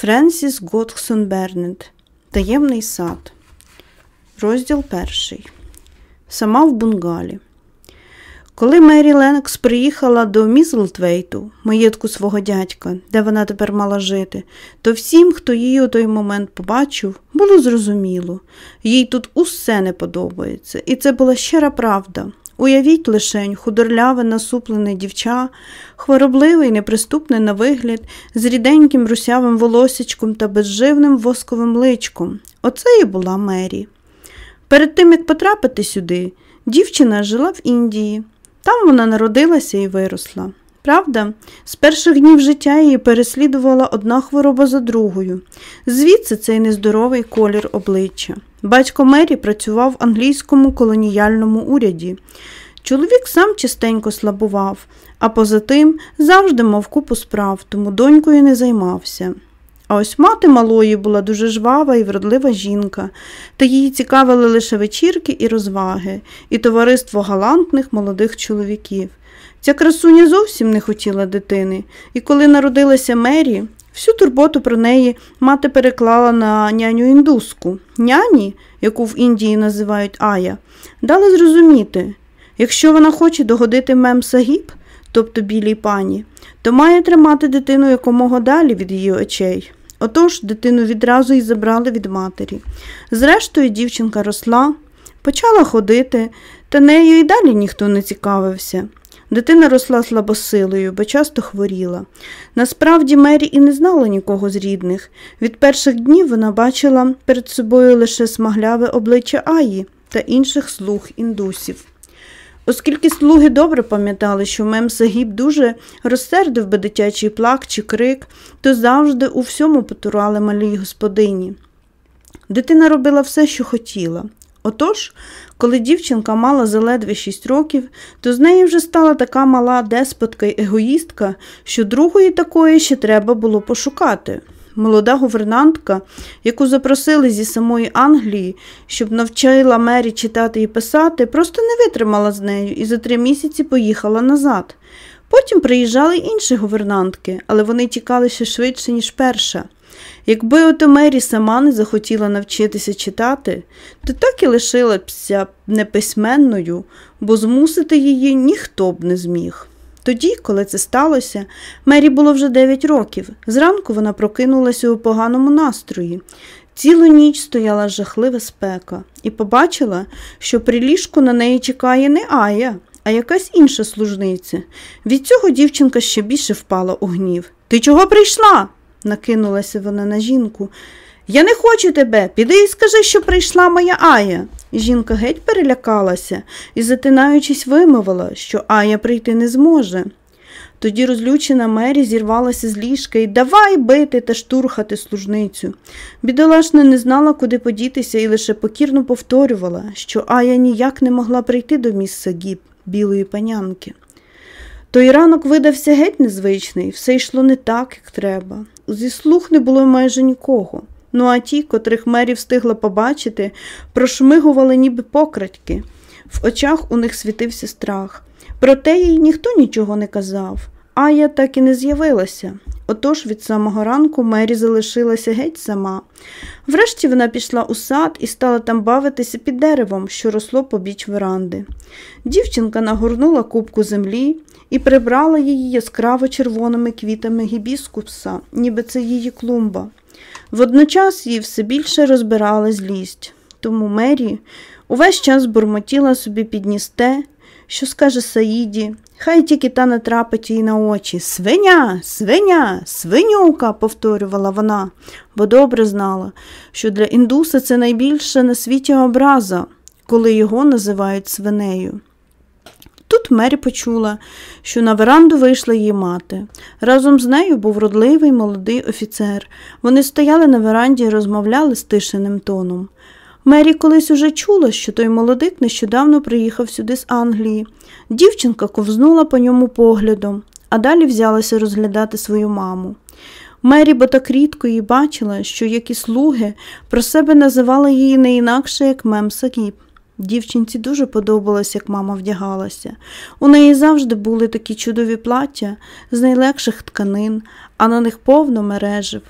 Френсіс Готсон Бернет Таємний сад. Розділ перший. Сама в бунгалі. Коли Мері Ленокс приїхала до Мізлтвейту, маєтку свого дядька, де вона тепер мала жити, то всім, хто її у той момент побачив, було зрозуміло, їй тут усе не подобається, і це була щира правда. Уявіть лишень худорляве, насуплене дівча, хворобливе і неприступне на вигляд, з ріденьким русявим волосічком та безживним восковим личком. Оце і була Мері. Перед тим, як потрапити сюди, дівчина жила в Індії. Там вона народилася і виросла. Правда, з перших днів життя її переслідувала одна хвороба за другою, звідси цей нездоровий колір обличчя. Батько Мері працював в англійському колоніяльному уряді. Чоловік сам частенько слабував, а поза тим завжди мав купу справ, тому донькою не займався. А ось мати малої була дуже жвава і вродлива жінка, та її цікавили лише вечірки і розваги, і товариство галантних молодих чоловіків. Ця красуня зовсім не хотіла дитини, і коли народилася Мері, всю турботу про неї мати переклала на няню індуску. Няні, яку в Індії називають Ая, дали зрозуміти, якщо вона хоче догодити мем Сагіб, тобто білій пані, то має тримати дитину якомога далі від її очей. Отож дитину відразу й забрали від матері. Зрештою, дівчинка росла, почала ходити, та нею й далі ніхто не цікавився. Дитина росла слабосилою, бо часто хворіла. Насправді Мері і не знала нікого з рідних. Від перших днів вона бачила перед собою лише смагляве обличчя Аї та інших слуг індусів. Оскільки слуги добре пам'ятали, що мем Сагіб дуже розсердив би дитячий плак чи крик, то завжди у всьому потурали малій господині. Дитина робила все, що хотіла. Отож, коли дівчинка мала заледве шість років, то з неї вже стала така мала деспотка й егоїстка, що другої такої ще треба було пошукати. Молода гувернантка, яку запросили зі самої Англії, щоб навчила Мері читати і писати, просто не витримала з нею і за три місяці поїхала назад. Потім приїжджали інші гувернантки, але вони тікали ще швидше, ніж перша. Якби ото Мері сама не захотіла навчитися читати, то так і лишилася неписьменною, бо змусити її ніхто б не зміг. Тоді, коли це сталося, Мері було вже 9 років. Зранку вона прокинулася у поганому настрої. Цілу ніч стояла жахлива спека і побачила, що при ліжку на неї чекає не Ая, а якась інша служниця. Від цього дівчинка ще більше впала у гнів. Ти чого прийшла? Накинулася вона на жінку. Я не хочу тебе, піди і скажи, що прийшла моя Ая. Жінка геть перелякалася і, затинаючись, вимовила, що Ая прийти не зможе. Тоді розлючена Мері зірвалася з ліжка і давай бити та штурхати служницю. Бідолашна не знала, куди подітися, і лише покірно повторювала, що Ая ніяк не могла прийти до місця гіб, білої панянки. Той ранок видався геть незвичний, все йшло не так, як треба. Зі слух не було майже нікого. Ну а ті, котрих Мері встигла побачити, прошмигували ніби покрадьки. В очах у них світився страх. Проте їй ніхто нічого не казав, а я так і не з'явилася. Отож від самого ранку Мері залишилася геть сама. Врешті вона пішла у сад і стала там бавитися під деревом, що росло побіч веранди. Дівчинка нагорнула кубку землі і прибрала її яскраво червоними квітами гібіскупса, ніби це її клумба. Водночас її все більше розбирала злість, тому Мері увесь час бурмотіла собі підніс те, що скаже Саїді, хай тільки та не трапить їй на очі. Свиня, свиня, свинюка, повторювала вона, бо добре знала, що для індуса це найбільша на світі образа, коли його називають свинею. Тут Мері почула, що на веранду вийшла її мати. Разом з нею був родливий молодий офіцер. Вони стояли на веранді і розмовляли стишеним тоном. Мері колись уже чула, що той молодик нещодавно приїхав сюди з Англії. Дівчинка ковзнула по ньому поглядом, а далі взялася розглядати свою маму. Мері бо так рідко її бачила, що, як і слуги, про себе називали її не інакше, як мем Сагіб. Дівчинці дуже подобалось, як мама вдягалася. У неї завжди були такі чудові плаття з найлегших тканин, а на них повно мережив.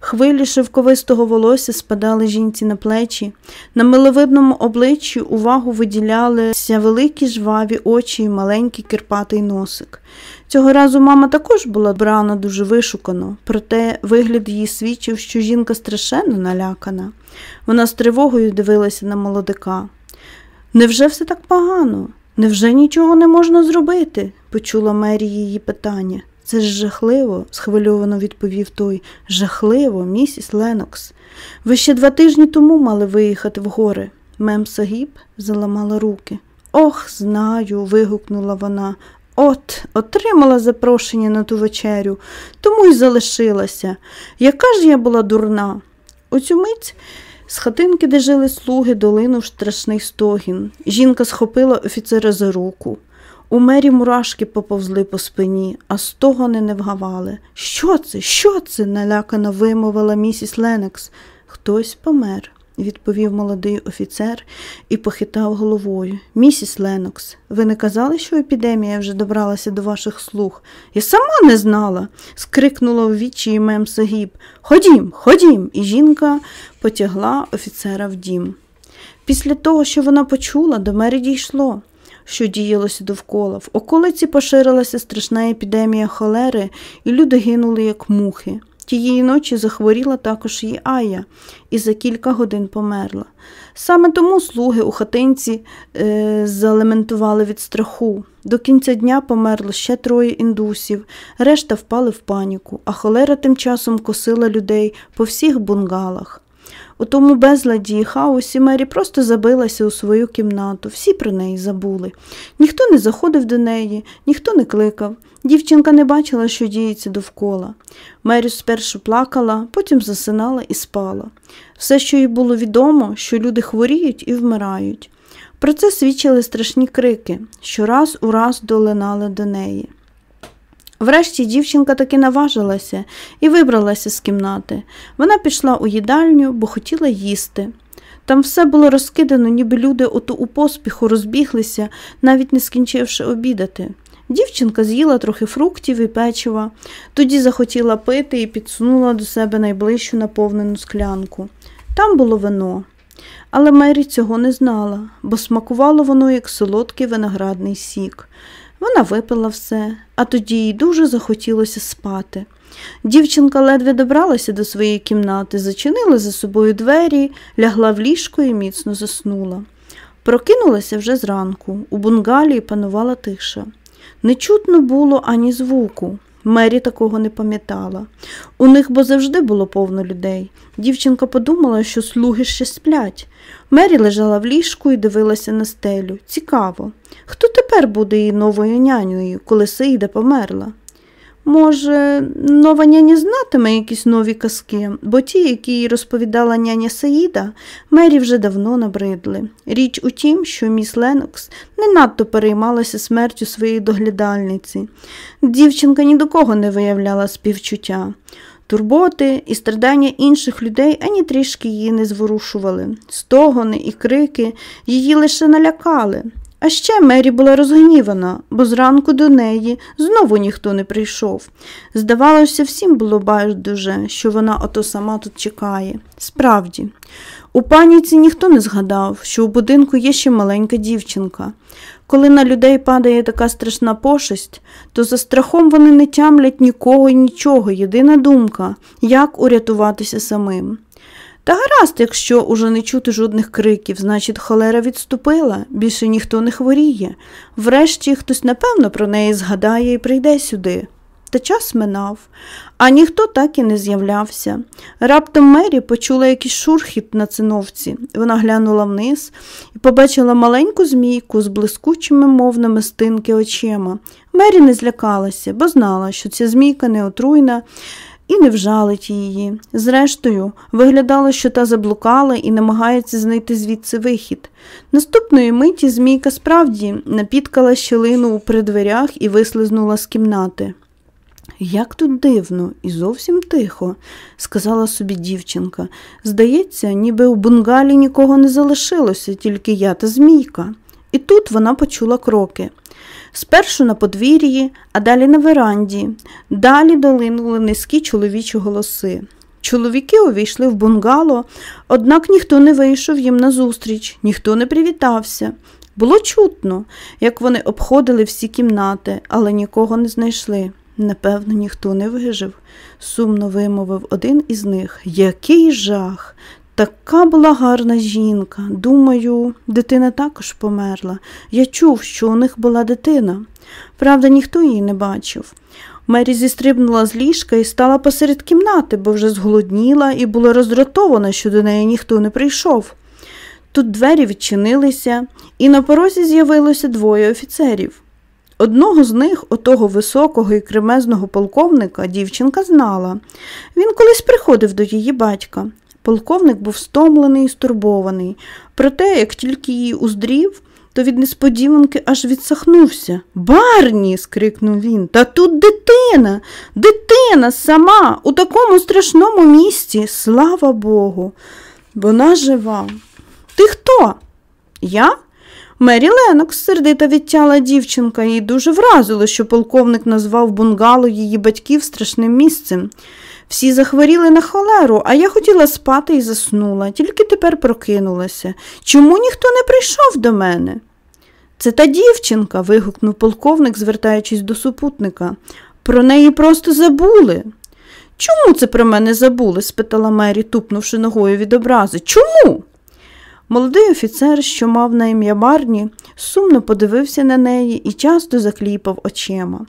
Хвилі шовковистого волосся спадали жінці на плечі, на миловидному обличчі увагу виділялися великі жваві очі і маленький кирпатий носик. Цього разу мама також була брана дуже вишукано, проте вигляд її свідчив, що жінка страшенно налякана. Вона з тривогою дивилася на молодика. Невже все так погано? Невже нічого не можна зробити? почула Мері її питання. Це ж жахливо, схвильовано відповів той. Жахливо, місіс Ленокс. Ви ще два тижні тому мали виїхати в гори. Мем Сагіб заламала руки. Ох, знаю, вигукнула вона. От, отримала запрошення на ту вечерю, тому й залишилася. Яка ж я була дурна? У цю мить з хатинки, де жили слуги, долинув страшний стогін. Жінка схопила офіцера за руку. У мері мурашки поповзли по спині, а стогони не вгавали. Що це? Що це? налякано вимовила місіс Ленекс. Хтось помер, відповів молодий офіцер і похитав головою. Місіс Ленокс, ви не казали, що епідемія вже добралася до ваших слуг? Я сама не знала, скрикнула в вічі мем Сагіб. Ходім, ходім. І жінка потягла офіцера в дім. Після того, що вона почула, до мері дійшло що діялося довкола. В околиці поширилася страшна епідемія холери, і люди гинули, як мухи. Тієї ночі захворіла також її Ая, і за кілька годин померла. Саме тому слуги у хатинці е, залементували від страху. До кінця дня померло ще троє індусів, решта впали в паніку, а холера тим часом косила людей по всіх бунгалах. У тому безладі і хаосі Мері просто забилася у свою кімнату, всі про неї забули. Ніхто не заходив до неї, ніхто не кликав. Дівчинка не бачила, що діється довкола. Мері спершу плакала, потім засинала і спала. Все, що їй було відомо, що люди хворіють і вмирають. Про це свідчили страшні крики, що раз у раз долинали до неї. Врешті дівчинка таки наважилася і вибралася з кімнати. Вона пішла у їдальню, бо хотіла їсти. Там все було розкидано, ніби люди ото у поспіху розбіглися, навіть не скінчивши обідати. Дівчинка з'їла трохи фруктів і печива, тоді захотіла пити і підсунула до себе найближчу наповнену склянку. Там було вино. Але Мері цього не знала, бо смакувало воно як солодкий виноградний сік. Вона випила все, а тоді їй дуже захотілося спати. Дівчинка ледве добралася до своєї кімнати, зачинила за собою двері, лягла в ліжко і міцно заснула. Прокинулася вже зранку. У бунгалі панувала тиша. Не чутно було ані звуку. Мері такого не пам'ятала. У них бо завжди було повно людей. Дівчинка подумала, що слуги ще сплять. Мері лежала в ліжку і дивилася на стелю. Цікаво, хто тепер буде її новою нянею, коли Саїда померла? Може, нова няня знатиме якісь нові казки, бо ті, які їй розповідала няня Саїда, Мері вже давно набридли. Річ у тім, що міс Ленокс не надто переймалася смертю своєї доглядальниці. Дівчинка ні до кого не виявляла співчуття. Турботи і страдання інших людей ані трішки її не зворушували. Стогони і крики її лише налякали. А ще Мері була розгнівана, бо зранку до неї знову ніхто не прийшов. Здавалося, всім було байдуже, що вона ото сама тут чекає. Справді, у паніці ніхто не згадав, що у будинку є ще маленька дівчинка. Коли на людей падає така страшна пошесть, то за страхом вони не тямлять нікого і нічого. Єдина думка, як урятуватися самим. Та гаразд, якщо уже не чути жодних криків, значить, холера відступила, більше ніхто не хворіє. Врешті хтось, напевно, про неї згадає і прийде сюди. Та час минав, а ніхто так і не з'являвся. Раптом Мері почула якийсь шурхіт на циновці. Вона глянула вниз і побачила маленьку змійку з блискучими мовними стинки очима. Мері не злякалася, бо знала, що ця змійка не отруйна і не вжалить її. Зрештою, виглядало, що та заблукала і намагається знайти звідси вихід. Наступної миті Змійка справді напіткала щелину у придверях і вислизнула з кімнати. Як тут дивно і зовсім тихо, сказала собі дівчинка. Здається, ніби у бунгалі нікого не залишилося, тільки я та Змійка. І тут вона почула кроки. Спершу на подвір'ї, а далі на веранді. Далі долинули низькі чоловічі голоси. Чоловіки увійшли в бунгало, однак ніхто не вийшов їм назустріч, ніхто не привітався. Було чутно, як вони обходили всі кімнати, але нікого не знайшли. Напевно, ніхто не вижив, сумно вимовив один із них. Який жах! Така була гарна жінка. Думаю, дитина також померла. Я чув, що у них була дитина. Правда, ніхто її не бачив. Мері зістрибнула з ліжка і стала посеред кімнати, бо вже зголодніла і була роздратована, що до неї ніхто не прийшов. Тут двері відчинилися, і на порозі з'явилося двоє офіцерів. Одного з них, отого високого і кремезного полковника, дівчинка знала. Він колись приходив до її батька. Полковник був стомлений і стурбований. Проте, як тільки її уздрів, то від несподіванки аж відсахнувся. Барні. скрикнув він. Та тут дитина, дитина сама у такому страшному місці. Слава Богу. Вона жива. Ти хто? Я? Мері Ленокс, сердита відтяла дівчинка, їй дуже вразило, що полковник назвав бунгало її батьків страшним місцем. Всі захворіли на холеру, а я хотіла спати і заснула, тільки тепер прокинулася. Чому ніхто не прийшов до мене? Це та дівчинка. вигукнув полковник, звертаючись до супутника. Про неї просто забули. Чому це про мене забули? спитала Мері, тупнувши ногою від образи. Чому? Молодий офіцер, що мав на ім'я Барні, сумно подивився на неї і часто закліпав очима.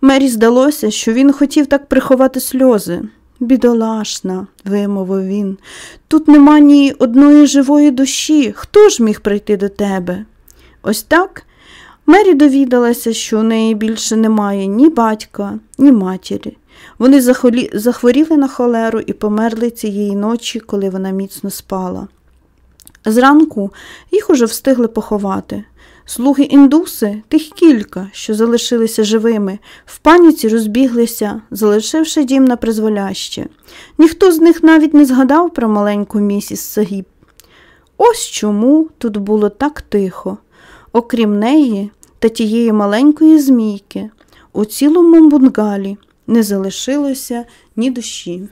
Мері здалося, що він хотів так приховати сльози. Бідолашна, вимовив він, тут нема ні одної живої душі. Хто ж міг прийти до тебе? Ось так Мері довідалася, що у неї більше немає ні батька, ні матері. Вони захворіли на холеру і померли цієї ночі, коли вона міцно спала. Зранку їх уже встигли поховати. Слуги індуси, тих кілька, що залишилися живими, в паніці розбіглися, залишивши дім на призволяще. Ніхто з них навіть не згадав про маленьку місіс Сагіб. Ось чому тут було так тихо. Окрім неї та тієї маленької змійки, у цілому бунгалі не залишилося ні душі.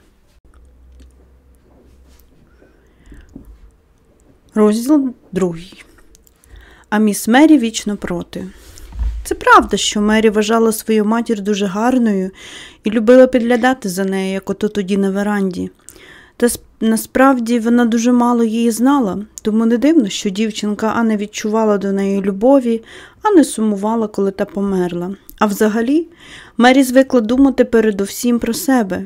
Розділ другий. А міс Мері вічно проти. Це правда, що Мері вважала свою матір дуже гарною і любила підглядати за нею, як ото тоді на веранді. Та насправді вона дуже мало її знала, тому не дивно, що дівчинка а не відчувала до неї любові, а не сумувала, коли та померла. А взагалі, Мері звикла думати передовсім про себе.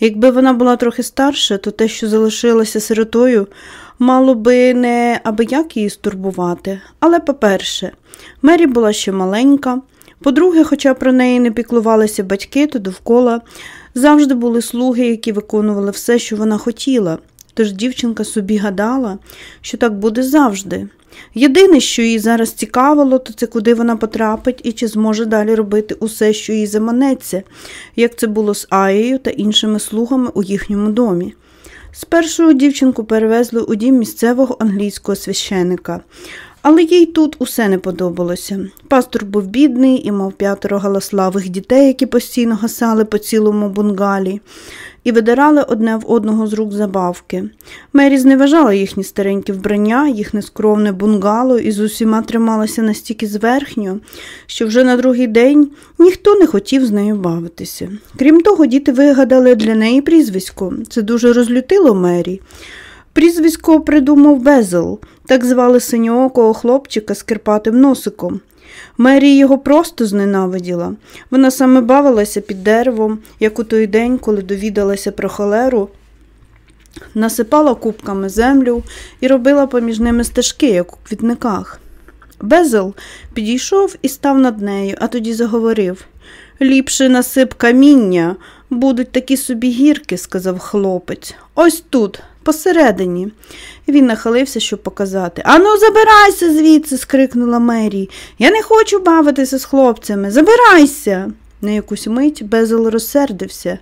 Якби вона була трохи старша, то те, що залишилося сиротою, мало би не аби як її стурбувати. Але, по-перше, Мері була ще маленька. По-друге, хоча про неї не піклувалися батьки, то довкола завжди були слуги, які виконували все, що вона хотіла. Тож дівчинка собі гадала, що так буде завжди. Єдине, що її зараз цікавило, то це куди вона потрапить і чи зможе далі робити усе, що їй заманеться, як це було з Аєю та іншими слугами у їхньому домі. Спершу дівчинку перевезли у дім місцевого англійського священика, але їй тут усе не подобалося. Пастор був бідний і мав п'ятеро галаславих дітей, які постійно гасали по цілому бунгалі і видирали одне в одного з рук забавки. Мері зневажала їхні старенькі вбрання, їх нескромне бунгало і з усіма трималася настільки зверхньо, що вже на другий день ніхто не хотів з нею бавитися. Крім того, діти вигадали для неї прізвисько. Це дуже розлютило Мері. Прізвисько придумав Безел, так звали синьоокого хлопчика з кирпатим носиком. Мері його просто зненавиділа. Вона саме бавилася під деревом, як у той день, коли довідалася про холеру, насипала кубками землю і робила поміж ними стежки, як у квітниках. Безел підійшов і став над нею, а тоді заговорив Ліпше насип каміння, будуть такі собі гірки, сказав хлопець. Ось тут, посередині. Він нахилився, щоб показати. Ану, забирайся звідси, скрикнула Мері. Я не хочу бавитися з хлопцями. Забирайся. На якусь мить Безел розсердився,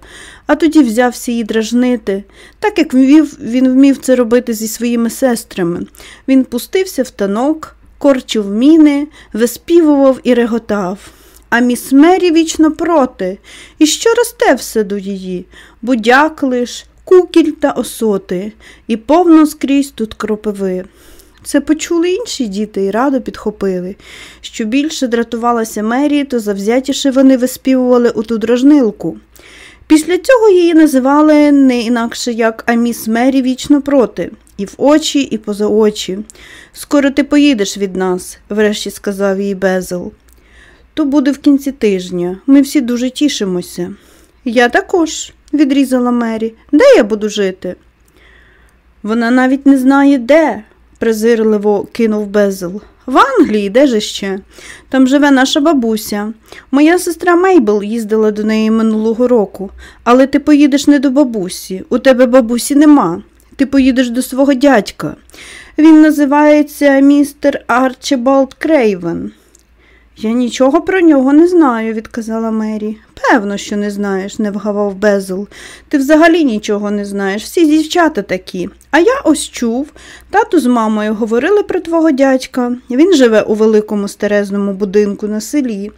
а тоді взявся її дражнити, так як вмів, він вмів це робити зі своїми сестрами. Він пустився в танок, корчив міни, виспівував і реготав. А міс Мері вічно проти. І що росте все до її? Будяк лиш, кукіль та осоти, і повно скрізь тут кропиви. Це почули інші діти і радо підхопили. Що більше дратувалася Мері, то завзятіше вони виспівували у ту дражнилку. Після цього її називали не інакше як Аміс Мері вічно проти, і в очі, і поза очі. Скоро ти поїдеш від нас, врешті сказав їй Безел. То буде в кінці тижня. Ми всі дуже тішимося. Я також, відрізала Мері. Де я буду жити? Вона навіть не знає, де, презирливо кинув Безел. В Англії, де же ще? Там живе наша бабуся. Моя сестра Мейбл їздила до неї минулого року, але ти поїдеш не до бабусі. У тебе бабусі нема. Ти поїдеш до свого дядька. Він називається містер Арчибалд Крейвен. Я нічого про нього не знаю, відказала Мері. Певно, що не знаєш, не вгавав Безл. Ти взагалі нічого не знаєш, всі дівчата такі. А я ось чув. Тату з мамою говорили про твого дядька. Він живе у великому старезному будинку на селі.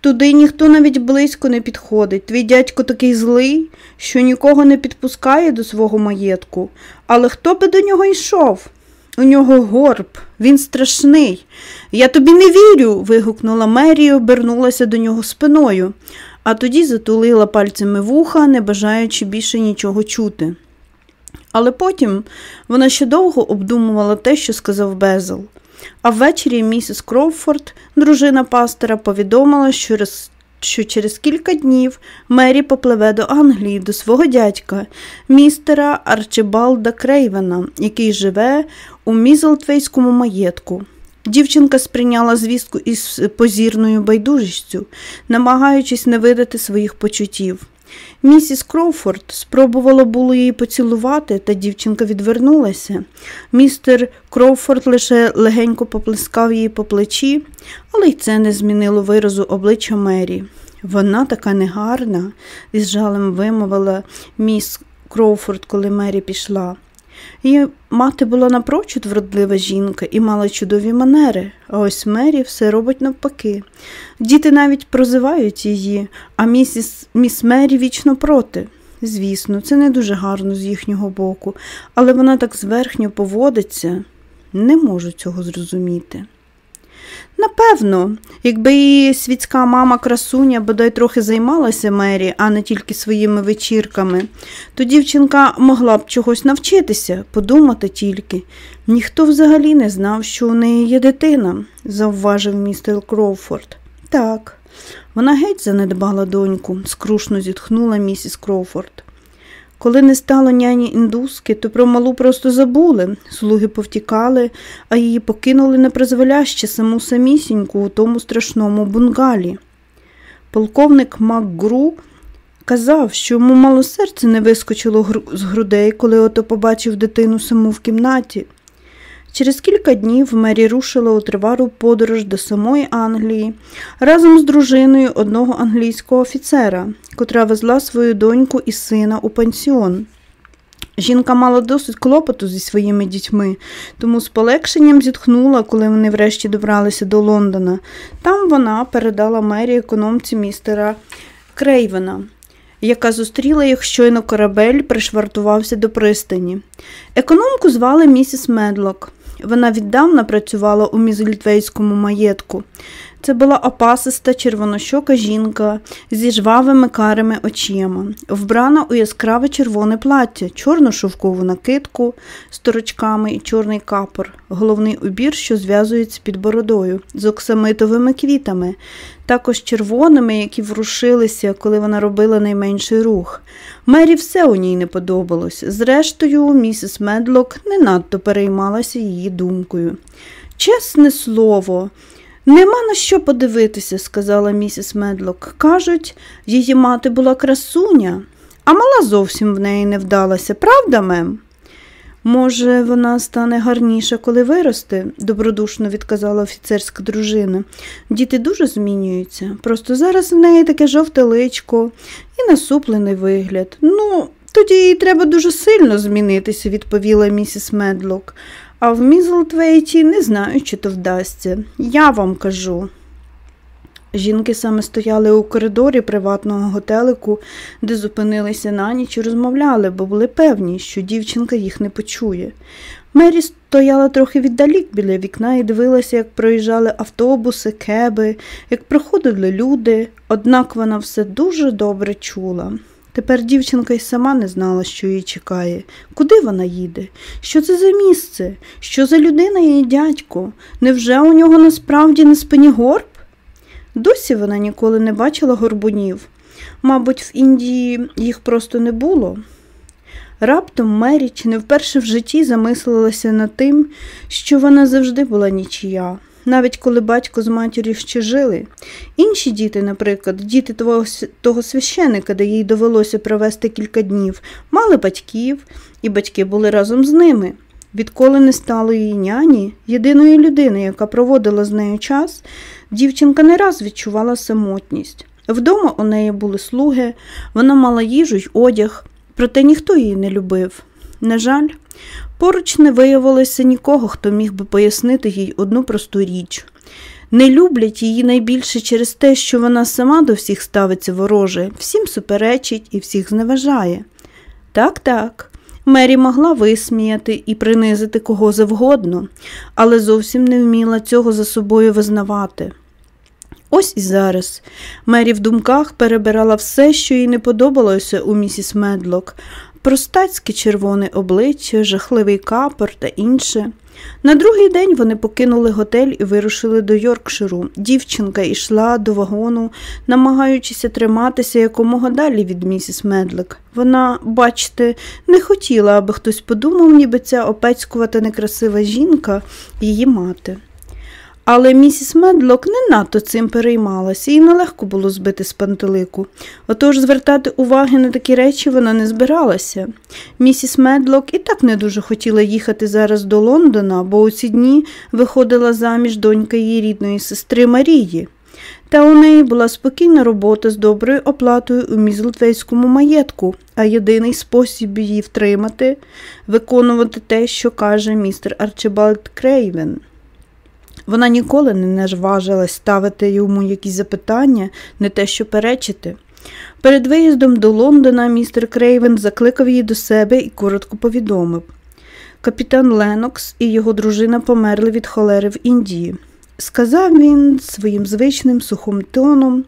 Туди ніхто навіть близько не підходить. Твій дядько такий злий, що нікого не підпускає до свого маєтку. Але хто би до нього йшов? У нього горб, він страшний. Я тобі не вірю. вигукнула Мері і обернулася до нього спиною, а тоді затулила пальцями вуха, не бажаючи більше нічого чути. Але потім вона ще довго обдумувала те, що сказав Безел. А ввечері місіс Кроуфорд, дружина пастора, повідомила, що що через кілька днів Мері попливе до Англії до свого дядька, містера Арчибалда Крейвена, який живе у Мізелтвейському маєтку. Дівчинка сприйняла звістку із позірною байдужістю, намагаючись не видати своїх почуттів. Місіс Кроуфорд спробувала було її поцілувати, та дівчинка відвернулася. Містер Кроуфорд лише легенько поплескав її по плечі, але й це не змінило виразу обличчя Мері. Вона така негарна, із жалем вимовила міс Кроуфорд, коли Мері пішла. Її мати була напрочуд вродлива жінка і мала чудові манери, а ось Мері все робить навпаки. Діти навіть прозивають її, а місіс, міс Мері вічно проти. Звісно, це не дуже гарно з їхнього боку, але вона так зверхньо поводиться, не можу цього зрозуміти. Напевно, якби її світська мама красуня бодай трохи займалася Мері, а не тільки своїми вечірками, то дівчинка могла б чогось навчитися, подумати тільки. Ніхто взагалі не знав, що у неї є дитина, завважив містер Кроуфорд. Так, вона геть занедбала доньку, скрушно зітхнула місіс Кроуфорд. Коли не стало няні індуски, то про малу просто забули, слуги повтікали, а її покинули непризволяще саму самісіньку у тому страшному бунгалі. Полковник Макгру казав, що йому мало серце не вискочило з грудей, коли ото побачив дитину саму в кімнаті. Через кілька днів Мері рушила у тривалу подорож до самої Англії разом з дружиною одного англійського офіцера, котра везла свою доньку і сина у пансіон. Жінка мала досить клопоту зі своїми дітьми, тому з полегшенням зітхнула, коли вони врешті добралися до Лондона. Там вона передала мері економці містера Крейвена, яка зустріла їх, щойно корабель пришвартувався до пристані. Економку звали місіс Медлок. Вона віддавна працювала у мізельтвейському маєтку. Це була опасиста червонощока жінка зі жвавими карими очима, вбрана у яскраве червоне плаття, чорну шовкову накидку з торочками і чорний капор, головний убір, що зв'язується під бородою, з оксамитовими квітами, також червоними, які врушилися, коли вона робила найменший рух. Мері все у ній не подобалось. Зрештою, місіс Медлок не надто переймалася її думкою. Чесне слово, Нема на що подивитися, сказала місіс Медлок. Кажуть, її мати була красуня, а мала зовсім в неї не вдалася, правда, мем? Може, вона стане гарніша, коли виросте, добродушно відказала офіцерська дружина. Діти дуже змінюються. Просто зараз в неї таке жовте личко і насуплений вигляд. Ну, тоді їй треба дуже сильно змінитися, відповіла місіс Медлок. А в Мізлтвейті не знаю, чи то вдасться. Я вам кажу. Жінки саме стояли у коридорі приватного готелику, де зупинилися на ніч і розмовляли, бо були певні, що дівчинка їх не почує. Мері стояла трохи віддалік біля вікна і дивилася, як проїжджали автобуси, кеби, як проходили люди, однак вона все дуже добре чула. Тепер дівчинка й сама не знала, що її чекає, куди вона їде, що це за місце, що за людина її дядько? Невже у нього насправді на спині горб? Досі вона ніколи не бачила горбунів. Мабуть, в Індії їх просто не було. Раптом Мері чи не вперше в житті замислилася над тим, що вона завжди була нічия, навіть коли батько з матір'ю ще жили. Інші діти, наприклад, діти того, того священика, де їй довелося провести кілька днів, мали батьків, і батьки були разом з ними. Відколи не стало її няні, єдиної людини, яка проводила з нею час, дівчинка не раз відчувала самотність. Вдома у неї були слуги, вона мала їжу й одяг, проте ніхто її не любив. На жаль, поруч не виявилося нікого, хто міг би пояснити їй одну просту річ. Не люблять її найбільше через те, що вона сама до всіх ставиться вороже, всім суперечить і всіх зневажає. Так, так. Мері могла висміяти і принизити кого завгодно, але зовсім не вміла цього за собою визнавати. Ось і зараз Мері в думках перебирала все, що їй не подобалося у місіс Медлок, простацьке червоне обличчя, жахливий капор та інше. На другий день вони покинули готель і вирушили до Йоркширу. Дівчинка йшла до вагону, намагаючися триматися якомога далі від місіс Медлик. Вона, бачите, не хотіла, аби хтось подумав, ніби ця опецькувата некрасива жінка її мати. Але місіс Медлок не надто цим переймалася, і нелегко було збити з пантелику. Отож звертати уваги на такі речі вона не збиралася. Місіс Медлок і так не дуже хотіла їхати зараз до Лондона, бо у ці дні виходила заміж донька її рідної сестри Марії. Та у неї була спокійна робота з доброю оплатою у мізлтвейському маєтку, а єдиний спосіб її втримати виконувати те, що каже містер Арчибальд Крейвен. Вона ніколи не наважилась ставити йому якісь запитання, не те що перечити. Перед виїздом до Лондона містер Крейвен закликав її до себе і коротко повідомив. Капітан Ленокс і його дружина померли від холери в Індії. Сказав він своїм звичним сухим тоном,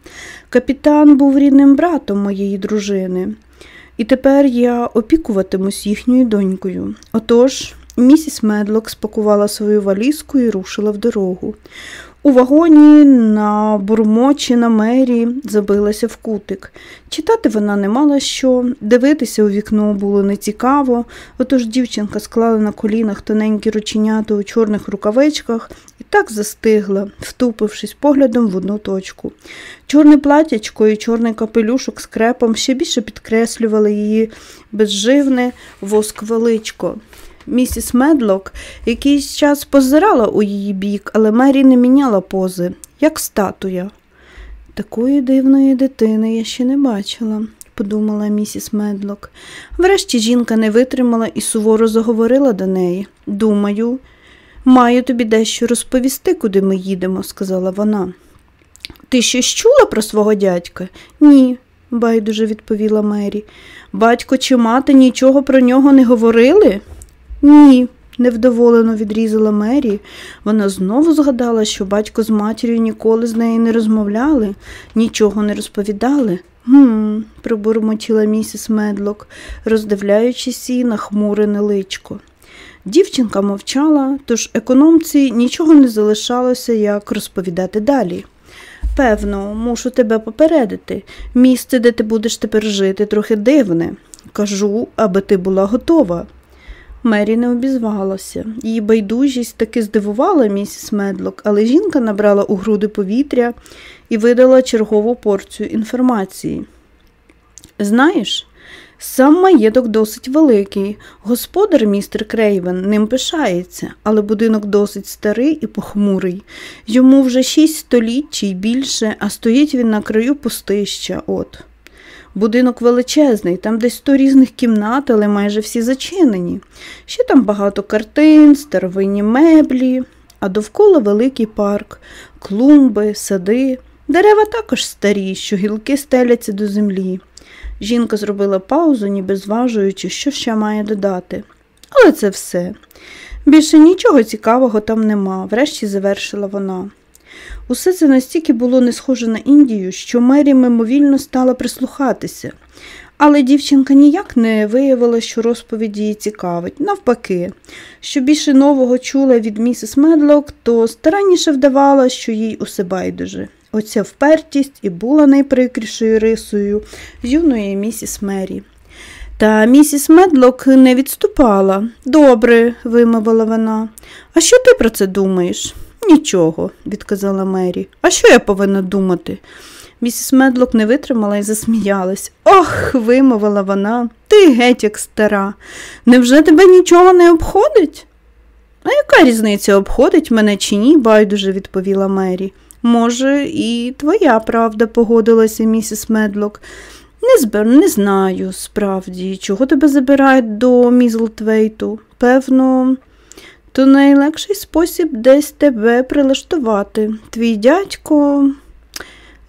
капітан був рідним братом моєї дружини, і тепер я опікуватимусь їхньою донькою. Отож, Місіс Медлок спакувала свою валізку і рушила в дорогу. У вагоні на бурмочі на мері забилася в кутик. Читати вона не мала що, дивитися у вікно було нецікаво, отож дівчинка склала на колінах тоненькі рученята у чорних рукавичках і так застигла, втупившись поглядом в одну точку. Чорне платячко і чорний капелюшок з крепом ще більше підкреслювали її безживне восквеличко. Місіс Медлок якийсь час позирала у її бік, але Мері не міняла пози, як статуя. Такої дивної дитини я ще не бачила, подумала місіс Медлок. Врешті жінка не витримала і суворо заговорила до неї. Думаю, маю тобі дещо розповісти, куди ми їдемо, сказала вона. Ти щось чула про свого дядька? Ні, байдуже відповіла Мері. Батько чи мати нічого про нього не говорили? Ні, невдоволено відрізала Мері. Вона знову згадала, що батько з матір'ю ніколи з нею не розмовляли, нічого не розповідали. Гм, пробурмотіла місіс Медлок, роздивляючись її на хмурене личко. Дівчинка мовчала, тож економці нічого не залишалося, як розповідати далі. Певно, мушу тебе попередити. Місце, де ти будеш тепер жити, трохи дивне. Кажу, аби ти була готова. Мері не обізвалася. Її байдужість таки здивувала місіс Медлок, але жінка набрала у груди повітря і видала чергову порцію інформації. Знаєш, сам маєток досить великий. Господар містер Крейвен ним пишається, але будинок досить старий і похмурий. Йому вже шість століть чи більше, а стоїть він на краю пустища. от. Будинок величезний, там десь сто різних кімнат, але майже всі зачинені. Ще там багато картин, старовинні меблі, а довкола великий парк, клумби, сади. Дерева також старі, що гілки стеляться до землі. Жінка зробила паузу, ніби зважуючи, що ще має додати. Але це все. Більше нічого цікавого там нема, врешті завершила вона. Усе це настільки було не схоже на Індію, що Мері мимовільно стала прислухатися. Але дівчинка ніяк не виявила, що розповідь її цікавить. Навпаки, що більше нового чула від місіс Медлок, то старанніше вдавала, що їй усе байдуже. Оця впертість і була найприкрішою рисою юної місіс Мері. Та місіс Медлок не відступала. Добре, вимовила вона. А що ти про це думаєш? Нічого, відказала Мері. А що я повинна думати? Місіс Медлок не витримала і засміялась. Ох, вимовила вона, ти геть як стара. Невже тебе нічого не обходить? А яка різниця обходить мене чи ні? байдуже відповіла Мері. Може, і твоя правда, погодилася місіс Медлок. Не збер, не знаю, справді, чого тебе забирають до Мізлтвейту. Певно, то найлегший спосіб десь тебе прилаштувати. Твій дядько.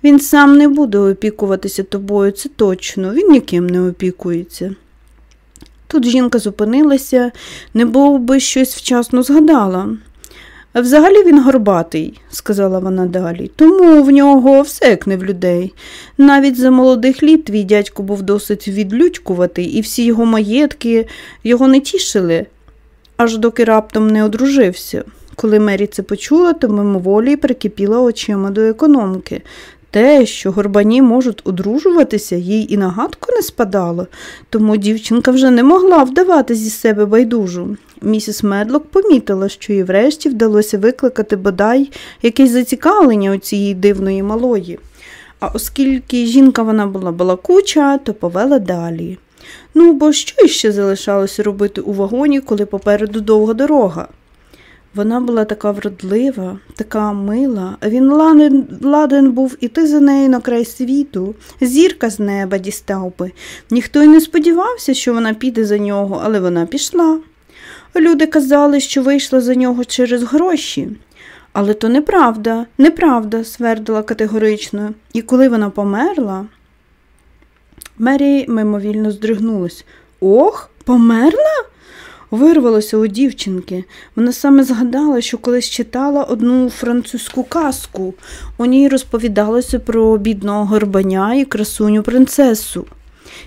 Він сам не буде опікуватися тобою, це точно, він ніким не опікується. Тут жінка зупинилася, не був би щось вчасно згадала. Взагалі він горбатий, сказала вона далі, тому в нього все як не в людей. Навіть за молодих літ твій дядько був досить відлюдькуватий, і всі його маєтки його не тішили, аж доки раптом не одружився. Коли Мері це почула, то мимоволі прикипіла очима до економки. Те, що горбані можуть одружуватися, їй і нагадку не спадало, тому дівчинка вже не могла вдавати зі себе байдужу. Місіс Медлок помітила, що їй врешті вдалося викликати бодай якесь зацікавлення у цієї дивної малої. А оскільки жінка вона була балакуча, то повела далі. Ну, бо що іще залишалося робити у вагоні, коли попереду довга дорога? Вона була така вродлива, така мила, а він ладен, ладен був іти за нею на край світу, зірка з неба дістав би. Ніхто й не сподівався, що вона піде за нього, але вона пішла. Люди казали, що вийшла за нього через гроші. Але то неправда, неправда, свердила категорично, і коли вона померла. Мері мимовільно здригнулась. Ох, померла? Вирвалося у дівчинки. Вона саме згадала, що колись читала одну французьку казку. У ній розповідалося про бідного горбаня і красуню принцесу.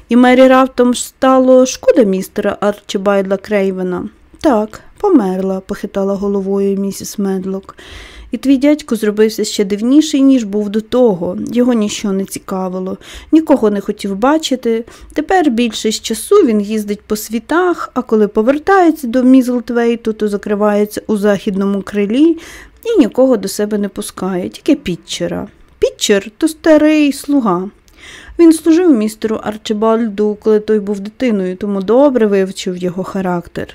І Мері раптом стало шкода містера Арчибайдла Крейвена. Так, померла, похитала головою місіс Медлок. І твій дядько зробився ще дивніший, ніж був до того. Його ніщо не цікавило, нікого не хотів бачити. Тепер більшість часу він їздить по світах, а коли повертається до Мізлтвейту, то закривається у західному крилі і нікого до себе не пускає, тільки Пітчера. Пітчер то старий слуга. Він служив містеру Арчибальду, коли той був дитиною, тому добре вивчив його характер.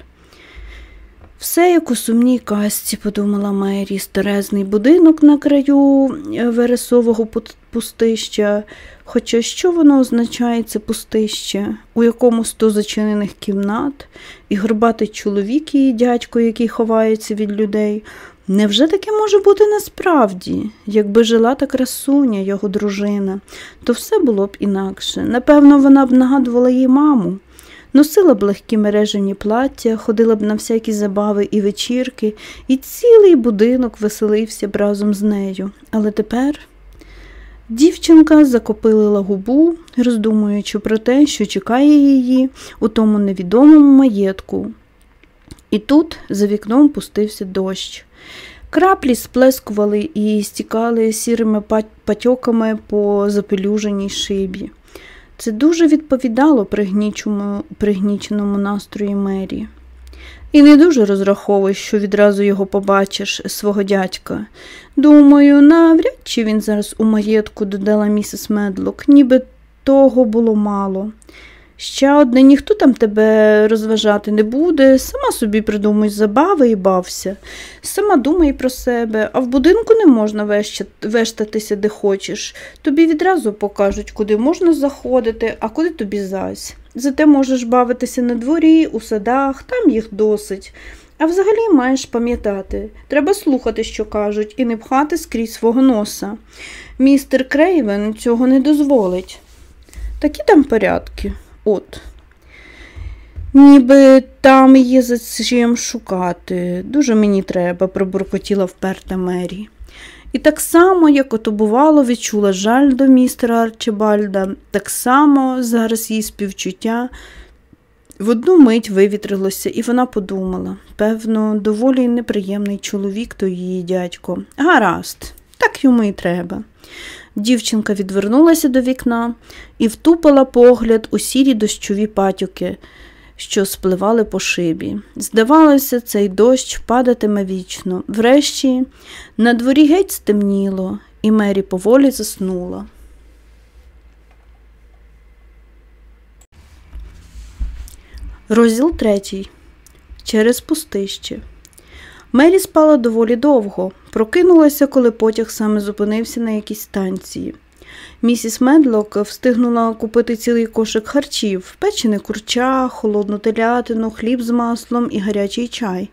Все як у сумній казці, подумала Мері, старезний будинок на краю е, вересового пустища. Хоча що воно означає це пустище, у якому сто зачинених кімнат, і горбатий чоловік і дядько, який ховається від людей. Невже таке може бути насправді? Якби жила та красуня, його дружина, то все було б інакше. Напевно, вона б нагадувала їй маму. Носила б легкі мережені плаття, ходила б на всякі забави і вечірки, і цілий будинок веселився б разом з нею. Але тепер дівчинка закопилила губу, роздумуючи про те, що чекає її у тому невідомому маєтку. І тут за вікном пустився дощ. Краплі сплескували і стікали сірими патьоками по запелюженій шибі. Це дуже відповідало пригніченому настрої Мері. І не дуже розраховуй, що відразу його побачиш, свого дядька. Думаю, навряд чи він зараз у маєтку додала місіс Медлок, ніби того було мало. Ще одне ніхто там тебе розважати не буде, сама собі придумуй забави і бався, сама думай про себе, а в будинку не можна вештатися, де хочеш. Тобі відразу покажуть, куди можна заходити, а куди тобі зась. Зате можеш бавитися на дворі, у садах, там їх досить. А взагалі маєш пам'ятати, треба слухати, що кажуть, і не пхати скрізь свого носа. Містер Крейвен цього не дозволить. Такі там порядки. От. Ніби там є за чим шукати. Дуже мені треба, пробуркотіла вперта Мері. І так само, як ото бувало, відчула жаль до містера Арчибальда, так само зараз її співчуття в одну мить вивітрилося, і вона подумала певно, доволі неприємний чоловік то її дядько. Гаразд, так йому і треба. Дівчинка відвернулася до вікна і втупила погляд у сірі дощові патюки, що спливали по шибі. Здавалося, цей дощ падатиме вічно. Врешті на дворі геть стемніло, і Мері поволі заснула. Розділ третій. Через пустище. Мері спала доволі довго, прокинулася, коли потяг саме зупинився на якійсь станції. Місіс Медлок встигнула купити цілий кошик харчів, печене курча, холодну телятину, хліб з маслом і гарячий чай.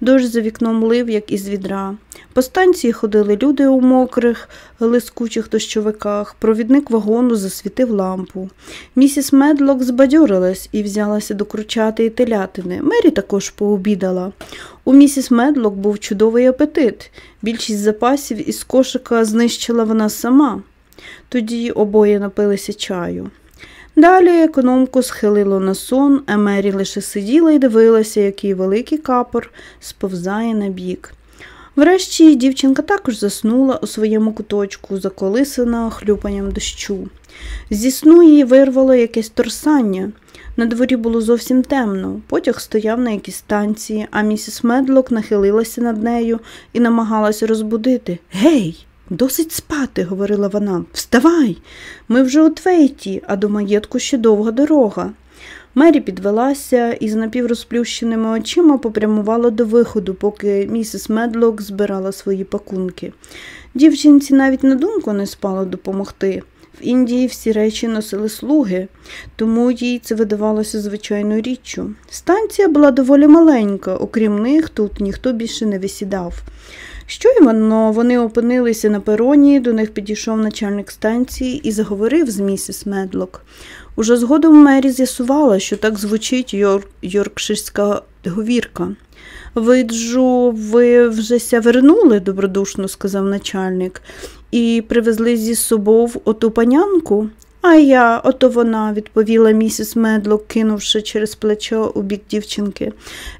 Дощ за вікном лив, як із відра. По станції ходили люди у мокрих, лискучих дощовиках. Провідник вагону засвітив лампу. Місіс Медлок збадьорилась і взялася до кручати і телятини. Мері також пообідала. У місіс Медлок був чудовий апетит. Більшість запасів із кошика знищила вона сама. Тоді обоє напилися чаю. Далі економку схилило на сон, а Мері лише сиділа і дивилася, який великий капор сповзає на бік. Врешті дівчинка також заснула у своєму куточку, заколисана хлюпанням дощу. Зі сну її вирвало якесь торсання. На дворі було зовсім темно. Потяг стояв на якійсь станції, а місіс Медлок нахилилася над нею і намагалася розбудити. Гей! Досить спати, говорила вона. Вставай, ми вже у Твейті, а до маєтку ще довга дорога. Мері підвелася і з напіврозплющеними очима попрямувала до виходу, поки місіс Медлок збирала свої пакунки. Дівчинці навіть на думку не спало допомогти. В Індії всі речі носили слуги, тому їй це видавалося звичайною річчю. Станція була доволі маленька, окрім них, тут ніхто більше не висідав. Щойно вони опинилися на пероні, до них підійшов начальник станції і заговорив з місіс Медлок. Уже згодом Мері з'ясувала, що так звучить йорк... йоркширська говірка. Ви вже ся вернули, добродушно сказав начальник, і привезли зі собою оту панянку. А я, ото вона, відповіла місіс Медлок, кинувши через плечо у бік дівчинки.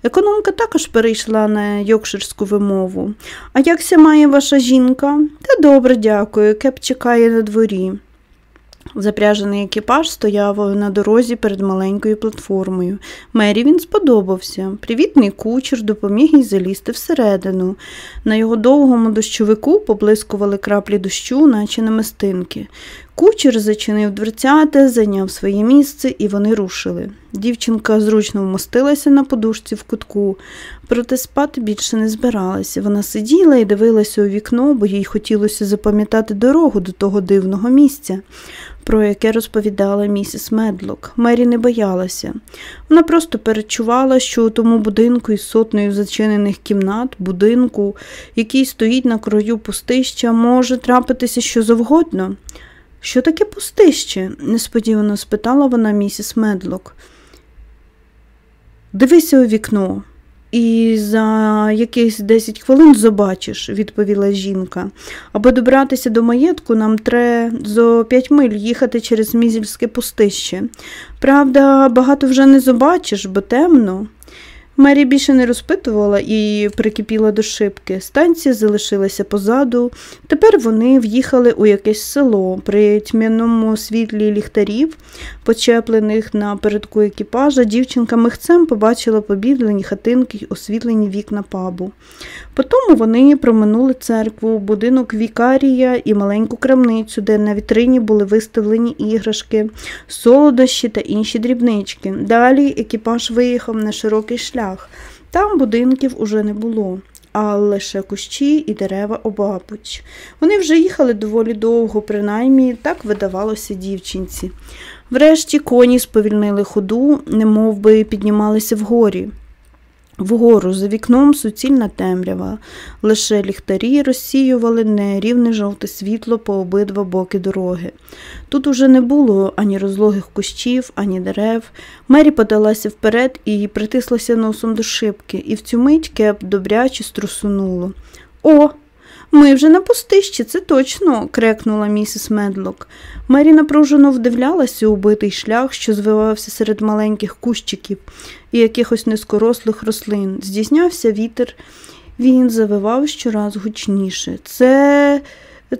Економка також перейшла на йокширську вимову. А якся має ваша жінка? Та добре, дякую, кеп чекає на дворі. Запряжений екіпаж стояв на дорозі перед маленькою платформою. Мері він сподобався. Привітний кучер допоміг їй залізти всередину. На його довгому дощовику поблискували краплі дощу, наче намистинки. Кучер зачинив дверцята, зайняв своє місце, і вони рушили. Дівчинка зручно вмостилася на подушці в кутку, проте спати більше не збиралася. Вона сиділа і дивилася у вікно, бо їй хотілося запам'ятати дорогу до того дивного місця, про яке розповідала місіс Медлок. Мері не боялася. Вона просто перечувала, що у тому будинку із сотнею зачинених кімнат, будинку, який стоїть на краю пустища, може трапитися що завгодно. Що таке пустище? несподівано спитала вона місіс Медлок. Дивися у вікно, і за якихось 10 хвилин побачиш, відповіла жінка. Аби добратися до маєтку, нам треба зо 5 миль їхати через мізільське пустище. Правда, багато вже не побачиш, бо темно. Мері більше не розпитувала і прикипіла до шибки. Станція залишилася позаду. Тепер вони в'їхали у якесь село при тьмяному світлі ліхтарів, почеплених на передку екіпажа, дівчинка михцем побачила побідлені хатинки й освітлені вікна пабу. Потім вони проминули церкву, будинок вікарія і маленьку крамницю, де на вітрині були виставлені іграшки, солодощі та інші дрібнички. Далі екіпаж виїхав на широкий шлях. Там будинків уже не було. А лише кущі і дерева обабуч. Вони вже їхали доволі довго, принаймні так видавалося дівчинці. Врешті коні сповільнили ходу, немов би піднімалися вгорі. Вгору за вікном суцільна темрява, лише ліхтарі розсіювали нерівне жовте світло по обидва боки дороги. Тут уже не було ані розлогих кущів, ані дерев. Мері подалася вперед і притислася носом до шибки, і в цю мить кеп добряче струсунуло. О, ми вже на пустищі, це точно, крекнула місіс Медлок. Мері напружено вдивлялася у битий шлях, що звивався серед маленьких кущиків і якихось низкорослих рослин. Здійснявся вітер, він завивав щораз гучніше. Це.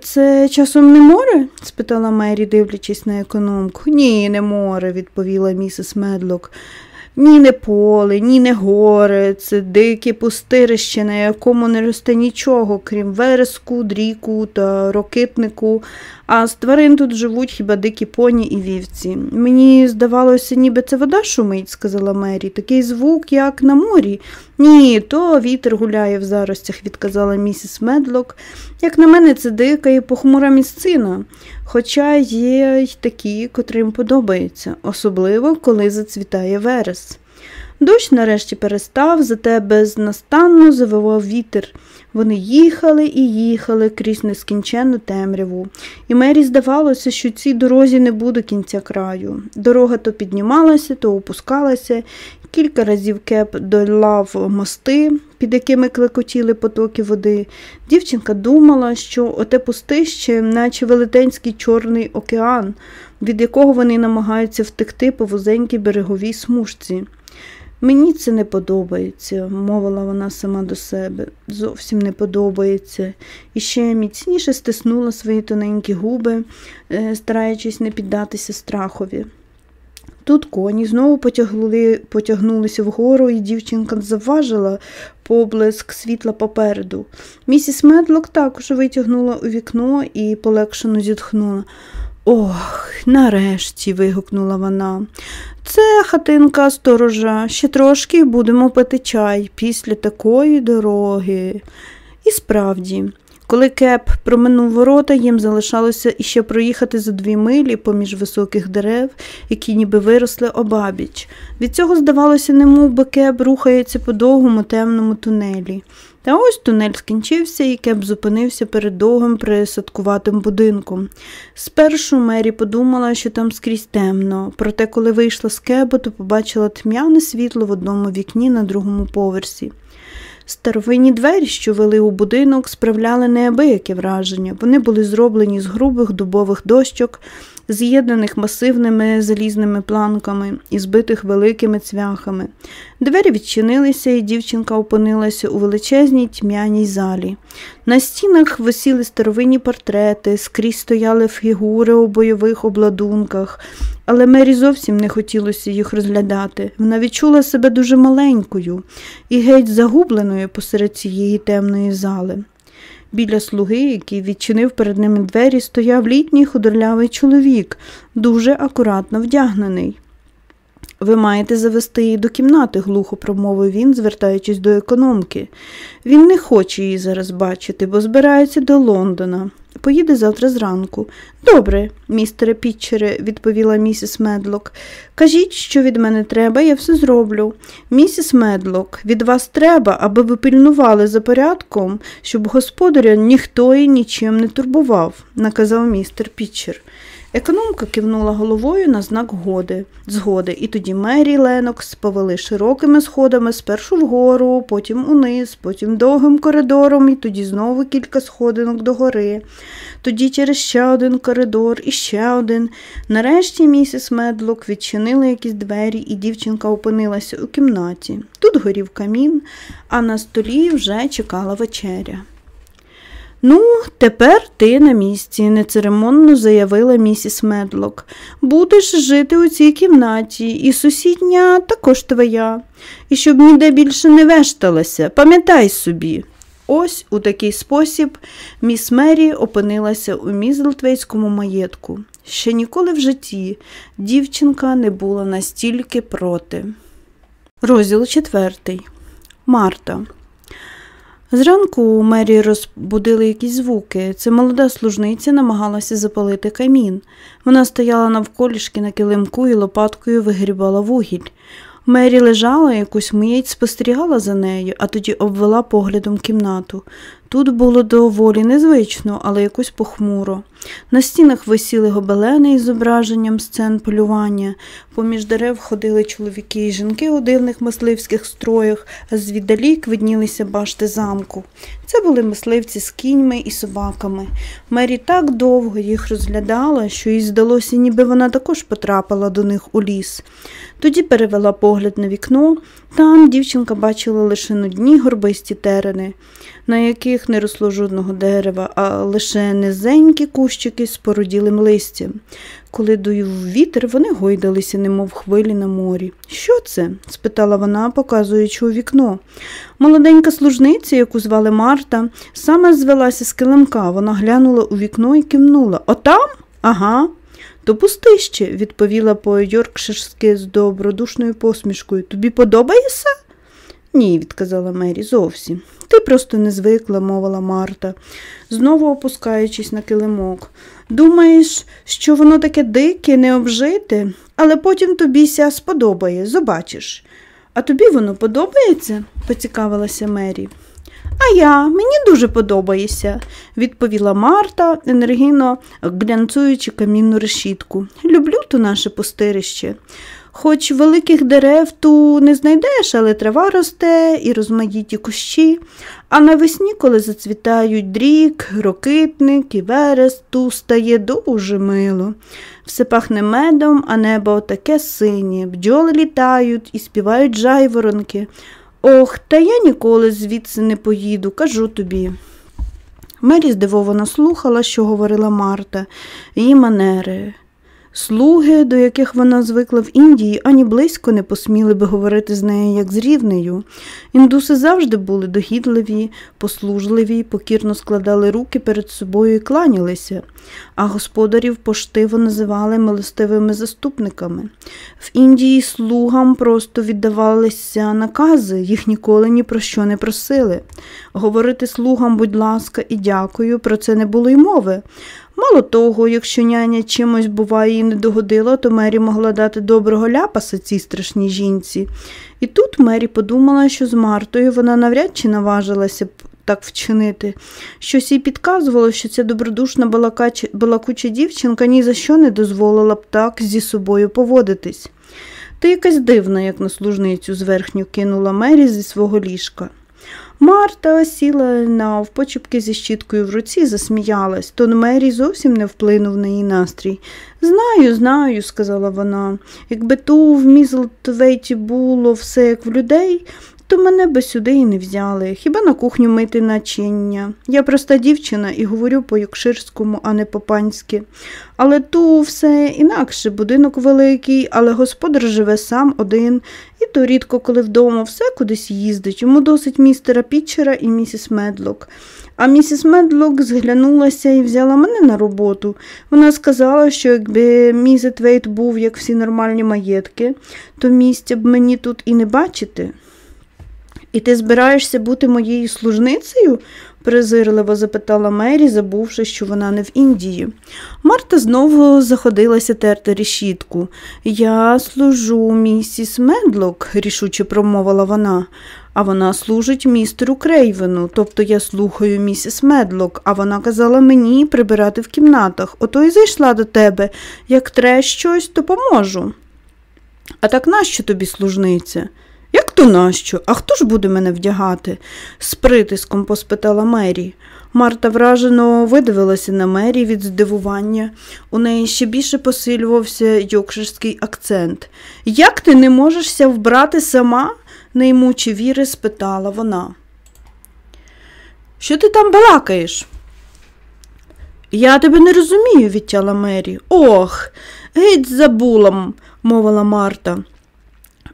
Це часом не море? спитала Мері, дивлячись на економку. Ні, не море, відповіла місіс Медлок. Ні не поле, ні не горе, це дике пустирище, на якому не росте нічого, крім вереску, дріку та рокитнику, а з тварин тут живуть хіба дикі поні і вівці. Мені здавалося, ніби це вода шумить, сказала Мері, такий звук, як на морі. Ні, то вітер гуляє в заростях, відказала місіс Медлок. Як на мене, це дика і похмура місцина. Хоча є й такі, котрим подобається, особливо коли зацвітає верес. Дощ нарешті перестав, зате безнастанно завивав вітер. Вони їхали і їхали крізь нескінченну темряву, і Мері здавалося, що цій дорозі не буде кінця краю. Дорога то піднімалася, то опускалася, кілька разів кеп долав мости, під якими клекотіли потоки води. Дівчинка думала, що оте пустище, наче велетенський Чорний океан, від якого вони намагаються втекти по вузенькій береговій смужці. Мені це не подобається, мовила вона сама до себе. Зовсім не подобається. І ще міцніше стиснула свої тоненькі губи, е, стараючись не піддатися страхові. Тут коні знову потягли, потягнулися вгору, і дівчинка завважила поблиск світла попереду. Місіс Медлок також витягнула у вікно і полегшено зітхнула. Ох, нарешті. вигукнула вона. Це хатинка сторожа, ще трошки будемо пити чай після такої дороги. І справді, коли кеп проминув ворота, їм залишалося іще проїхати за дві милі поміж високих дерев, які ніби виросли обабіч. Від цього здавалося, немов би кеп рухається по довгому темному тунелі. Та ось тунель скінчився, і кеп зупинився перед довгим присадкуватим будинком. Спершу Мері подумала, що там скрізь темно, проте, коли вийшла з кебу, то побачила тьмяне світло в одному вікні на другому поверсі. Старовинні двері, що вели у будинок, справляли неабияке враження. Вони були зроблені з грубих дубових дощок, з'єднаних масивними залізними планками і збитих великими цвяхами. Двері відчинилися, і дівчинка опинилася у величезній тьмяній залі. На стінах висіли старовинні портрети, скрізь стояли фігури у бойових обладунках, але Мері зовсім не хотілося їх розглядати. Вона відчула себе дуже маленькою і геть загубленою посеред цієї темної зали. Біля слуги, який відчинив перед ними двері, стояв літній худорлявий чоловік, дуже акуратно вдягнений. Ви маєте завести її до кімнати, глухо промовив він, звертаючись до економки. Він не хоче її зараз бачити, бо збирається до Лондона. Поїде завтра зранку. Добре, містере Пітчере, відповіла місіс Медлок. Кажіть, що від мене треба, я все зроблю. Місіс Медлок, від вас треба, аби ви пильнували за порядком, щоб господаря ніхто і нічим не турбував, наказав містер Пітчер. Економка кивнула головою на знак годи, згоди, і тоді Мері Ленокс повели широкими сходами спершу вгору, потім униз, потім довгим коридором, і тоді знову кілька сходинок догори, тоді через ще один коридор і ще один. Нарешті місіс Медлок відчинила якісь двері, і дівчинка опинилася у кімнаті. Тут горів камін, а на столі вже чекала вечеря. Ну, тепер ти на місці, нецеремонно заявила місіс Медлок. Будеш жити у цій кімнаті, і сусідня також твоя. І щоб ніде більше не вешталася, пам'ятай собі. Ось у такий спосіб міс Мері опинилася у Мізлтвейському маєтку. Ще ніколи в житті дівчинка не була настільки проти. Розділ четвертий. Марта. Зранку Мері розбудили якісь звуки. Це молода служниця намагалася запалити камін. Вона стояла навколішки на килимку і лопаткою вигрібала вугіль. Мері лежала якусь мить, спостерігала за нею, а тоді обвела поглядом кімнату. Тут було доволі незвично, але якось похмуро. На стінах висіли гобелени із зображенням сцен полювання. Поміж дерев ходили чоловіки і жінки у дивних мисливських строях, а звіддалік виднілися башти замку. Це були мисливці з кіньми і собаками. Мері так довго їх розглядала, що їй здалося, ніби вона також потрапила до них у ліс. Тоді перевела погляд на вікно. Там дівчинка бачила лише нудні горбисті терени, на яких не росло жодного дерева, а лише низенькі кущики з породілим листям. Коли дуюв вітер, вони гойдалися, немов хвилі на морі. Що це? спитала вона, показуючи у вікно. Молоденька служниця, яку звали Марта, саме звелася з килимка. Вона глянула у вікно і кивнула. Отам? Ага. То пустище, відповіла по Йоркширськи з добродушною посмішкою. Тобі подобається? Ні, відказала Мері, зовсім. Ти просто не звикла, мовила Марта, знову опускаючись на килимок. Думаєш, що воно таке дике, необжите, але потім тобі ся сподобає, побачиш. А тобі воно подобається? поцікавилася Мері. А я, мені дуже подобається, відповіла Марта, енергійно глянцуючи камінну решітку. Люблю ту наше пустирище. Хоч великих дерев ту не знайдеш, але трава росте і розмаїті кущі, а навесні, коли зацвітають дрік, рокитник і верес, ту стає дуже мило. Все пахне медом, а небо таке синє, бджоли літають і співають жайворонки. Ох, та я ніколи звідси не поїду, кажу тобі. Мері здивовано слухала, що говорила Марта, її манери. Слуги, до яких вона звикла в Індії, ані близько не посміли би говорити з нею як з рівнею. Індуси завжди були догідливі, послужливі, покірно складали руки перед собою і кланялися, а господарів поштиво називали милостивими заступниками. В Індії слугам просто віддавалися накази, їх ніколи ні про що не просили. Говорити слугам, будь ласка, і дякую, про це не було й мови. Мало того, якщо няня чимось, буває, їй не догодила, то Мері могла дати доброго ляпаса цій страшній жінці. І тут Мері подумала, що з Мартою вона навряд чи наважилася б так вчинити. Щось їй підказувало, що ця добродушна балакуча дівчинка ні за що не дозволила б так зі собою поводитись. Ти якась дивна, як на служницю зверхню кинула Мері зі свого ліжка. Марта сіла навпочепки зі щіткою в руці засміялась, тон Мері зовсім не вплинув на її настрій. Знаю, знаю, сказала вона. Якби ту в Мізлтвейті було все як в людей, то мене би сюди і не взяли, хіба на кухню мити начиння. Я проста дівчина і говорю по юкширському, а не по панськи. Але ту все інакше, будинок великий, але господар живе сам один, і то рідко, коли вдома все кудись їздить. Йому досить містера Пітчера і місіс Медлок. А місіс Медлок зглянулася і взяла мене на роботу. Вона сказала, що якби мізет Вейт був, як всі нормальні маєтки, то місця б мені тут і не бачити. І ти збираєшся бути моєю служницею? презирливо запитала Мері, забувши, що вона не в Індії. Марта знову заходилася терти решітку. Я служу місіс Медлок, рішуче промовила вона. А вона служить містеру Крейвену, тобто я слухаю місіс Медлок, а вона казала мені прибирати в кімнатах. Ото й зайшла до тебе. Як тре щось, то поможу. А так нащо тобі служниця? Як то нащо? А хто ж буде мене вдягати? з притиском поспитала Мері. Марта вражено видивилася на Мері від здивування. У неї ще більше посилювався йокширський акцент. Як ти не можешся вбрати сама? неймучі віри спитала вона. Що ти там балакаєш? Я тебе не розумію, відтяла Мері. Ох, геть забула, мовила Марта.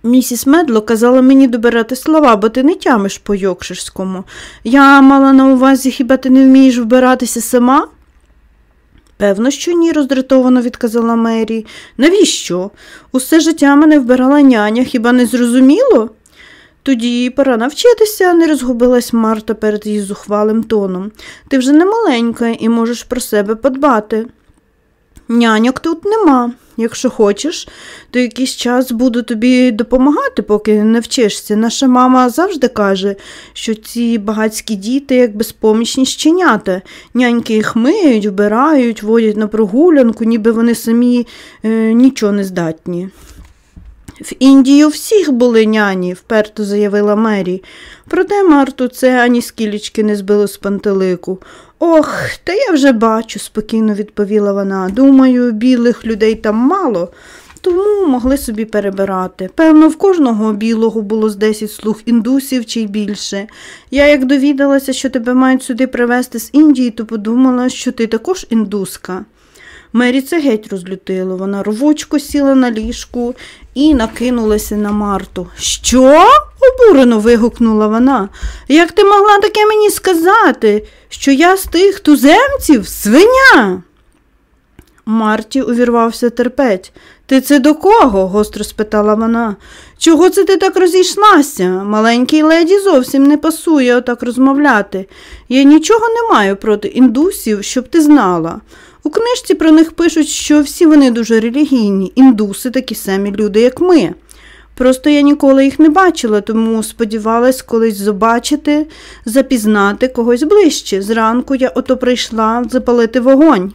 Місіс Медло казала мені добирати слова, бо ти не тямиш по йокширському. Я мала на увазі, хіба ти не вмієш вбиратися сама? Певно, що ні, роздратовано відказала Мері. Навіщо? Усе життя мене вбирала няня, хіба не зрозуміло? Тоді пора навчитися, не розгубилась Марта перед її зухвалим тоном. Ти вже не маленька і можеш про себе подбати. Няньок тут нема. Якщо хочеш, то якийсь час буду тобі допомагати, поки не вчишся. Наша мама завжди каже, що ці багатські діти, як безпомічні щенята. Няньки їх миють, вбирають, водять на прогулянку, ніби вони самі е, нічого не здатні. В Індії всіх були няні, вперто заявила Мері. Проте Марту це ані скілечки не збило з пантелику. Ох, та я вже бачу, спокійно відповіла вона. Думаю, білих людей там мало, тому могли собі перебирати. Певно, в кожного білого було з десять слуг індусів чи й більше. Я як довідалася, що тебе мають сюди привезти з Індії, то подумала, що ти також індуска. Мері це геть розлютило. Вона рвучко сіла на ліжку і накинулася на Марту. Що? обурено вигукнула вона. Як ти могла таке мені сказати, що я з тих туземців свиня? Марті увірвався терпець. Ти це до кого? гостро спитала вона. Чого це ти так розійшлася? Маленькій леді зовсім не пасує отак розмовляти. Я нічого не маю проти індусів, щоб ти знала. У книжці про них пишуть, що всі вони дуже релігійні, індуси такі самі люди, як ми. Просто я ніколи їх не бачила, тому сподівалась колись побачити, запізнати когось ближче. Зранку я ото прийшла запалити вогонь,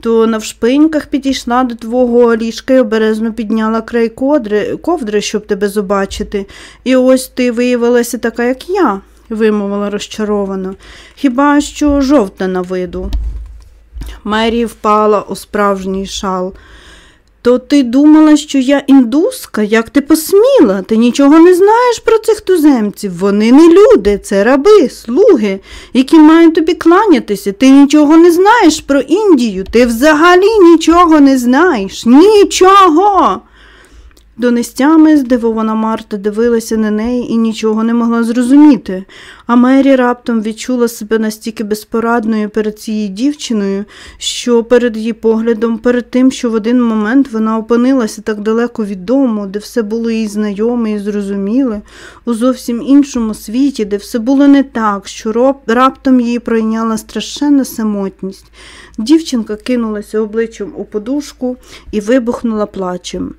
то навшпиньках підійшла до твого ліжка і обережно підняла край ковдри, ковдри, щоб тебе побачити. І ось ти виявилася така, як я, вимовила розчаровано. Хіба що жовта на виду. Мері впала у справжній шал. То ти думала, що я індуска? Як ти посміла? Ти нічого не знаєш про цих туземців. Вони не люди, це раби, слуги, які мають тобі кланятися. Ти нічого не знаєш про Індію. Ти взагалі нічого не знаєш. Нічого. Донестями здивована Марта дивилася на неї і нічого не могла зрозуміти, а Мері раптом відчула себе настільки безпорадною перед цією дівчиною, що перед її поглядом, перед тим, що в один момент вона опинилася так далеко від дому, де все було їй знайоме і зрозуміле, у зовсім іншому світі, де все було не так, що раптом її пройняла страшенна самотність. Дівчинка кинулася обличчям у подушку і вибухнула плачем.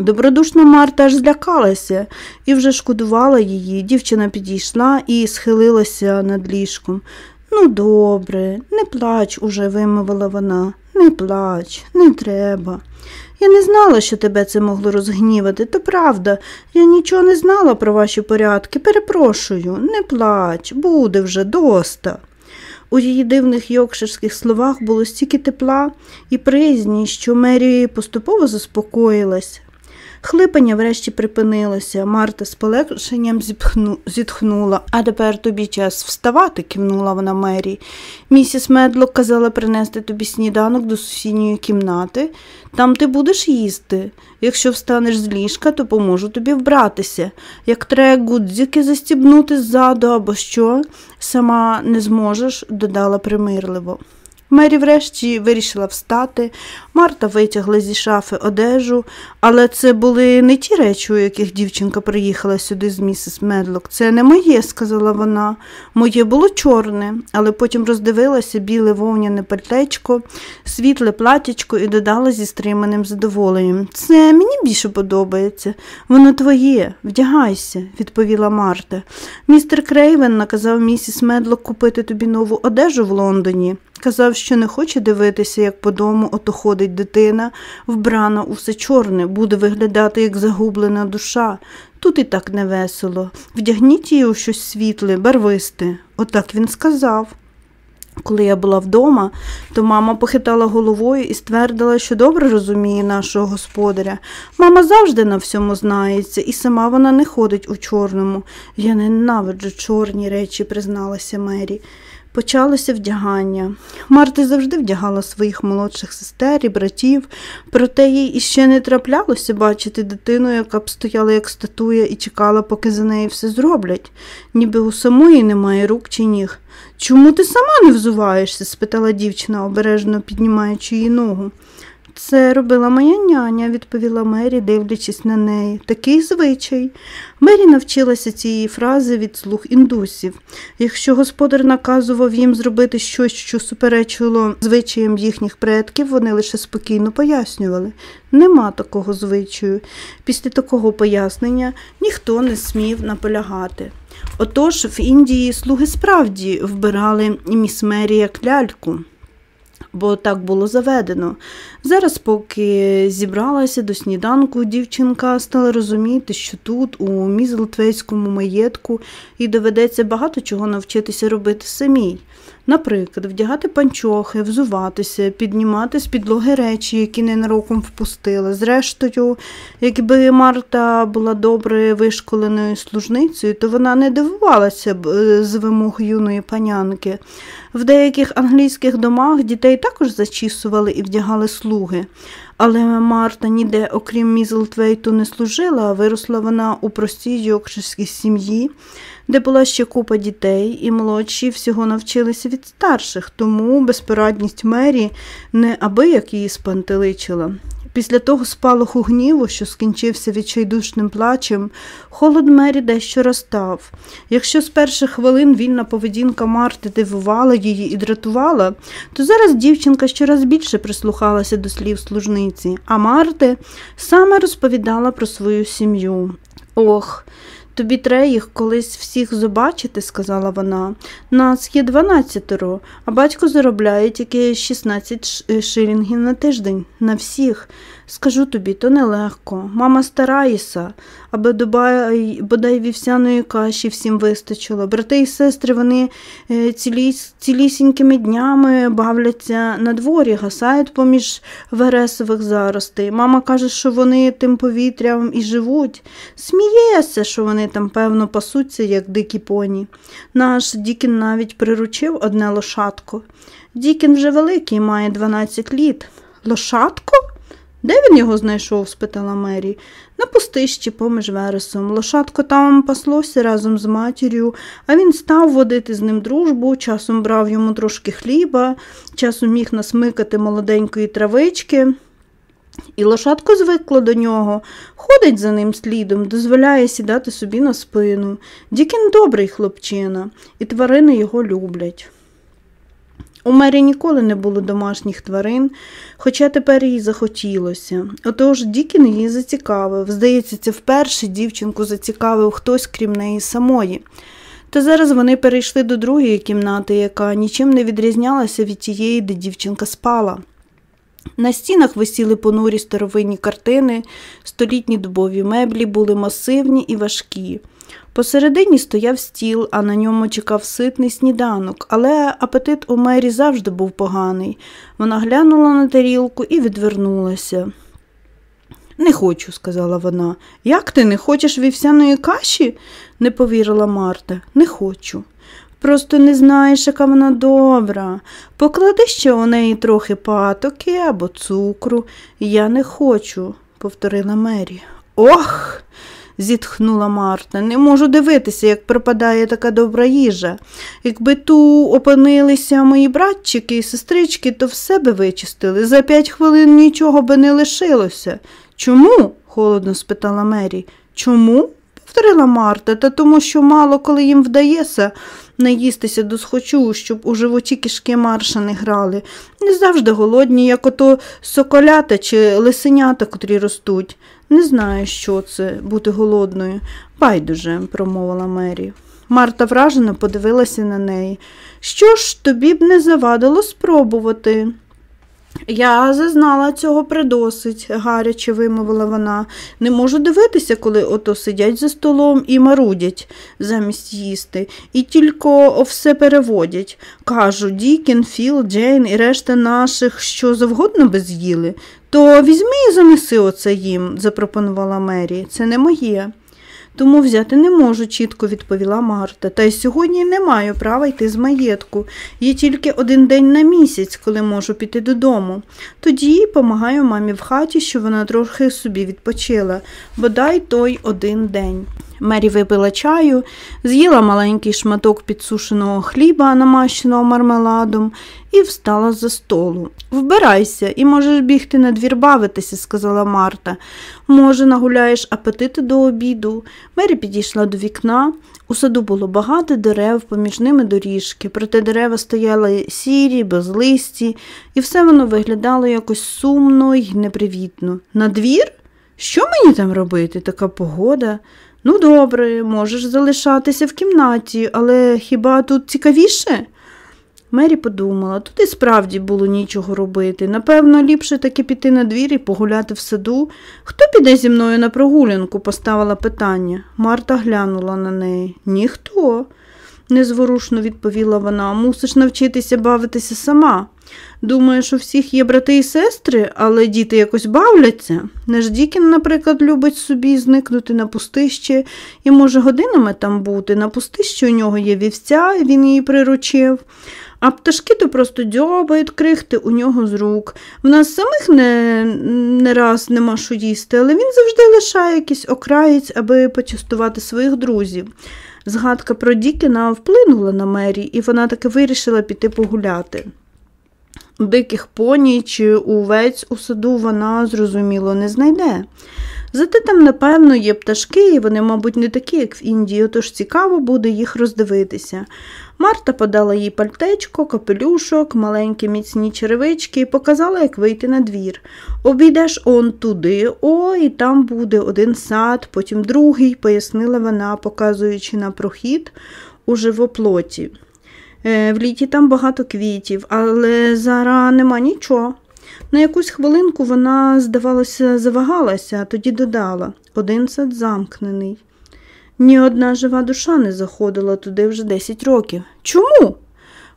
Добродушна Марта аж злякалася і вже шкодувала її. Дівчина підійшла і схилилася над ліжком. Ну, добре, не плач, уже вимовила вона. Не плач, не треба. Я не знала, що тебе це могло розгнівати, то правда, я нічого не знала про ваші порядки. Перепрошую, не плач, буде вже доста. У її дивних йокширських словах було стільки тепла і приязні, що Мері поступово заспокоїлась. Хлипання врешті припинилося. Марта з полегшенням зітхнула. А тепер тобі час вставати, кивнула вона Мері. Місіс Медлок казала принести тобі сніданок до сусідньої кімнати. Там ти будеш їсти. Якщо встанеш з ліжка, то поможу тобі вбратися. Як треба гудзики застібнути ззаду або що, сама не зможеш, додала примирливо. Мері врешті вирішила встати. Марта витягла зі шафи одежу, але це були не ті речі, у яких дівчинка приїхала сюди з місіс Медлок. Це не моє, сказала вона. Моє було чорне, але потім роздивилася біле вовняне пальтечко, світле платячко і додала зі стриманим задоволенням. Це мені більше подобається. Воно твоє, вдягайся, відповіла Марта. Містер Крейвен наказав місіс Медлок купити тобі нову одежу в Лондоні. Казав, що не хоче дивитися, як по дому ото ходить дитина, вбрана у все чорне, буде виглядати, як загублена душа. Тут і так невесело. Вдягніть її у щось світле, барвисте. Отак він сказав. Коли я була вдома, то мама похитала головою і ствердила, що добре розуміє нашого господаря. Мама завжди на всьому знається, і сама вона не ходить у чорному. Я ненавиджу чорні речі, призналася Мері. Почалося вдягання. Марта завжди вдягала своїх молодших сестер і братів, проте їй іще не траплялося бачити дитину, яка б стояла як статуя і чекала, поки за неї все зроблять, ніби у самої немає рук чи ніг. Чому ти сама не взуваєшся? спитала дівчина, обережно піднімаючи її ногу. Це робила моя няня, відповіла Мері, дивлячись на неї. Такий звичай. Мері навчилася цієї фрази від слуг індусів. Якщо господар наказував їм зробити щось, що суперечило звичаям їхніх предків, вони лише спокійно пояснювали. Нема такого звичаю. Після такого пояснення ніхто не смів наполягати. Отож в Індії слуги справді вбирали міс Мері як бо так було заведено. Зараз, поки зібралася до сніданку, дівчинка стала розуміти, що тут, у мізлтвейському маєтку, їй доведеться багато чого навчитися робити самій. Наприклад, вдягати панчохи, взуватися, піднімати з підлоги речі, які ненароком впустила. Зрештою, якби Марта була добре вишколеною служницею, то вона не дивувалася б е, з вимог юної панянки. В деяких англійських домах дітей також зачісували і вдягали слуги. Але Марта ніде, окрім Мізлтвейту, не служила, виросла вона у простій йоркширській сім'ї, де була ще купа дітей, і молодші всього навчилися від старших, тому безпорадність Мері не аби як її спантеличила. Після того спалаху гніву, що скінчився відчайдушним плачем, холод Мері дещо розстав. Якщо з перших хвилин вільна поведінка Марти дивувала її і дратувала, то зараз дівчинка щораз більше прислухалася до слів служниці, а Марти саме розповідала про свою сім'ю. Ох, Тобі треба їх колись всіх побачити, сказала вона. Нас є дванадцятеро, а батько заробляє тільки 16 е, шилінгів на тиждень на всіх. Скажу тобі, то нелегко. Мама старається, аби добай, бодай вівсяної каші всім вистачило. Брати і сестри вони е, цілі, цілісінькими днями бавляться на дворі, гасають поміж вересових заростей. Мама каже, що вони тим повітрям і живуть. Сміється, що вони там, певно, пасуться, як дикі поні. Наш Дікін навіть приручив одне лошадко. Дікін вже великий, має 12 літ. Лошадко? Де він його знайшов? спитала Мері. На пустищі поміж вересом. Лошадко там паслося разом з матір'ю, а він став водити з ним дружбу, часом брав йому трошки хліба, часом міг насмикати молоденької травички. І лошадко звикло до нього, ходить за ним слідом, дозволяє сідати собі на спину. Дікін добрий хлопчина, і тварини його люблять. У Мері ніколи не було домашніх тварин, хоча тепер їй захотілося. Отож Дікін її зацікавив. Здається, це вперше дівчинку зацікавив хтось, крім неї самої. Та зараз вони перейшли до другої кімнати, яка нічим не відрізнялася від тієї, де дівчинка спала. На стінах висіли понурі старовинні картини, столітні дубові меблі були масивні і важкі. Посередині стояв стіл, а на ньому чекав ситний сніданок, але апетит у мері завжди був поганий. Вона глянула на тарілку і відвернулася. Не хочу, сказала вона. Як ти не хочеш вівсяної каші? не повірила Марта. Не хочу. Просто не знаєш, яка вона добра. Поклади ще у неї трохи патоки або цукру. Я не хочу, повторила Мері. Ох зітхнула Марта. Не можу дивитися, як пропадає така добра їжа. Якби ту опинилися мої братчики і сестрички, то все би вичистили. За п'ять хвилин нічого би не лишилося. Чому? холодно спитала Мері. Чому? повторила Марта, та тому, що мало коли їм вдається наїстися до схочу, щоб у животі кишки марша не грали. Не завжди голодні, як ото соколята чи лисенята, котрі ростуть. Не знаю, що це бути голодною. Байдуже, промовила Мері. Марта вражено подивилася на неї. Що ж, тобі б не завадило спробувати? Я зазнала цього придосить, гаряче вимовила вона. Не можу дивитися, коли ото сидять за столом і марудять замість їсти, і тільки все переводять. Кажу, Дікін, Філ, Джейн і решта наших що завгодно би з'їли. То візьми і занеси оце їм, запропонувала Мері. Це не моє тому взяти не можу, чітко відповіла Марта. Та й сьогодні не маю права йти з маєтку. Є тільки один день на місяць, коли можу піти додому. Тоді помагаю мамі в хаті, що вона трохи собі відпочила, бодай той один день. Мері випила чаю, з'їла маленький шматок підсушеного хліба, намащеного мармеладом, і встала за столу. Вбирайся і можеш бігти на двір бавитися, сказала Марта. Може, нагуляєш апетити до обіду. Мері підійшла до вікна. У саду було багато дерев, поміж ними доріжки, проте дерева стояли сірі, безлисті, і все воно виглядало якось сумно й непривітно. На двір? Що мені там робити? Така погода? Ну, добре, можеш залишатися в кімнаті, але хіба тут цікавіше? Мері подумала, тут і справді було нічого робити. Напевно, ліпше таки піти на двір і погуляти в саду. Хто піде зі мною на прогулянку? поставила питання. Марта глянула на неї. Ніхто, незворушно відповіла вона. Мусиш навчитися бавитися сама. Думаєш, у всіх є брати і сестри, але діти якось бавляться. Наш Дікін, наприклад, любить собі зникнути на пустище і може годинами там бути. На пустищі у нього є вівця, він її приручив. А пташки то просто дзьобають крихти у нього з рук. В нас самих не не раз нема що їсти, але він завжди лишає якийсь окраєць, аби почастувати своїх друзів. Згадка про Дікіна вплинула на Мері, і вона таки вирішила піти погуляти. Диких поні чи увець у саду вона, зрозуміло, не знайде. Зате там, напевно, є пташки, і вони, мабуть, не такі, як в Індії, отож цікаво буде їх роздивитися. Марта подала їй пальтечко, капелюшок, маленькі міцні черевички і показала, як вийти на двір. Обійдеш он туди, о, і там буде один сад, потім другий, пояснила вона, показуючи на прохід у живоплоті. Е, в літі там багато квітів, але зараз нема нічого. На якусь хвилинку вона, здавалося, завагалася, а тоді додала один сад замкнений. Ні одна жива душа не заходила туди вже 10 років. Чому?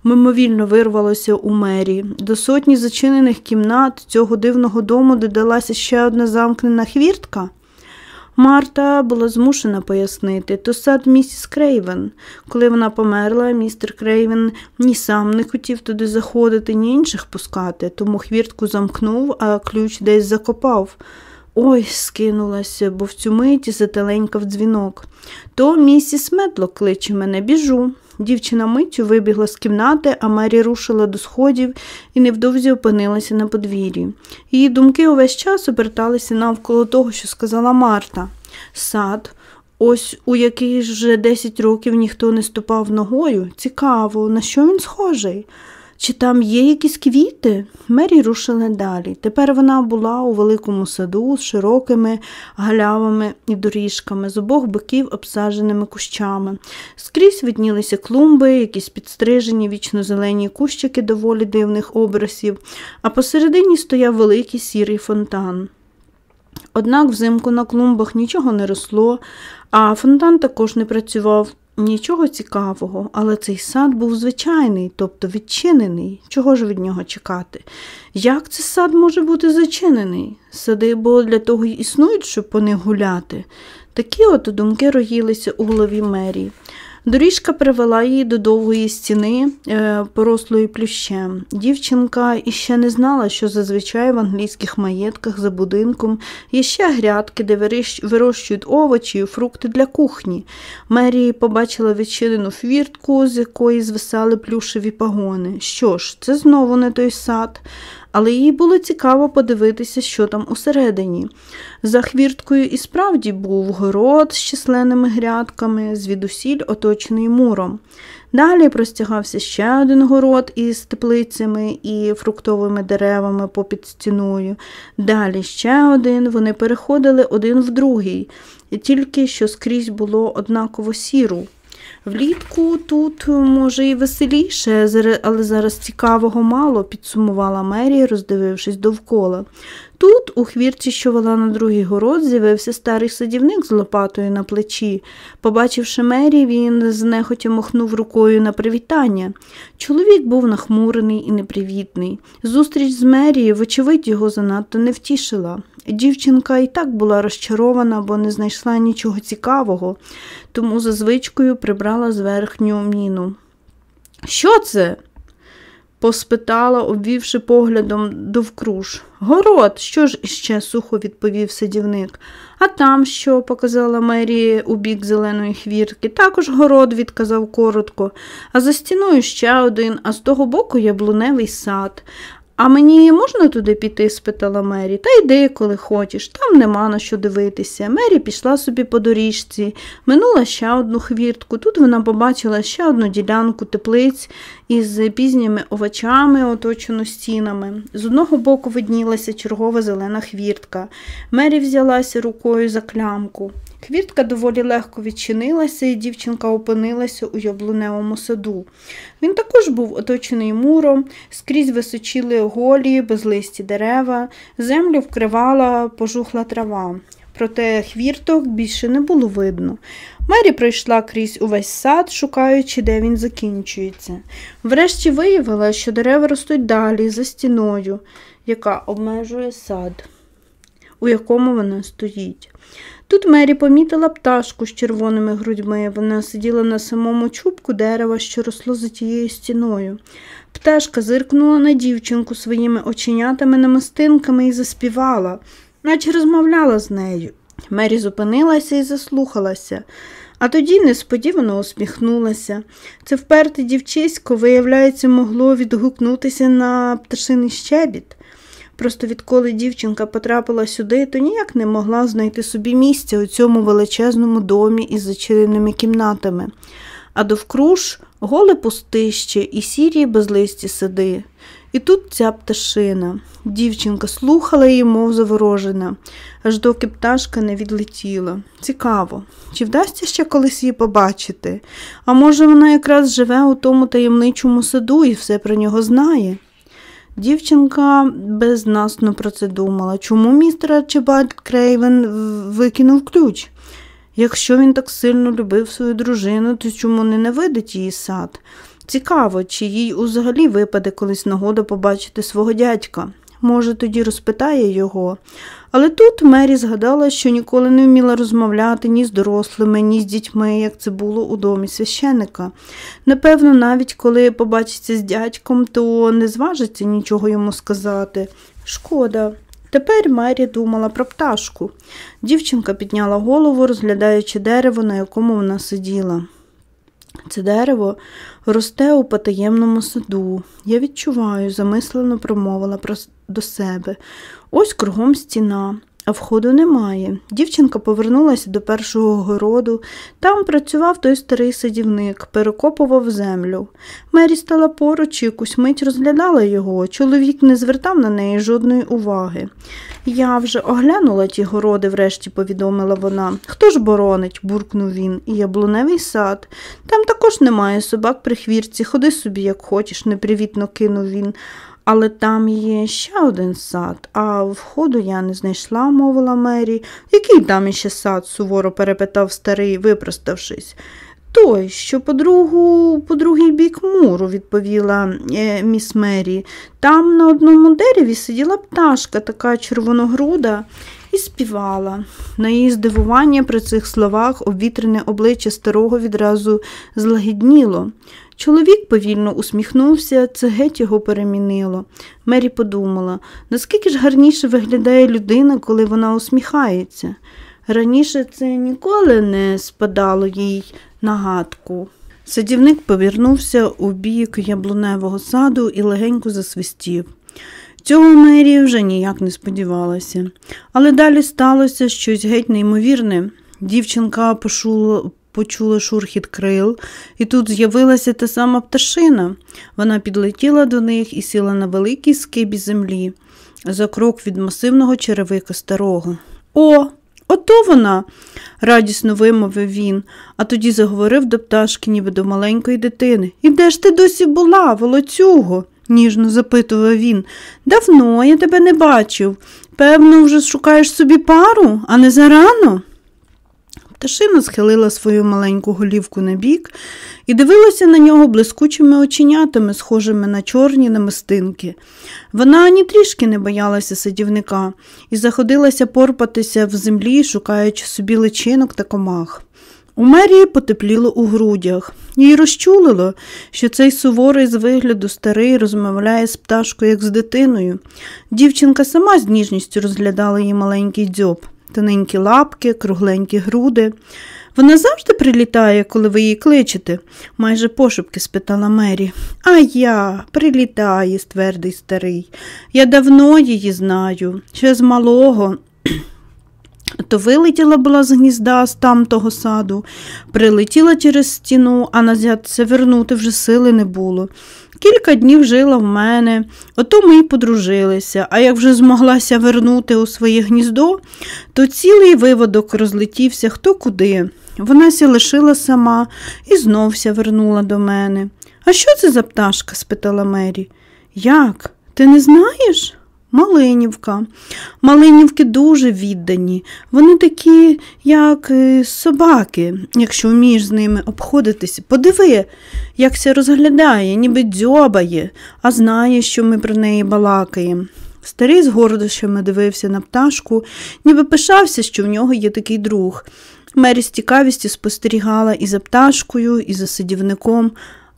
Мимовільно вирвалося у мері. До сотні зачинених кімнат цього дивного дому додалася ще одна замкнена хвіртка. Марта була змушена пояснити то сад місіс Крейвен. Коли вона померла, містер Крейвен ні сам не хотів туди заходити, ні інших пускати, тому хвіртку замкнув, а ключ десь закопав. Ой, скинулася, бо в цю миті зателенькав дзвінок. То місіс Медло кличе мене, біжу. Дівчина миттю вибігла з кімнати, а Мері рушила до сходів і невдовзі опинилася на подвір'ї. Її думки увесь час оберталися навколо того, що сказала Марта. Сад, ось у який вже 10 років ніхто не ступав ногою. Цікаво, на що він схожий? Чи там є якісь квіти? Мері рушила далі. Тепер вона була у великому саду з широкими галявами і доріжками, з обох боків обсадженими кущами. Скрізь виднілися клумби, якісь підстрижені, вічно зелені кущики доволі дивних образів, а посередині стояв великий сірий фонтан. Однак взимку на клумбах нічого не росло, а фонтан також не працював. Нічого цікавого, але цей сад був звичайний, тобто відчинений. Чого ж від нього чекати? Як цей сад може бути зачинений? Сади, бо для того й існують, щоб по них гуляти. Такі от думки роїлися у голові Мері. Доріжка привела її до довгої стіни, е, порослої плющем. Дівчинка іще не знала, що зазвичай в англійських маєтках за будинком є ще грядки, де вирощують овочі і фрукти для кухні. Мері побачила відчинену фвіртку, з якої звисали плюшеві пагони. Що ж, це знову не той сад але їй було цікаво подивитися, що там усередині. За хвірткою і справді був город з численними грядками, звідусіль оточений муром. Далі простягався ще один город із теплицями і фруктовими деревами попід стіною. Далі ще один, вони переходили один в другий, тільки що скрізь було однаково сіру. Влітку тут, може, і веселіше, але зараз цікавого мало, підсумувала Мері, роздивившись довкола. Тут, у хвірці, що вела на другий город, з'явився старий садівник з лопатою на плечі. Побачивши Мері, він знехотя махнув рукою на привітання. Чоловік був нахмурений і непривітний. Зустріч з Мері, вочевидь, його занадто не втішила. Дівчинка і так була розчарована, бо не знайшла нічого цікавого, тому за звичкою прибрала зверхню міну. Що це? Поспитала, обвівши поглядом довкруж. Город, що ж іще сухо відповів садівник. А там що? показала Мері у бік зеленої хвіртки. Також город, відказав коротко, а за стіною ще один, а з того боку яблуневий сад. А мені можна туди піти? спитала Мері. Та йди, коли хочеш, там нема на що дивитися. Мері пішла собі по доріжці, минула ще одну хвіртку. Тут вона побачила ще одну ділянку теплиць із пізніми овочами, оточену стінами. З одного боку виднілася чергова зелена хвіртка. Мері взялася рукою за клямку. Хвіртка доволі легко відчинилася, і дівчинка опинилася у яблуневому саду. Він також був оточений муром, скрізь височили голі, безлисті дерева, землю вкривала пожухла трава. Проте хвірток більше не було видно. Мері пройшла крізь увесь сад, шукаючи, де він закінчується. Врешті виявила, що дерева ростуть далі, за стіною, яка обмежує сад, у якому вона стоїть. Тут Мері помітила пташку з червоними грудьми. Вона сиділа на самому чубку дерева, що росло за тією стіною. Пташка зиркнула на дівчинку своїми оченятами намистинками і заспівала, наче розмовляла з нею. Мері зупинилася і заслухалася, а тоді несподівано усміхнулася. Це вперте дівчисько, виявляється, могло відгукнутися на пташиний щебіт. Просто відколи дівчинка потрапила сюди, то ніяк не могла знайти собі місця у цьому величезному домі із зачиненими кімнатами, а довкруж голе пустище і сірі безлисті сади. І тут ця пташина. Дівчинка слухала її, мов заворожена, аж доки пташка не відлетіла. Цікаво, чи вдасться ще колись її побачити? А може, вона якраз живе у тому таємничому саду і все про нього знає? Дівчинка безнасно про це думала. Чому містер Арчибальд Крейвен викинув ключ? Якщо він так сильно любив свою дружину, то чому не навидить її сад? Цікаво, чи їй взагалі випаде колись нагода побачити свого дядька. Може, тоді розпитає його. Але тут Мері згадала, що ніколи не вміла розмовляти ні з дорослими, ні з дітьми, як це було у домі священика. Напевно, навіть коли побачиться з дядьком, то не зважиться нічого йому сказати. Шкода. Тепер Мері думала про пташку. Дівчинка підняла голову, розглядаючи дерево, на якому вона сиділа. Це дерево росте у потаємному саду. Я відчуваю, замислено промовила до себе. Ось кругом стіна, а входу немає. Дівчинка повернулася до першого городу. Там працював той старий садівник, перекопував землю. Мері стала поруч і якусь мить розглядала його. Чоловік не звертав на неї жодної уваги. Я вже оглянула ті городи, врешті повідомила вона. Хто ж боронить? буркнув він, і яблуневий сад. Там також немає собак при хвірці. Ходи собі, як хочеш, непривітно кинув він. Але там є ще один сад, а входу я не знайшла, мовила Мері. Який там іще сад? суворо перепитав старий, випроставшись. Той, що по другу, по другий бік муру, відповіла е, міс Мері. Там на одному дереві сиділа пташка, така червоногруда, і співала. На її здивування при цих словах обвітрене обличчя старого відразу злагідніло. Чоловік повільно усміхнувся, це геть його перемінило. Мері подумала, наскільки ж гарніше виглядає людина, коли вона усміхається. Раніше це ніколи не спадало їй нагадку. Садівник повернувся у бік яблуневого саду і легенько засвистів. Цього Мері вже ніяк не сподівалася. Але далі сталося щось геть неймовірне. Дівчинка пошула, почула шурхіт крил, і тут з'явилася та сама пташина. Вона підлетіла до них і сіла на великій скибі землі, за крок від масивного черевика старого. О, ото вона, радісно вимовив він, а тоді заговорив до пташки, ніби до маленької дитини. І де ж ти досі була, волоцюго? ніжно запитував він. Давно я тебе не бачив. Певно, вже шукаєш собі пару, а не зарано. Пташина схилила свою маленьку голівку на бік і дивилася на нього блискучими оченятами, схожими на чорні намистинки. Вона ані трішки не боялася садівника і заходилася порпатися в землі, шукаючи собі личинок та комах. У мерії потепліло у грудях. Їй розчулило, що цей суворий з вигляду старий розмовляє з пташкою, як з дитиною. Дівчинка сама з ніжністю розглядала її маленький дзьоб, тоненькі лапки, кругленькі груди. Вона завжди прилітає, коли ви її кличете, майже пошепки спитала Мері. А я прилітає, ствердий старий. Я давно її знаю, ще з малого. То вилетіла була з гнізда з тамтого саду, прилетіла через стіну, а назад це вернути вже сили не було. Кілька днів жила в мене, ото ми й подружилися, а як вже змоглася вернути у своє гніздо, то цілий виводок розлетівся хто куди. Вона ся лишила сама і зновся вернула до мене. А що це за пташка? спитала Мері. Як? Ти не знаєш? Малинівка. Малинівки дуже віддані. Вони такі, як е, собаки, якщо вмієш з ними обходитися. Подиви, як ся розглядає, ніби дзьобає, а знає, що ми про неї балакаємо. Старий з гордощами дивився на пташку, ніби пишався, що в нього є такий друг. Мері з цікавістю спостерігала і за пташкою, і за сидівником.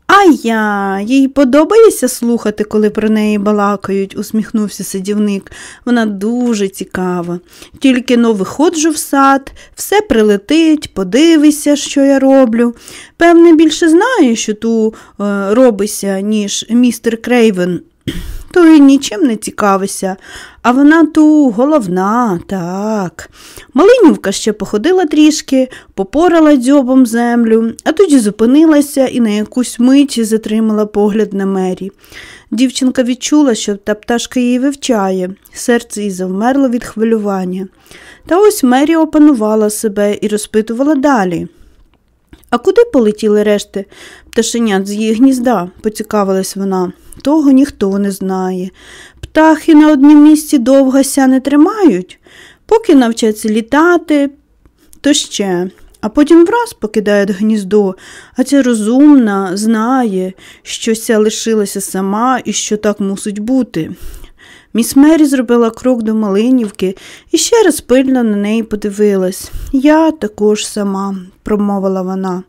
А я, їй подобається слухати, коли про неї балакають, усміхнувся сидівник. Вона дуже цікава. Тільки но виходжу в сад, все прилетить, подивися, що я роблю. Певне, більше знає, що ту е, робися, ніж містер Крейвен то й нічим не цікавися, а вона ту головна, так. Малинівка ще походила трішки, попорала дзьобом землю, а тоді зупинилася і на якусь мить затримала погляд на мері. Дівчинка відчула, що та пташка її вивчає, серце їй завмерло від хвилювання. Та ось Мері опанувала себе і розпитувала далі. А куди полетіли решти пташенят з її гнізда? поцікавилась вона. Того ніхто не знає. Птахи на однім місці довго ся не тримають, поки навчаться літати, то ще, а потім враз покидають гніздо, а ця розумна знає, що ся лишилася сама і що так мусить бути. Міс Мері зробила крок до Малинівки і ще раз пильно на неї подивилась. Я також сама, промовила вона.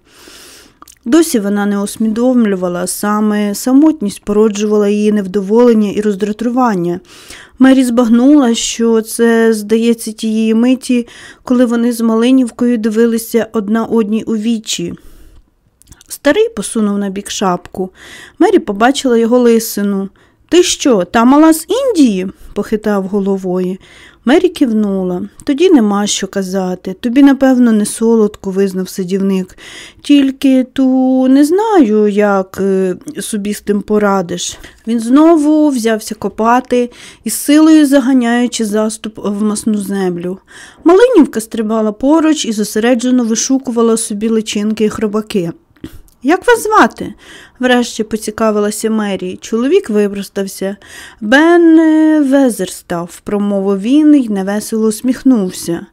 Досі вона не усмідомлювала саме самотність породжувала її невдоволення і роздратування. Мері збагнула, що це, здається, тієї миті, коли вони з Малинівкою дивилися одна одній у вічі. Старий посунув на бік шапку. Мері побачила його лисину. Ти що, та мала з Індії? похитав головою. Мері кивнула. Тоді нема що казати. Тобі, напевно, не солодко, визнав сидівник. Тільки ту не знаю, як е, собі з тим порадиш. Він знову взявся копати із силою заганяючи заступ в масну землю. Малинівка стрибала поруч і зосереджено вишукувала собі личинки і хробаки. Як вас звати? врешті поцікавилася Мері. Чоловік випростався. Бен Везерстав, промовив він і невесело усміхнувся.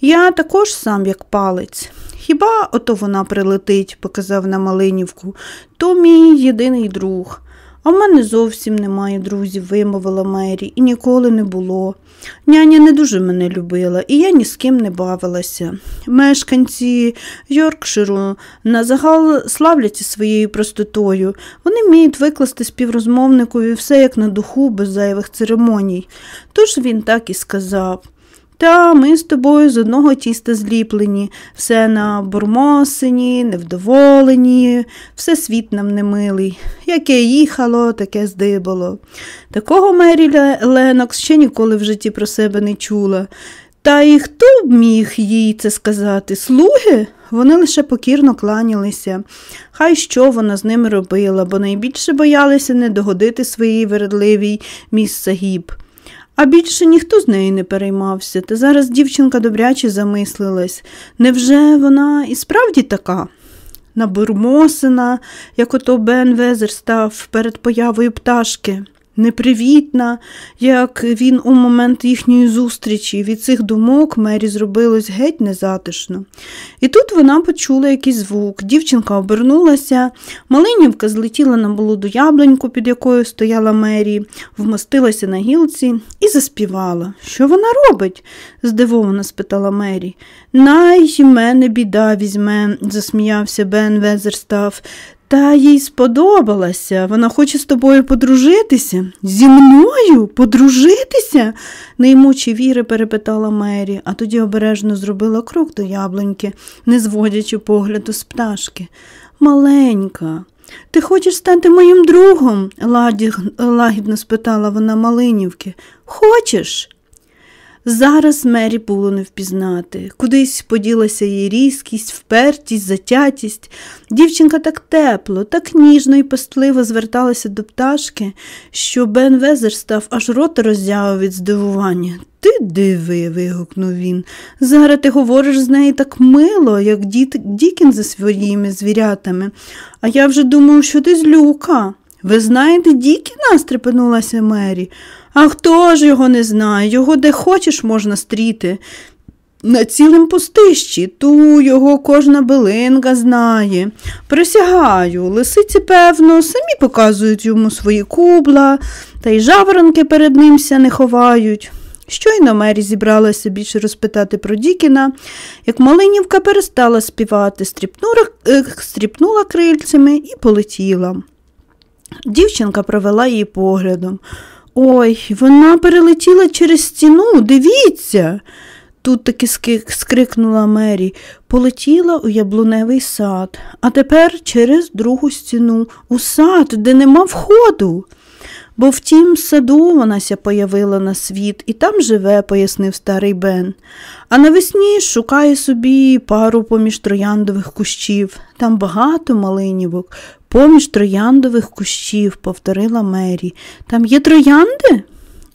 Я також сам як палець. Хіба ото вона прилетить, показав на Малинівку, то мій єдиний друг. А в мене зовсім немає друзів, вимовила Мері, і ніколи не було. Няня не дуже мене любила, і я ні з ким не бавилася. Мешканці Йоркширу на загал славляться своєю простотою. Вони вміють викласти співрозмовникові все як на духу, без зайвих церемоній. Тож він так і сказав. Та ми з тобою з одного тіста зліплені, все на бурмосині, невдоволені, все світ нам немилий. Яке їхало, таке здибало. Такого Мері Ленокс ще ніколи в житті про себе не чула. Та і хто б міг їй це сказати? Слуги? Вони лише покірно кланялися. Хай що вона з ними робила, бо найбільше боялися не догодити своїй вередливій міс Сагіб. А більше ніхто з неї не переймався, та зараз дівчинка добряче замислилась. Невже вона і справді така? Набурмосена, як ото Бен Везер став перед появою пташки. Непривітна, як він у момент їхньої зустрічі. Від цих думок Мері зробилось геть незатишно. І тут вона почула якийсь звук. Дівчинка обернулася, Малинівка злетіла на молоду яблуньку, під якою стояла Мері, вмостилася на гілці і заспівала. Що вона робить? здивовано спитала Мері. Най мене біда візьме, засміявся Бен Везерстав. Та їй сподобалася. Вона хоче з тобою подружитися. Зі мною подружитися? неймучі віри перепитала Мері, а тоді обережно зробила крок до яблуньки, не зводячи погляду з пташки. Маленька, ти хочеш стати моїм другом? лагідно спитала вона Малинівки. Хочеш? Зараз Мері було не впізнати. Кудись поділася її різкість, впертість, затятість. Дівчинка так тепло, так ніжно і пестливо зверталася до пташки, що Бен Везер став аж рота роззявив від здивування. Ти диви, вигукнув він. Зараз ти говориш з нею так мило, як діт, Дікін за своїми звірятами, а я вже думав, що ти злюка. Ви знаєте Дікіна? стрепенулася Мері. А хто ж його не знає? Його де хочеш можна стріти. На цілим пустищі, ту його кожна билинка знає. Присягаю, лисиці, певно, самі показують йому свої кубла, та й жаворонки перед нимся не ховають. Щойно Мері зібралася більше розпитати про Дікіна, як Малинівка перестала співати, стріпнула, е, стріпнула крильцями і полетіла. Дівчинка провела її поглядом. Ой, вона перелетіла через стіну, дивіться. Тут таки скрикнула Мері, полетіла у яблуневий сад, а тепер через другу стіну, у сад, де нема входу. Бо в тім саду вонася появила на світ і там живе, пояснив старий Бен. А навесні шукає собі пару поміж трояндових кущів. Там багато малинівок, поміж трояндових кущів, повторила Мері. Там є троянди?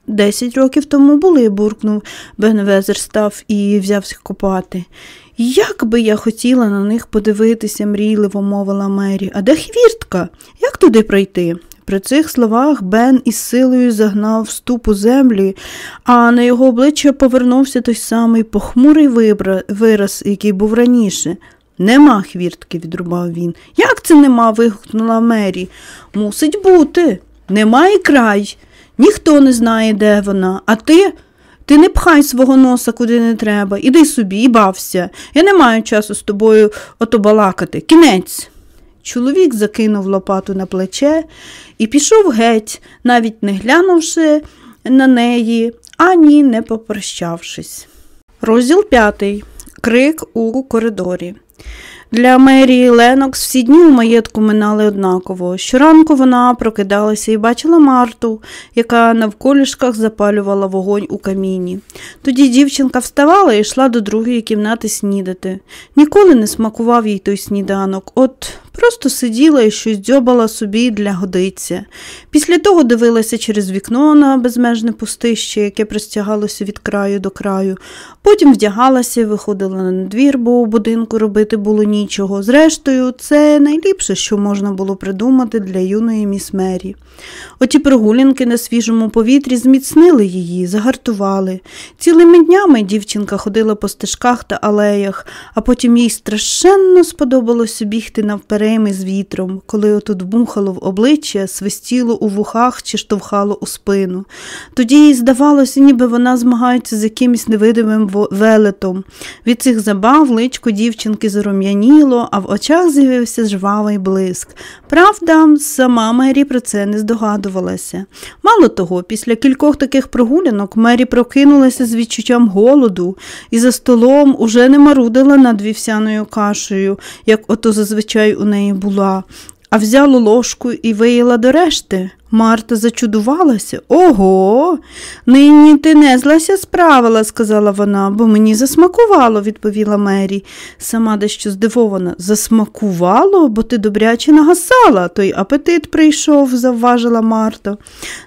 Десять років тому були, буркнув Бен Везерстав і взявся копати. Як би я хотіла на них подивитися, мрійливо мовила Мері. А де хвіртка? Як туди пройти? При цих словах Бен із силою загнав ступу землі, а на його обличчя повернувся той самий похмурий вираз, який був раніше. Нема хвіртки, відрубав він. Як це нема? вигукнула Мері. Мусить бути. Нема і край. Ніхто не знає, де вона, а ти. Ти не пхай свого носа куди не треба, іди собі і бався. Я не маю часу з тобою ото балакати. Кінець. Чоловік закинув лопату на плече і пішов геть, навіть не глянувши на неї, ані не попрощавшись. Розділ п'ятий. Крик у коридорі. Для Мерії Ленокс всі дні у маєтку минали однаково. Щоранку вона прокидалася і бачила Марту, яка навколішках запалювала вогонь у каміні. Тоді дівчинка вставала і йшла до другої кімнати снідати. Ніколи не смакував їй той сніданок, от просто сиділа і щось дзьобала собі для годиця. Після того дивилася через вікно на безмежне пустище, яке простягалося від краю до краю. Потім вдягалася виходила на двір, бо у будинку робити було нічого. Зрештою, це найліпше, що можна було придумати для юної міс Мері. Оті прогулянки на свіжому повітрі зміцнили її, загартували. Цілими днями дівчинка ходила по стежках та алеях, а потім їй страшенно сподобалося бігти навперейми з вітром, коли отут бухало в обличчя, свистіло у вухах чи штовхало у спину. Тоді їй здавалося, ніби вона змагається з якимось невидимим велетом. Від цих забав личко дівчинки зарум'яніло, а в очах з'явився жвавий блиск. Правда, сама Мері про це не здогадувалася. Мало того, після кількох таких прогулянок Мері прокинулася з відчуттям голоду і за столом уже не марудила над вівсяною кашею, як ото зазвичай у неї була, а взяла ложку і виїла до решти. Марта зачудувалася. Ого, нині ти не злася справила, сказала вона, бо мені засмакувало, відповіла Мері. Сама дещо здивована. Засмакувало, бо ти добряче нагасала, той апетит прийшов, завважила Марта.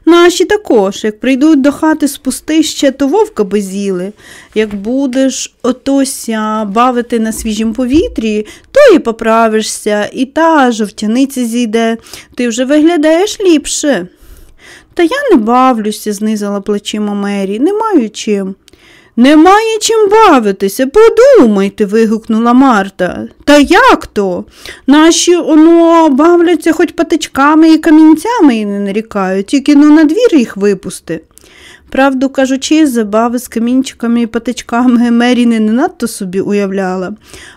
Наші також, як прийдуть до хати спусти ще, то вовка би з'їли. Як будеш отося бавити на свіжім повітрі, то і поправишся, і та жовтяниця зійде, ти вже виглядаєш ліпше. Та я не бавлюся, знизила плечима Мері, не маю чим. Немає чим бавитися, подумайте, вигукнула Марта. Та як то? Наші оно бавляться хоч патичками і камінцями і не нарікають, тільки ну на двір їх випусти. Правду кажучи, забави з камінчиками і патичками Мері не надто собі уявляла.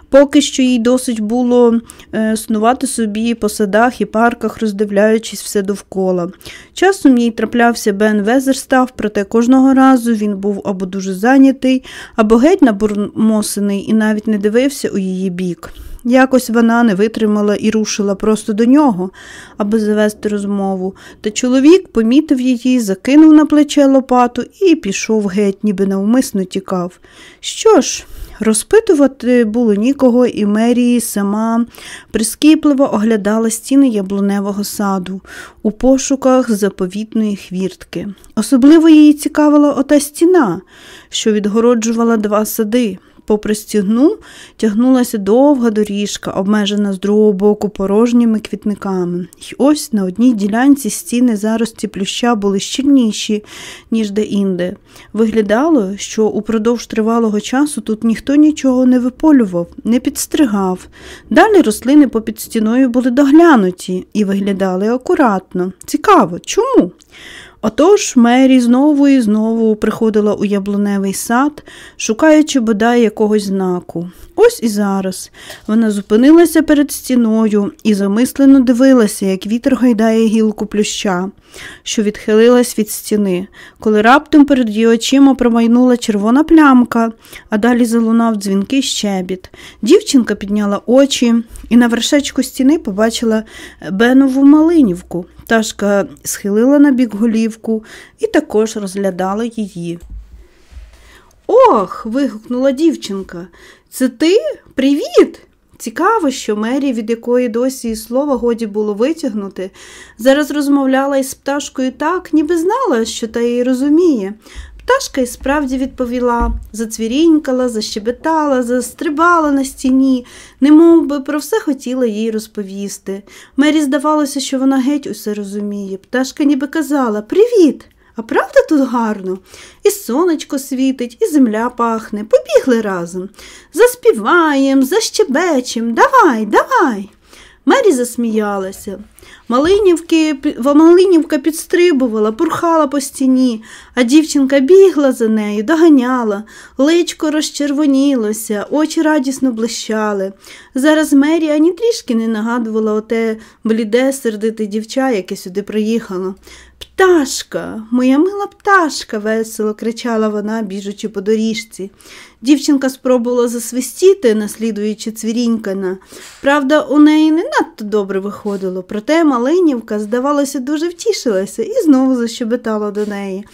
Поки що їй досить було е, снувати собі по садах і парках, роздивляючись все довкола. Часом їй траплявся Бен Везерстав, проте кожного разу він був або дуже зайнятий, або геть набурмосений і навіть не дивився у її бік. Якось вона не витримала і рушила просто до нього, аби завести розмову, та чоловік помітив її, закинув на плече лопату і пішов геть, ніби навмисно тікав. Що ж, розпитувати було нікого, і Мерії сама прискіпливо оглядала стіни яблуневого саду у пошуках заповітної хвіртки. Особливо її цікавила ота стіна, що відгороджувала два сади. Попри стігну тягнулася довга доріжка, обмежена з другого боку порожніми квітниками. І ось на одній ділянці стіни зарості плюща були щільніші, ніж де-інде. Виглядало, що упродовж тривалого часу тут ніхто нічого не виполював, не підстригав. Далі рослини попід стіною були доглянуті і виглядали акуратно. Цікаво, чому? Отож Мері знову і знову приходила у яблуневий сад, шукаючи бодай якогось знаку. Ось і зараз вона зупинилася перед стіною і замислено дивилася, як вітер гайдає гілку плюща, що відхилилась від стіни, коли раптом перед її очима промайнула червона плямка, а далі залунав дзвінкий щебіт. Дівчинка підняла очі і на вершечку стіни побачила Бенову малинівку. Пташка схилила на бік голівку і також розглядала її. Ох. вигукнула дівчинка. Це ти? Привіт! Цікаво, що Мері, від якої досі і слова годі було витягнути, зараз розмовляла із пташкою так, ніби знала, що та її розуміє. Пташка і справді відповіла, зацвірінькала, защебетала, застрибала на стіні, немов би про все хотіла їй розповісти. Мері здавалося, що вона геть усе розуміє. Пташка ніби казала Привіт! А правда тут гарно? І сонечко світить, і земля пахне. Побігли разом. Заспіваєм, защебечем, давай, давай. Мері засміялася. Малинівки, Малинівка підстрибувала, пурхала по стіні, а дівчинка бігла за нею, доганяла, личко розчервонілося, очі радісно блищали. Зараз Мері ані трішки не нагадувала оте бліде, сердите дівча, яке сюди приїхало. Пташка, моя мила пташка, весело кричала вона, біжучи по доріжці. Дівчинка спробувала засвистіти, наслідуючи цвірінькана. Правда, у неї не надто добре виходило, проте Малинівка, здавалося, дуже втішилася і знову защебетала до неї.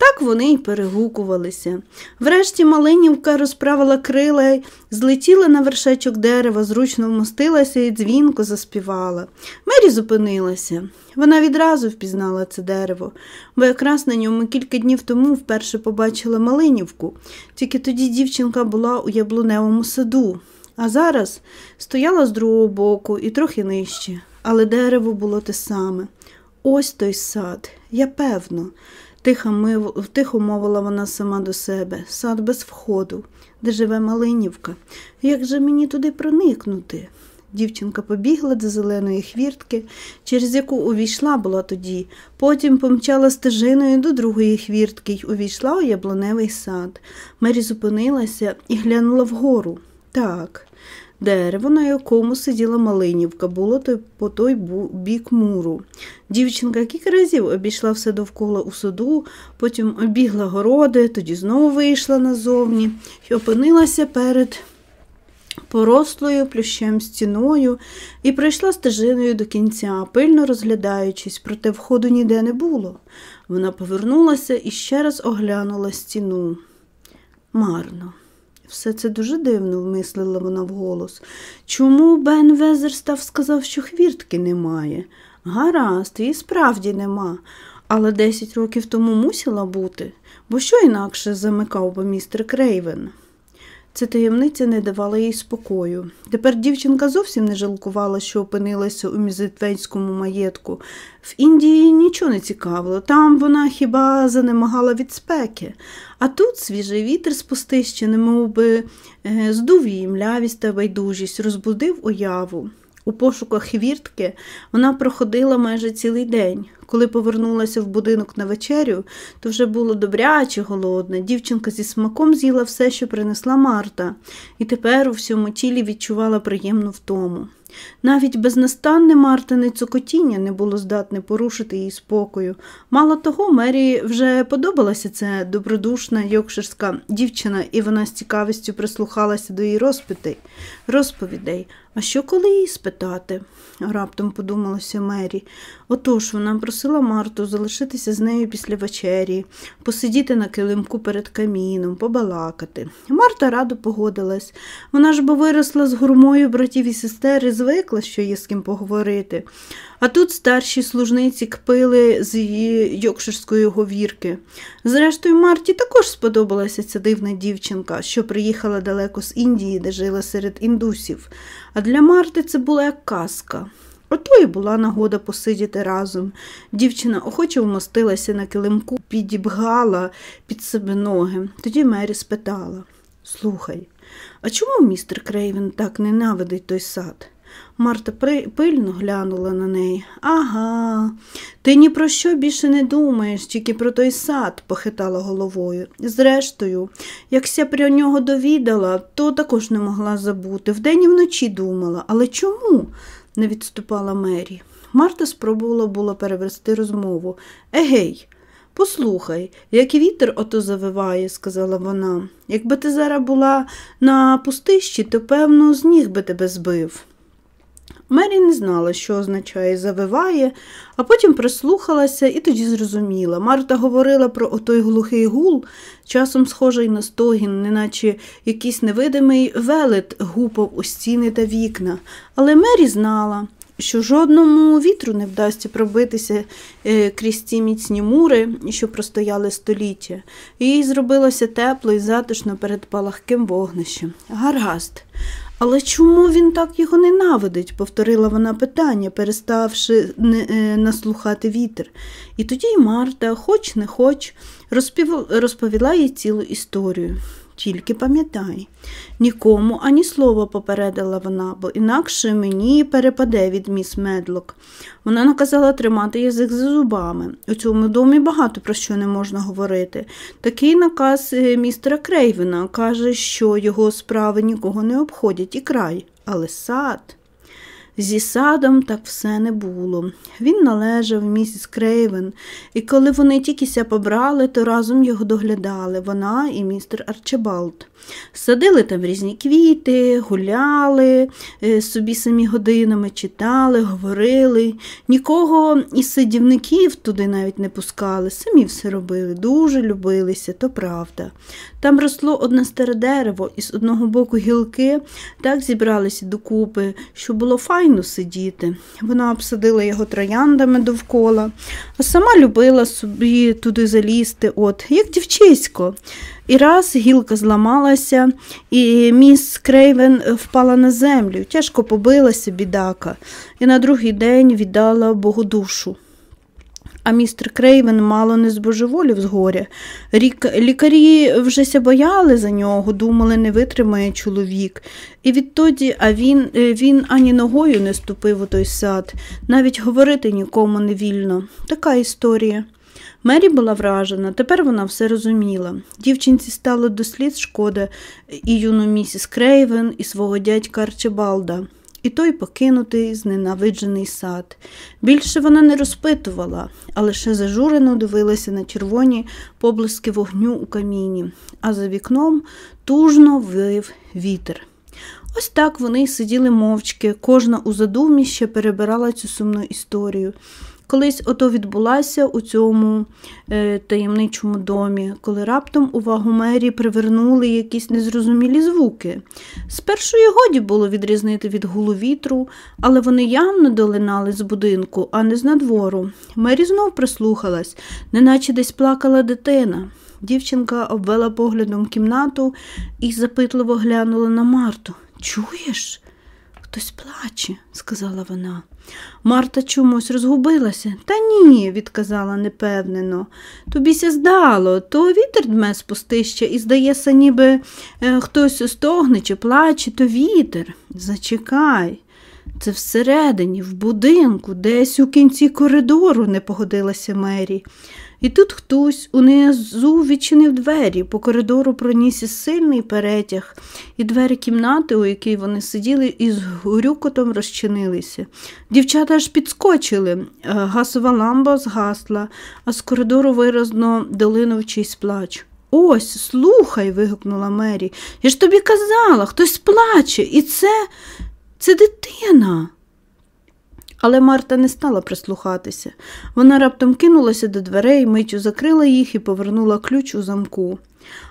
Так вони й перегукувалися. Врешті Малинівка розправила крила злетіла на вершечок дерева, зручно вмостилася і дзвінко заспівала. Мері зупинилася. Вона відразу впізнала це дерево, бо якраз на ньому кілька днів тому вперше побачила Малинівку. Тільки тоді дівчинка була у яблуневому саду, а зараз стояла з другого боку і трохи нижче, але дерево було те саме. Ось той сад, я певно. Тихо, мив, тихо мовила вона сама до себе, сад без входу, де живе Малинівка. Як же мені туди проникнути? Дівчинка побігла до зеленої хвіртки, через яку увійшла була тоді, потім помчала стежиною до другої хвіртки й увійшла у яблуневий сад. Мері зупинилася і глянула вгору. Так, Дерево, на якому сиділа Малинівка, було по той бік муру. Дівчинка кілька разів обійшла все довкола у саду, потім обігла городи, тоді знову вийшла назовні і опинилася перед порослою плющем стіною і пройшла стежиною до кінця, пильно розглядаючись, проте входу ніде не було. Вона повернулася і ще раз оглянула стіну. Марно. Все це дуже дивно, вмислила вона вголос. Чому Бен Везерстав сказав, що хвіртки немає? Гаразд, її справді нема, але десять років тому мусила бути, бо що інакше замикав би містер Крейвен. Ця таємниця не давала їй спокою. Тепер дівчинка зовсім не жалкувала, що опинилася у мізитвенському маєтку. В Індії нічого не цікавило, там вона хіба занемагала від спеки. А тут свіжий вітер з пустища, немов би е, здув її млявість та байдужість, розбудив уяву. У пошуках хвіртки вона проходила майже цілий день. Коли повернулася в будинок на вечерю, то вже було добряче голодне. Дівчинка зі смаком з'їла все, що принесла Марта, і тепер у всьому тілі відчувала приємну втому. Навіть безнастанне Мартине цокотіння не було здатне порушити її спокою. Мало того, Мері вже подобалася ця добродушна йокширська дівчина, і вона з цікавістю прислухалася до її розпитей, розповідей. А що коли її спитати? раптом подумалося Мері. Отож вона просила Марту залишитися з нею після вечері, посидіти на килимку перед каміном, побалакати. Марта радо погодилась. Вона ж бо виросла з гурмою братів і сестер і звикла, що є з ким поговорити. А тут старші служниці кпили з її йокширської говірки. Зрештою, Марті також сподобалася ця дивна дівчинка, що приїхала далеко з Індії, де жила серед індусів. А для Марти це була як казка. Ото й була нагода посидіти разом. Дівчина охоче вмостилася на килимку, підібгала під себе ноги. Тоді Мері спитала Слухай, а чому містер Крейвен так ненавидить той сад? Марта пильно глянула на неї. Ага, ти ні про що більше не думаєш, тільки про той сад, похитала головою. Зрештою, якся про нього довідала, то також не могла забути. Вдень і вночі думала. Але чому? не відступала Мері. Марта спробувала було перевести розмову. Егей, послухай, як вітер ото завиває, сказала вона. Якби ти зараз була на пустищі, то, певно, з ніг би тебе збив. Мері не знала, що означає завиває, а потім прислухалася і тоді зрозуміла. Марта говорила про отой глухий гул, часом схожий на стогін, неначе якийсь невидимий велет гупав у стіни та вікна. Але Мері знала, що жодному вітру не вдасться пробитися е, крізь ці міцні мури, що простояли століття. Їй зробилося тепло і затишно перед палахким вогнищем. Гаразд. Але чому він так його ненавидить? повторила вона питання, переставши е, наслухати вітер. І тоді й Марта, хоч не хоч, розповіла їй цілу історію. Тільки пам'ятай, нікому ані слова попередила вона, бо інакше мені перепаде від міс Медлок. Вона наказала тримати язик за зубами. У цьому домі багато про що не можна говорити. Такий наказ е, містера Крейвена каже, що його справи нікого не обходять і край, але сад. Зі садом так все не було. Він належав місіс Крейвен, і коли вони тільки побрали, то разом його доглядали вона і містер Арчебалд. Садили там різні квіти, гуляли, е, собі самі годинами читали, говорили. Нікого із сидівників туди навіть не пускали, самі все робили, дуже любилися, то правда. Там росло одне старе дерево, і з одного боку гілки так зібралися докупи, що було файно сидіти. Вона обсадила його трояндами довкола, а сама любила собі туди залізти, от, як дівчисько. І раз гілка зламалася, і міс Крейвен впала на землю, тяжко побилася, бідака, і на другий день віддала Богу душу. А містер Крейвен мало не збожеволів з горя. Лікарі вже бояли за нього, думали, не витримає чоловік. І відтоді а він він ані ногою не ступив у той сад, навіть говорити нікому не вільно. Така історія. Мері була вражена, тепер вона все розуміла. Дівчинці стало дослід шкода і юну місіс Крейвен, і свого дядька Арчибалда. І той покинутий, зненавиджений сад. Більше вона не розпитувала, а лише зажурено дивилася на червоні поблиски вогню у каміні, а за вікном тужно вив вітер. Ось так вони сиділи мовчки, кожна у задумі ще перебирала цю сумну історію. Колись ото відбулася у цьому е, таємничому домі, коли раптом увагу Мері привернули якісь незрозумілі звуки. Спершу й годі було відрізнити від гулу вітру, але вони явно долинали з будинку, а не з надвору. Мері знов прислухалась, неначе десь плакала дитина. Дівчинка обвела поглядом кімнату і запитливо глянула на Марту. Чуєш? Хтось плаче, сказала вона. Марта чомусь розгубилася. Та ні, відказала непевнено. Тобіся здало, то вітер дме з пустища і здається, ніби е, хтось стогне чи плаче, то вітер. Зачекай. Це всередині, в будинку, десь у кінці коридору, не погодилася Мері. І тут хтось унизу відчинив двері, по коридору пронісся сильний перетяг, і двері кімнати, у якій вони сиділи, із гурюкотом розчинилися. Дівчата аж підскочили, е, гасова ламба згасла, а з коридору виразно долинув чийсь плач. Ось, слухай, вигукнула Мері. Я ж тобі казала, хтось плаче, і це, це дитина. Але Марта не стала прислухатися. Вона раптом кинулася до дверей, миттю закрила їх і повернула ключ у замку.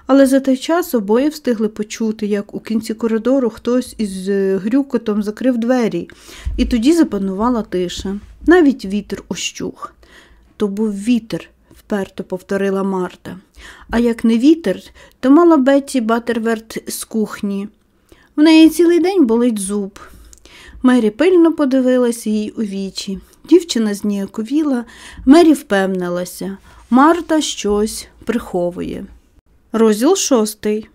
Але за той час обоє встигли почути, як у кінці коридору хтось із е, грюкотом закрив двері, і тоді запанувала тиша. Навіть вітер ощух. То був вітер, вперто повторила Марта. А як не вітер, то мала Бетті Батерверт з кухні. В неї цілий день болить зуб. Мері пильно подивилася їй у вічі. Дівчина зніяковіла, Мері впевнилася, Марта щось приховує. Розділ шостий.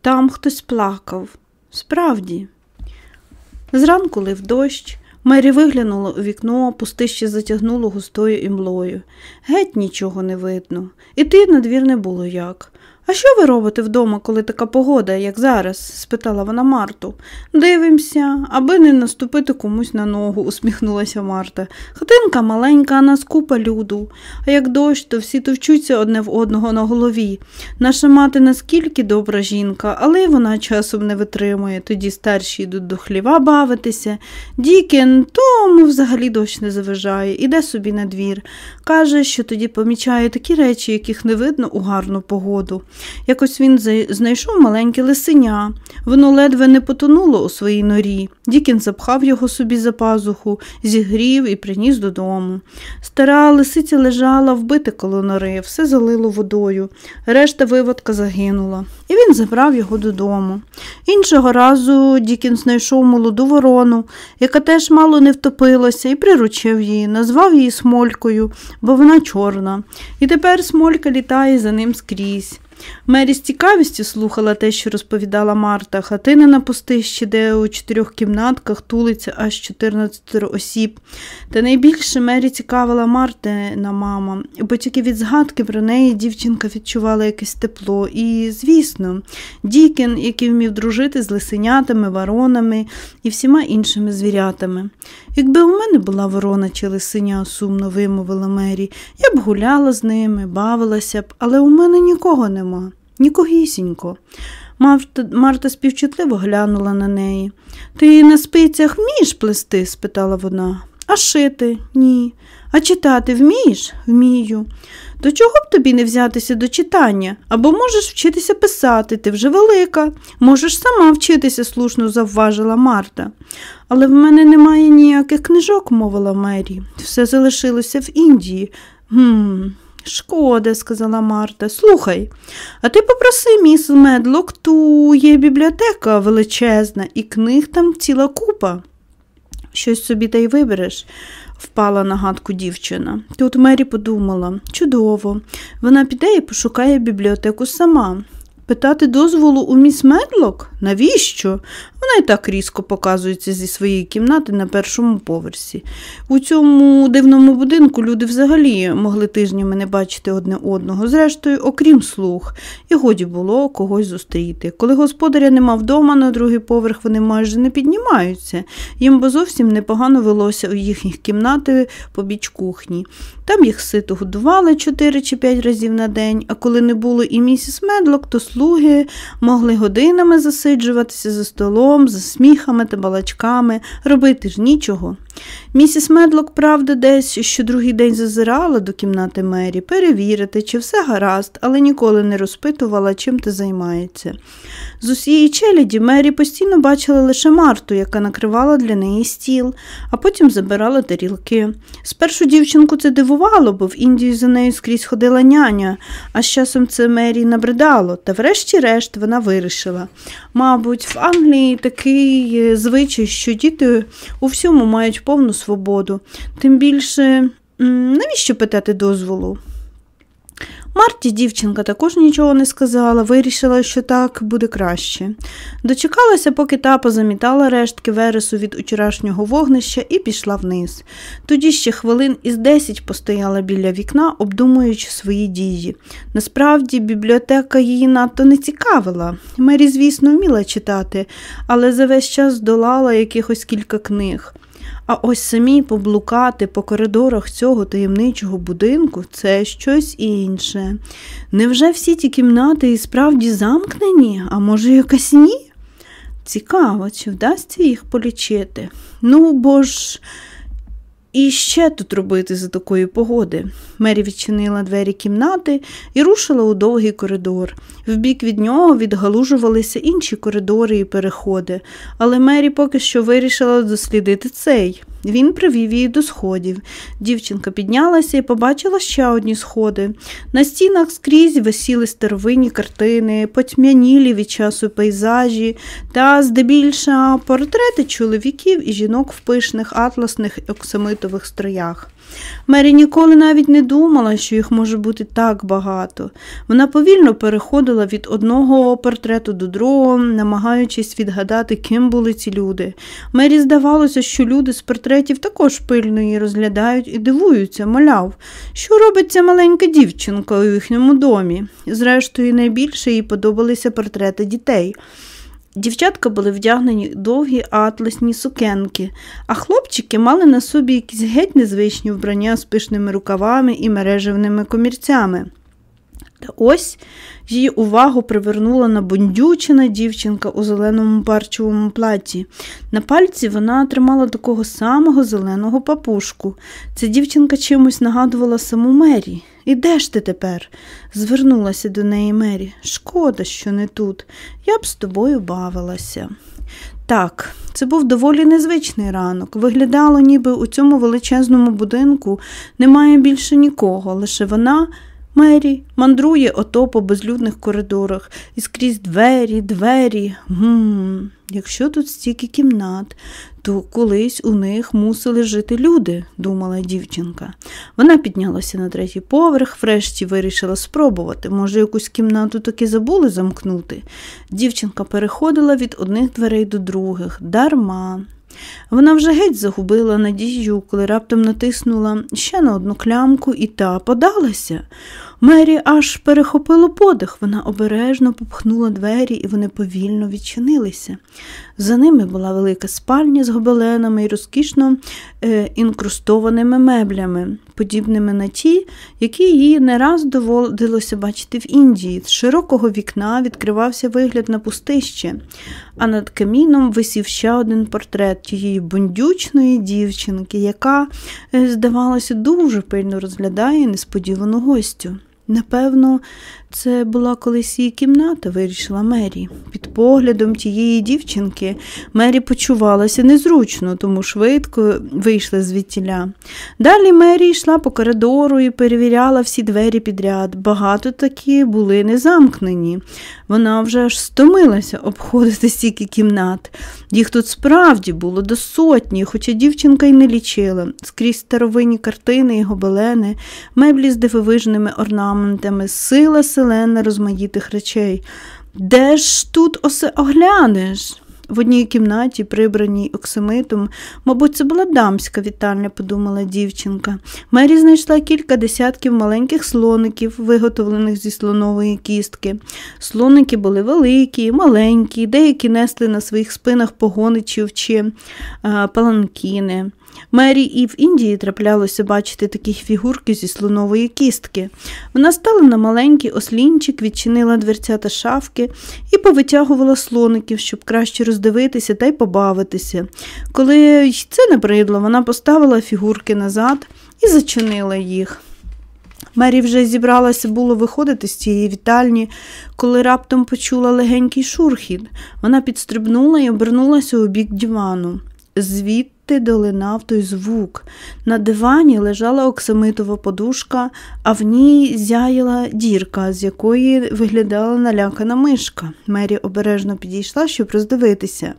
Там хтось плакав. Справді. Зранку лив дощ. Мері виглянула у вікно, пустище затягнуло густою імлою. Геть нічого не видно. Іти на двір не було як. А що ви робите вдома, коли така погода, як зараз? спитала вона Марту. Дивимося, аби не наступити комусь на ногу, усміхнулася Марта. Хатинка маленька, а нас купа люду. А як дощ, то всі товчуться одне в одного на голові. Наша мати наскільки добра жінка, але й вона часом не витримує. Тоді старші йдуть до хліва бавитися. Дікін, тому взагалі дощ не заважає, іде собі на двір. Каже, що тоді помічає такі речі, яких не видно у гарну погоду. Якось він знайшов маленьке лисеня. Воно ледве не потонуло у своїй норі. Дікін запхав його собі за пазуху, зігрів і приніс додому. Стара лисиця лежала вбите коло нори, все залило водою. Решта виводка загинула, і він забрав його додому. Іншого разу Дікін знайшов молоду ворону, яка теж мало не втопилася, і приручив її, назвав її Смолькою, бо вона чорна. І тепер Смолька літає за ним скрізь. Мері з цікавістю слухала те, що розповідала Марта, хатина на пустищі, де у чотирьох кімнатках тулиться аж 14 осіб. Та найбільше Мері цікавила Мартина мама, бо тільки від згадки про неї дівчинка відчувала якесь тепло. І, звісно, Дікін, який вмів дружити з лисенятами, воронами і всіма іншими звірятами. Якби у мене була ворона чи лисиня, сумно вимовила Мері, я б гуляла з ними, бавилася б, але у мене нікого нема, нікогісінько. Марта, Марта співчутливо глянула на неї. Ти на спицях вмієш плести? спитала вона. А шити? Ні. А читати вмієш? Вмію. До чого б тобі не взятися до читання? Або можеш вчитися писати, ти вже велика, можеш сама вчитися, слушно завважила Марта. Але в мене немає ніяких книжок, мовила Мері. Все залишилося в Індії. «Гм, Шкода, сказала Марта. Слухай, а ти попроси міс Медлок, ту є бібліотека величезна, і книг там ціла купа. Щось собі та й вибереш впала на гадку дівчина. Тут Мері подумала чудово, вона піде і пошукає бібліотеку сама. Питати дозволу у міс Медлок? Навіщо? Вона й так різко показується зі своєї кімнати на першому поверсі. У цьому дивному будинку люди взагалі могли тижнями не бачити одне одного, зрештою, окрім слух, і годі було когось зустріти. Коли господаря нема вдома, на другий поверх вони майже не піднімаються. Їм бо зовсім непогано велося у їхніх кімнати побіч кухні. Там їх сито годували чотири чи п'ять разів на день, а коли не було і місіс Медлок, то слуги могли годинами засиджуватися за столом, за сміхами та балачками, робити ж нічого. Місіс Медлок, правда, десь що другий день зазирала до кімнати Мері, перевірити, чи все гаразд, але ніколи не розпитувала, чим ти займається. З усієї челяді Мері постійно бачила лише Марту, яка накривала для неї стіл, а потім забирала тарілки. Спершу дівчинку це дивувало, бо в Індію за нею скрізь ходила няня, а з часом це Мері набридало, та врешті-решт вона вирішила. Мабуть, в Англії такий е, звичай, що діти у всьому мають повну свободу. Тим більше, навіщо питати дозволу? Марті дівчинка також нічого не сказала, вирішила, що так буде краще. Дочекалася, поки та позамітала рештки вересу від вчорашнього вогнища і пішла вниз. Тоді ще хвилин із десять постояла біля вікна, обдумуючи свої дії. Насправді, бібліотека її надто не цікавила. Мері, звісно, вміла читати, але за весь час здолала якихось кілька книг. А ось самі поблукати по коридорах цього таємничого будинку це щось інше. Невже всі ті кімнати і справді замкнені, а може, якась ні? Цікаво, чи вдасться їх полічити? Ну, бо ж. І ще тут робити за такої погоди. Мері відчинила двері кімнати і рушила у довгий коридор. Вбік від нього відгалужувалися інші коридори і переходи, але Мері поки що вирішила дослідити цей. Він привів її до сходів. Дівчинка піднялася і побачила ще одні сходи. На стінах скрізь висіли старовинні картини, потьмянілі від часу пейзажі та, здебільша, портрети чоловіків і жінок в пишних атласних оксамитових строях. Мері ніколи навіть не думала, що їх може бути так багато. Вона повільно переходила від одного портрету до другого, намагаючись відгадати, ким були ці люди. Мері здавалося, що люди з портретів також пильно її розглядають і дивуються, моляв, що робить ця маленька дівчинка у їхньому домі. Зрештою, найбільше їй подобалися портрети дітей. Дівчатка були вдягнені довгі атласні сукенки, а хлопчики мали на собі якісь геть незвичні вбрання з пишними рукавами і мережевними комірцями. Та ось її увагу привернула набундючена дівчинка у зеленому парчовому платі. На пальці вона тримала такого самого зеленого папушку. Ця дівчинка чимось нагадувала саму Мері. І де ж ти тепер? звернулася до неї Мері. Шкода, що не тут. Я б з тобою бавилася. Так, це був доволі незвичний ранок. Виглядало, ніби у цьому величезному будинку немає більше нікого, лише вона. Мері мандрує ото по безлюдних коридорах і скрізь двері, двері. Гм, Якщо тут стільки кімнат, то колись у них мусили жити люди, думала дівчинка. Вона піднялася на третій поверх, врешті вирішила спробувати. Може, якусь кімнату таки забули замкнути. Дівчинка переходила від одних дверей до других, дарма. Вона вже геть загубила надію, коли раптом натиснула ще на одну клямку і та подалася. Мері аж перехопило подих. Вона обережно попхнула двері, і вони повільно відчинилися. За ними була велика спальня з гобеленами і розкішно е, інкрустованими меблями, подібними на ті, які їй не раз доводилося бачити в Індії. З широкого вікна відкривався вигляд на пустище, а над каміном висів ще один портрет тієї бундючної дівчинки, яка, е, здавалося, дуже пильно розглядає несподівану гостю. Напевно, це була колись її кімната, вирішила Мері. Під поглядом тієї дівчинки Мері почувалася незручно, тому швидко вийшла звідтіля. Далі Мері йшла по коридору і перевіряла всі двері підряд. Багато такі були незамкнені. Вона вже аж стомилася обходити стільки кімнат. Їх тут справді було до сотні, хоча дівчинка й не лічила. Скрізь старовинні картини і гобелени, меблі з дивовижними орнаментами, сила селена розмаїтих речей. Де ж тут осе оглянеш? В одній кімнаті, прибраній оксамитом, мабуть, це була дамська вітальня, подумала дівчинка. Мері знайшла кілька десятків маленьких слоників, виготовлених зі слонової кістки. Слоники були великі, маленькі, деякі несли на своїх спинах погоничів чи паланкіни. Мері і в Індії траплялося бачити такі фігурки зі слонової кістки. Вона стала на маленький ослінчик, відчинила дверцята шафки і повитягувала слоників, щоб краще роздивитися та й побавитися. Коли й це не придло, вона поставила фігурки назад і зачинила їх. Мері вже зібралася було виходити з цієї вітальні, коли раптом почула легенький шурхіт. Вона підстрибнула і обернулася у бік дивану. Звідти долинав той звук. На дивані лежала оксамитова подушка, а в ній зяяла дірка, з якої виглядала налякана мишка. Мері обережно підійшла, щоб роздивитися.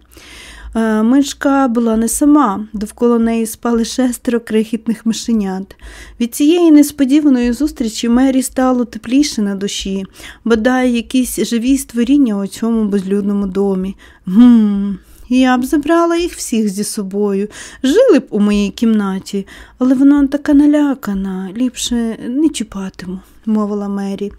Е, мишка була не сама, довкола неї спали шестеро крихітних мишенят. Від цієї несподіваної зустрічі Мері стало тепліше на душі, бодай якісь живі створіння у цьому безлюдному домі. Гм, я б забрала їх всіх зі собою, жили б у моїй кімнаті, але вона така налякана, ліпше не чіпатиму мовила Мері.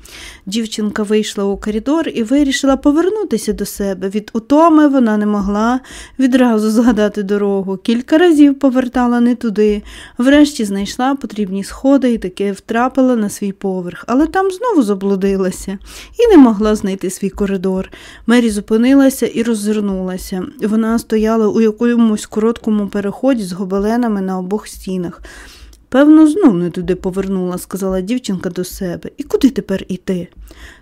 Дівчинка вийшла у коридор і вирішила повернутися до себе. Від утоми вона не могла відразу згадати дорогу. Кілька разів повертала не туди. Врешті знайшла потрібні сходи і таки втрапила на свій поверх, але там знову заблудилася і не могла знайти свій коридор. Мері зупинилася і роззирнулася. Вона стояла у якомусь короткому переході з гобеленами на обох стінах. Певно, знов не туди повернула, сказала дівчинка до себе. І куди тепер іти?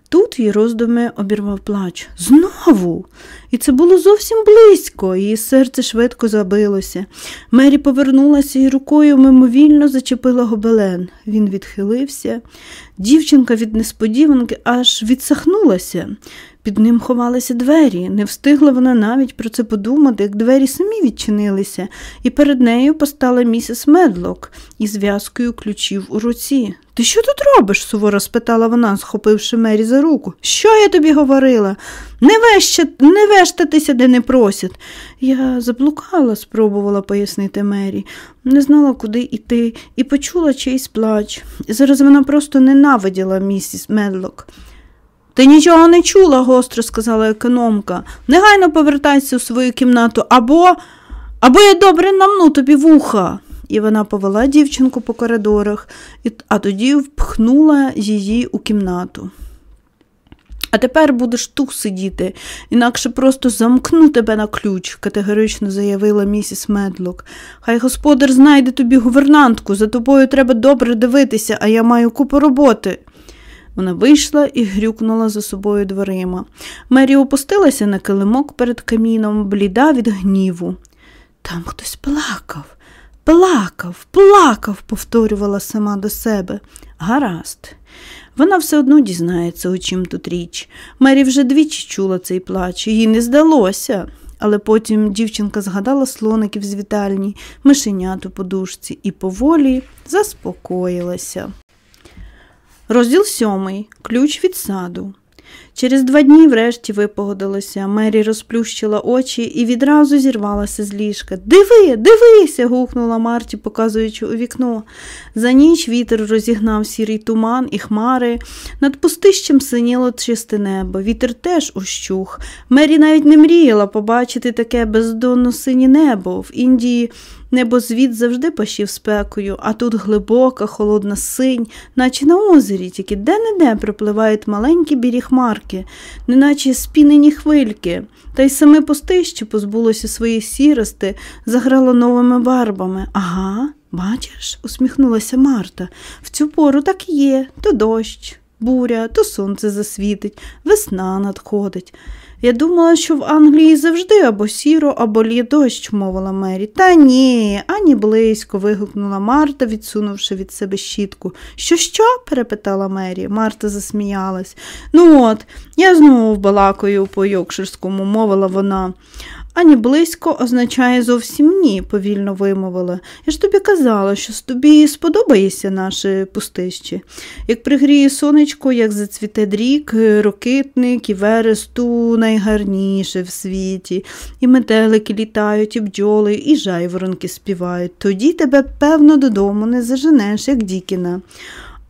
Тут її роздуми обірвав плач. Знову. І це було зовсім близько, її серце швидко забилося. Мері повернулася і рукою мимовільно зачепила гобелен. Він відхилився. Дівчинка від несподіванки аж відсахнулася. Під ним ховалися двері. Не встигла вона навіть про це подумати, як двері самі відчинилися, і перед нею постала місіс Медлок із зв'язкою ключів у руці. Ти що тут робиш? суворо спитала вона, схопивши Мері за руку. Що я тобі говорила? Не веща, не вештатися, де не просять. Я заблукала, спробувала пояснити Мері, не знала, куди йти, і почула чийсь плач. Зараз вона просто ненавиділа місіс Медлок. Ти нічого не чула, гостро сказала економка. Негайно повертайся у свою кімнату, або або я добре намну тобі вуха. І вона повела дівчинку по коридорах, а тоді впхнула її у кімнату. А тепер будеш тут сидіти, інакше просто замкну тебе на ключ, категорично заявила місіс Медлок. Хай господар знайде тобі гувернантку, за тобою треба добре дивитися, а я маю купу роботи. Вона вийшла і грюкнула за собою дверима. Мері опустилася на килимок перед каміном, бліда від гніву. Там хтось плакав, плакав, плакав, повторювала сама до себе. Гаразд. Вона все одно дізнається, у чим тут річ. Мері вже двічі чула цей плач, їй не здалося. Але потім дівчинка згадала слоників з вітальні, мишенят у подушці і поволі заспокоїлася. Розділ сьомий. Ключ від саду. Через два дні врешті випогодилося. Мері розплющила очі і відразу зірвалася з ліжка. Диви, дивися. гукнула Марті, показуючи у вікно. За ніч вітер розігнав сірий туман і хмари. Над пустищем синіло чисте небо. Вітер теж ущух. Мері навіть не мріяла побачити таке бездонно синє небо. В Індії Небозвід завжди пащив спекою, а тут глибока, холодна синь, наче на озері, тільки де-не-де припливають маленькі бірі хмарки, неначе спінені хвильки, та й саме пустище позбулося своєї сірости, заграло новими барбами. Ага, бачиш, усміхнулася Марта. В цю пору так є то дощ, буря, то сонце засвітить, весна надходить. Я думала, що в Англії завжди або сіро, або лє дощ, мовила Мері. Та ні, ані близько. вигукнула Марта, відсунувши від себе щітку. Що, що? перепитала Мері. Марта засміялась. Ну от, я знову балакаю по йокширському, мовила вона. Ані близько означає зовсім ні, повільно вимовила. Я ж тобі казала, що тобі сподобається наше пустище. Як пригріє сонечко, як зацвіте дрік, рокитник і вересту найгарніше в світі, і метелики літають, і бджоли, і жайворонки співають. Тоді тебе, певно, додому не заженеш, як Дікіна.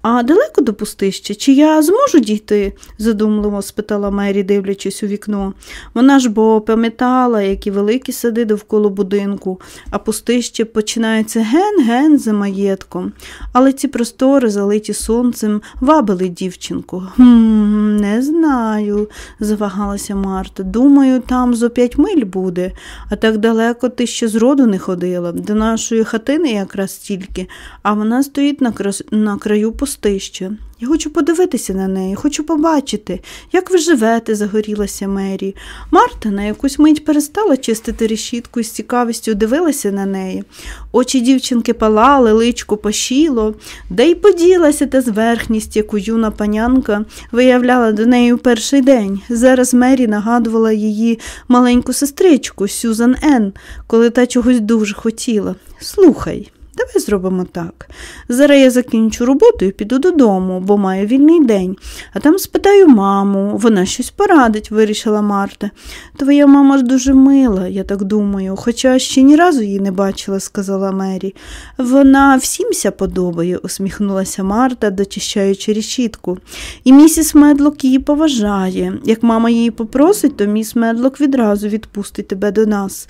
А далеко до пустища? Чи я зможу дійти? задумливо спитала Мері, дивлячись у вікно. Вона ж бо пам'ятала, які великі сади довкола будинку, а пустище починається ген-ген за маєтком. Але ці простори, залиті сонцем, вабили дівчинку. «Хм, Не знаю, завагалася Марта. Думаю, там зо п'ять миль буде, а так далеко ти ще зроду не ходила. До нашої хатини якраз стільки, а вона стоїть на, крас... на краю пустища пустище. Я хочу подивитися на неї, хочу побачити, як ви живете, загорілася Мері. Марта на якусь мить перестала чистити решітку і з цікавістю дивилася на неї. Очі дівчинки палали, личко пашіло, де й поділася та зверхність, яку юна панянка виявляла до неї у перший день. Зараз Мері нагадувала її маленьку сестричку Сюзан Ен, коли та чогось дуже хотіла. Слухай. Давай зробимо так. Зараз я закінчу роботу і піду додому, бо маю вільний день, а там спитаю маму, вона щось порадить, вирішила Марта. Твоя мама ж дуже мила, я так думаю, хоча ще ні разу її не бачила, сказала Мері. Вона всімся подобає, усміхнулася Марта, дочищаючи рішітку. І місіс Медлок її поважає. Як мама її попросить, то міс Медлок відразу відпустить тебе до нас.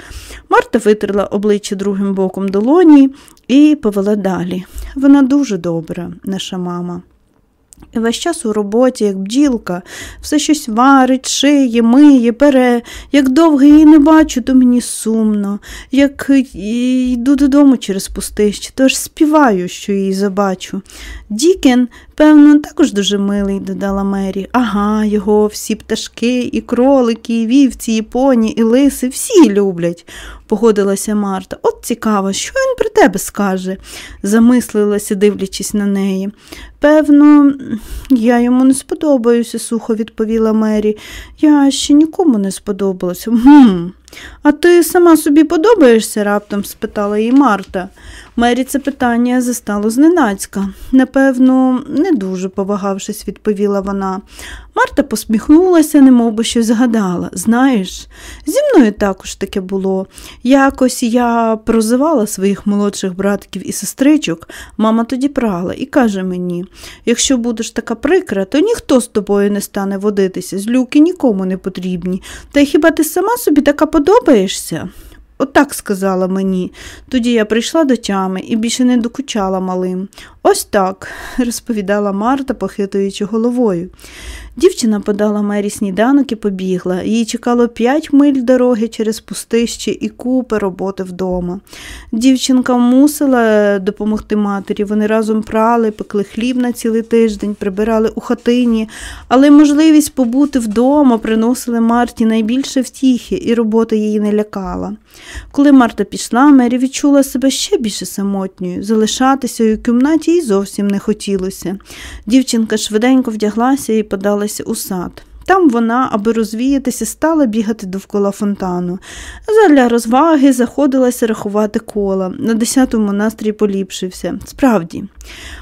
Марта витерла обличчя другим боком долоні і повела далі. Вона дуже добра, наша мама. І весь час у роботі, як бджілка, все щось варить, шиє, миє, бере. Як довго її не бачу, то мені сумно. Як йду додому через пустище, то аж співаю, що її забачу. Дікен, певно, також дуже милий, додала Мері. Ага, його всі пташки, і кролики, і вівці, і поні, і лиси, всі люблять, погодилася Марта. От цікаво, що він про тебе скаже, замислилася, дивлячись на неї. Певно, я йому не сподобаюся, сухо відповіла Мері. Я ще нікому не сподобалася. Гм, А ти сама собі подобаєшся? раптом спитала її Марта. Мері це питання застало зненацька. Напевно, не дуже повагавшись, відповіла вона. Марта посміхнулася, немов би щось згадала. Знаєш, зі мною також таке було. Якось я прозивала своїх молодших братків і сестричок, мама тоді прала і каже мені якщо будеш така прикра, то ніхто з тобою не стане водитися, злюки нікому не потрібні. Та хіба ти сама собі така подобаєшся? Отак сказала мені. Тоді я прийшла до тями і більше не докучала малим. Ось так, розповідала Марта, похитуючи головою. Дівчина подала мері сніданок і побігла. Їй чекало п'ять миль дороги через пустище і купи роботи вдома. Дівчинка мусила допомогти матері. Вони разом прали, пекли хліб на цілий тиждень, прибирали у хатині, але можливість побути вдома приносили Марті найбільше втіхи, і робота її не лякала. Коли Марта пішла, Мері відчула себе ще більше самотньою. Залишатися у кімнаті їй зовсім не хотілося. Дівчинка швиденько вдяглася і подалася у сад. Там вона, аби розвіятися, стала бігати довкола фонтану. Задля розваги заходилася рахувати кола. На десятому настрій поліпшився. Справді,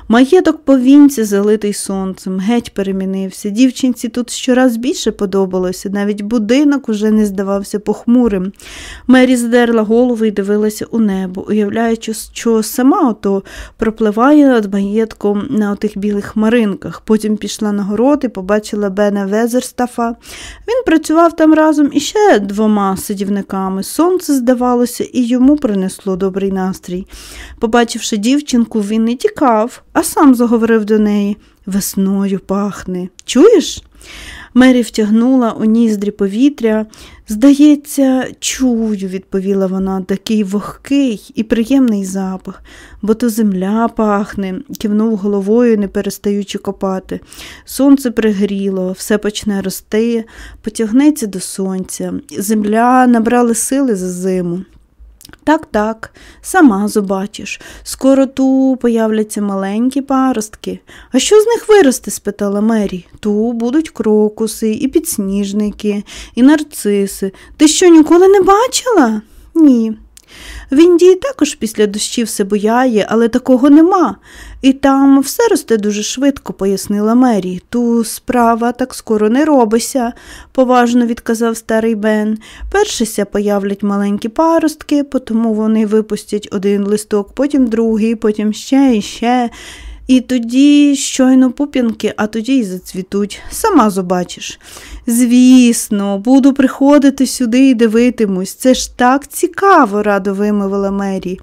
маєток повінці, залитий сонцем, геть перемінився. Дівчинці тут щораз більше подобалося, навіть будинок уже не здавався похмурим. Мері здерла голову і дивилася у небо, уявляючи, що сама ото пропливає над маєтком на отих білих хмаринках. Потім пішла на город і побачила Бена Везерс Мустафа. Він працював там разом іще двома сидівниками. Сонце, здавалося, і йому принесло добрий настрій. Побачивши дівчинку, він не тікав, а сам заговорив до неї весною пахне. Чуєш? Мері втягнула у ніздрі повітря. Здається, чую, відповіла вона, такий вогкий і приємний запах, бо то земля пахне, кивнув головою, не перестаючи копати. Сонце пригріло, все почне рости, потягнеться до сонця. Земля набрали сили за зиму. Так, так, сама зубачиш, Скоро ту появляться маленькі паростки. А що з них виросте? спитала Мері. Ту будуть крокуси, і підсніжники, і нарциси. Ти що ніколи не бачила? Ні. В Індії також після дощів все бояє, але такого нема. І там все росте дуже швидко, пояснила Мері. Ту справа так скоро не робиться, поважно відказав старий Бен. Першися появлять маленькі паростки, тому вони випустять один листок, потім другий, потім ще і ще. І тоді щойно пуп'янки, а тоді й зацвітуть. Сама побачиш. Звісно, буду приходити сюди і дивитимусь. Це ж так цікаво, радо вимовила Мері.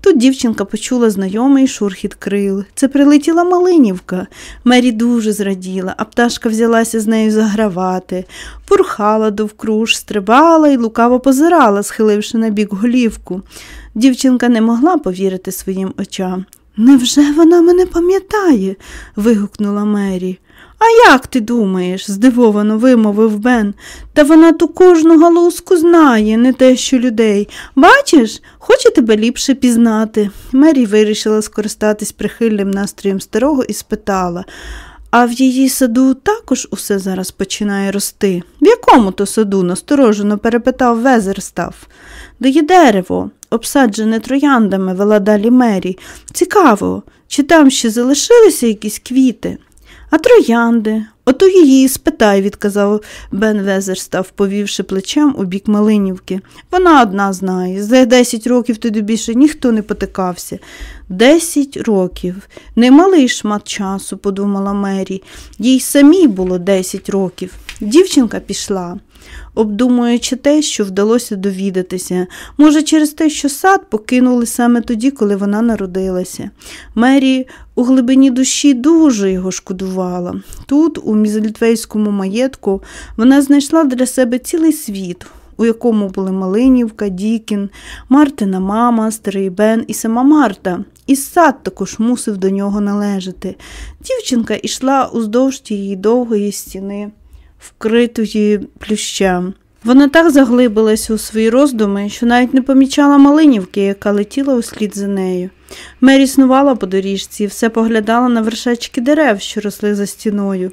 Тут дівчинка почула знайомий шурхіт крил. Це прилетіла Малинівка. Мері дуже зраділа, а пташка взялася з нею загравати, пурхала довкруж, стрибала і лукаво позирала, схиливши на бік голівку. Дівчинка не могла повірити своїм очам. Невже вона мене пам'ятає? вигукнула Мері. А як ти думаєш? здивовано вимовив Бен. Та вона ту кожну галузку знає, не те, що людей. Бачиш, хоче тебе ліпше пізнати. Мері вирішила скористатись прихильним настроєм старого і спитала. А в її саду також усе зараз починає рости. В якому то саду? насторожено перепитав Везерстав. Де є дерево, обсаджене трояндами, вела далі Мері. Цікаво, чи там ще залишилися якісь квіти? А троянди, ото її спитай, відказав Бен Везерстав, повівши плечем у бік Малинівки. Вона одна знає. За десять років туди більше ніхто не потикався. Десять років. Немалий шмат часу, подумала Мері. Їй самій було десять років. Дівчинка пішла обдумуючи те, що вдалося довідатися, може, через те, що сад покинули саме тоді, коли вона народилася. Мері у глибині душі дуже його шкодувала. Тут, у мізельтвейському маєтку, вона знайшла для себе цілий світ. У якому були Малинівка, Дікін, Мартина мама, старий Бен і сама Марта, і сад також мусив до нього належати. Дівчинка йшла уздовж тієї довгої стіни вкритої плющем. Вона так заглибилася у свої роздуми, що навіть не помічала Малинівки, яка летіла услід за нею. Мері снувала по доріжці і все поглядала на вершечки дерев, що росли за стіною.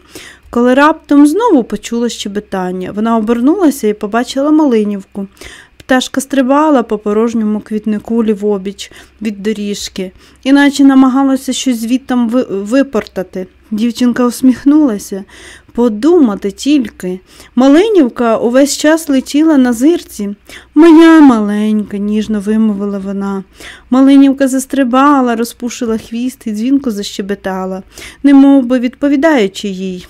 Коли раптом знову почула щебетання, вона обернулася і побачила Малинівку. Пташка стрибала по порожньому квітнику лівобіч від доріжки, іначе намагалася щось звідтам випортати. Дівчинка усміхнулася. Подумати тільки. Малинівка увесь час летіла на зирці. Моя маленька, ніжно вимовила вона. Малинівка застрибала, розпушила хвіст і дзвінко защебетала, немов би відповідаючи їй.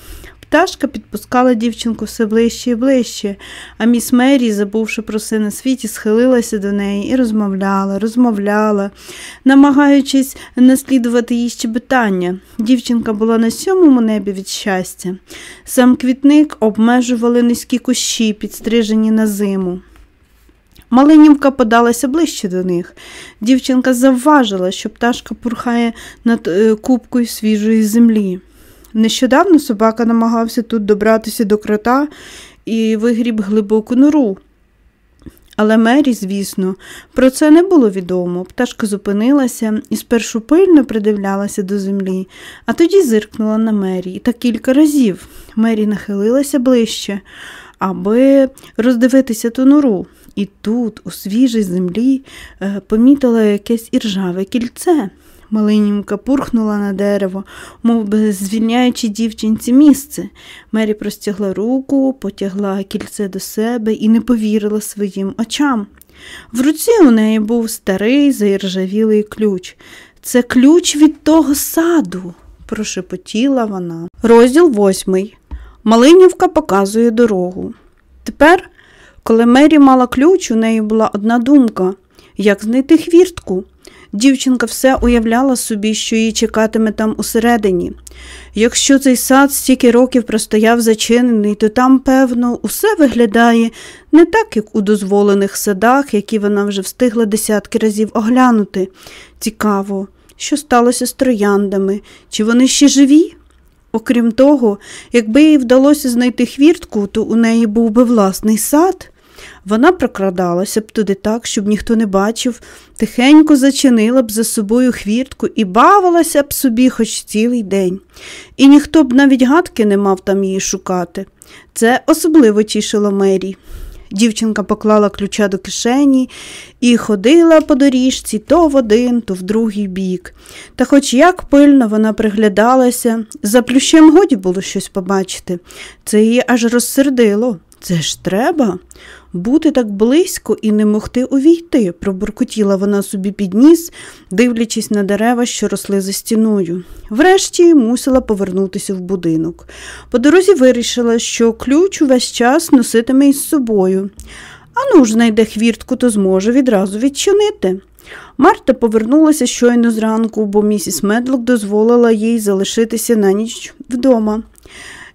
Пташка підпускала дівчинку все ближче і ближче, а міс Мері, забувши про все на світі, схилилася до неї і розмовляла, розмовляла, намагаючись наслідувати її щебетання. Дівчинка була на сьомому небі від щастя. Сам квітник обмежували низькі кущі, підстрижені на зиму. Малинівка подалася ближче до них. Дівчинка завважила, що пташка пурхає над е, кубкою свіжої землі. Нещодавно собака намагався тут добратися до крота і вигріб глибоку нору. Але Мері, звісно, про це не було відомо. Пташка зупинилася і спершу пильно придивлялася до землі, а тоді зиркнула на Мері та кілька разів. Мері нахилилася ближче, аби роздивитися ту нору. І тут, у свіжій землі, е, помітила якесь іржаве кільце. Малинівка пурхнула на дерево, мов би звільняючи дівчинці місце. Мері простягла руку, потягла кільце до себе і не повірила своїм очам. В руці у неї був старий заіржавілий ключ. Це ключ від того саду, прошепотіла вона. Розділ восьмий. Малинівка показує дорогу. Тепер, коли Мері мала ключ, у неї була одна думка як знайти хвіртку. Дівчинка все уявляла собі, що її чекатиме там усередині. Якщо цей сад стільки років простояв зачинений, то там, певно, усе виглядає не так, як у дозволених садах, які вона вже встигла десятки разів оглянути. Цікаво, що сталося з трояндами, чи вони ще живі? Окрім того, якби їй вдалося знайти хвіртку, то у неї був би власний сад. Вона прокрадалася б туди так, щоб ніхто не бачив, тихенько зачинила б за собою хвіртку і бавилася б собі хоч цілий день. І ніхто б навіть гадки не мав там її шукати. Це особливо тішило Мері. Дівчинка поклала ключа до кишені і ходила по доріжці то в один, то в другий бік. Та хоч як пильно вона приглядалася, за плющем годі було щось побачити. Це її аж розсердило. Це ж треба бути так близько і не могти увійти, пробуркотіла вона собі під ніс, дивлячись на дерева, що росли за стіною. Врешті мусила повернутися в будинок. По дорозі вирішила, що ключ увесь час носитиме із собою. Ану ж знайде хвіртку, то зможе відразу відчинити. Марта повернулася щойно зранку, бо місіс Медлок дозволила їй залишитися на ніч вдома.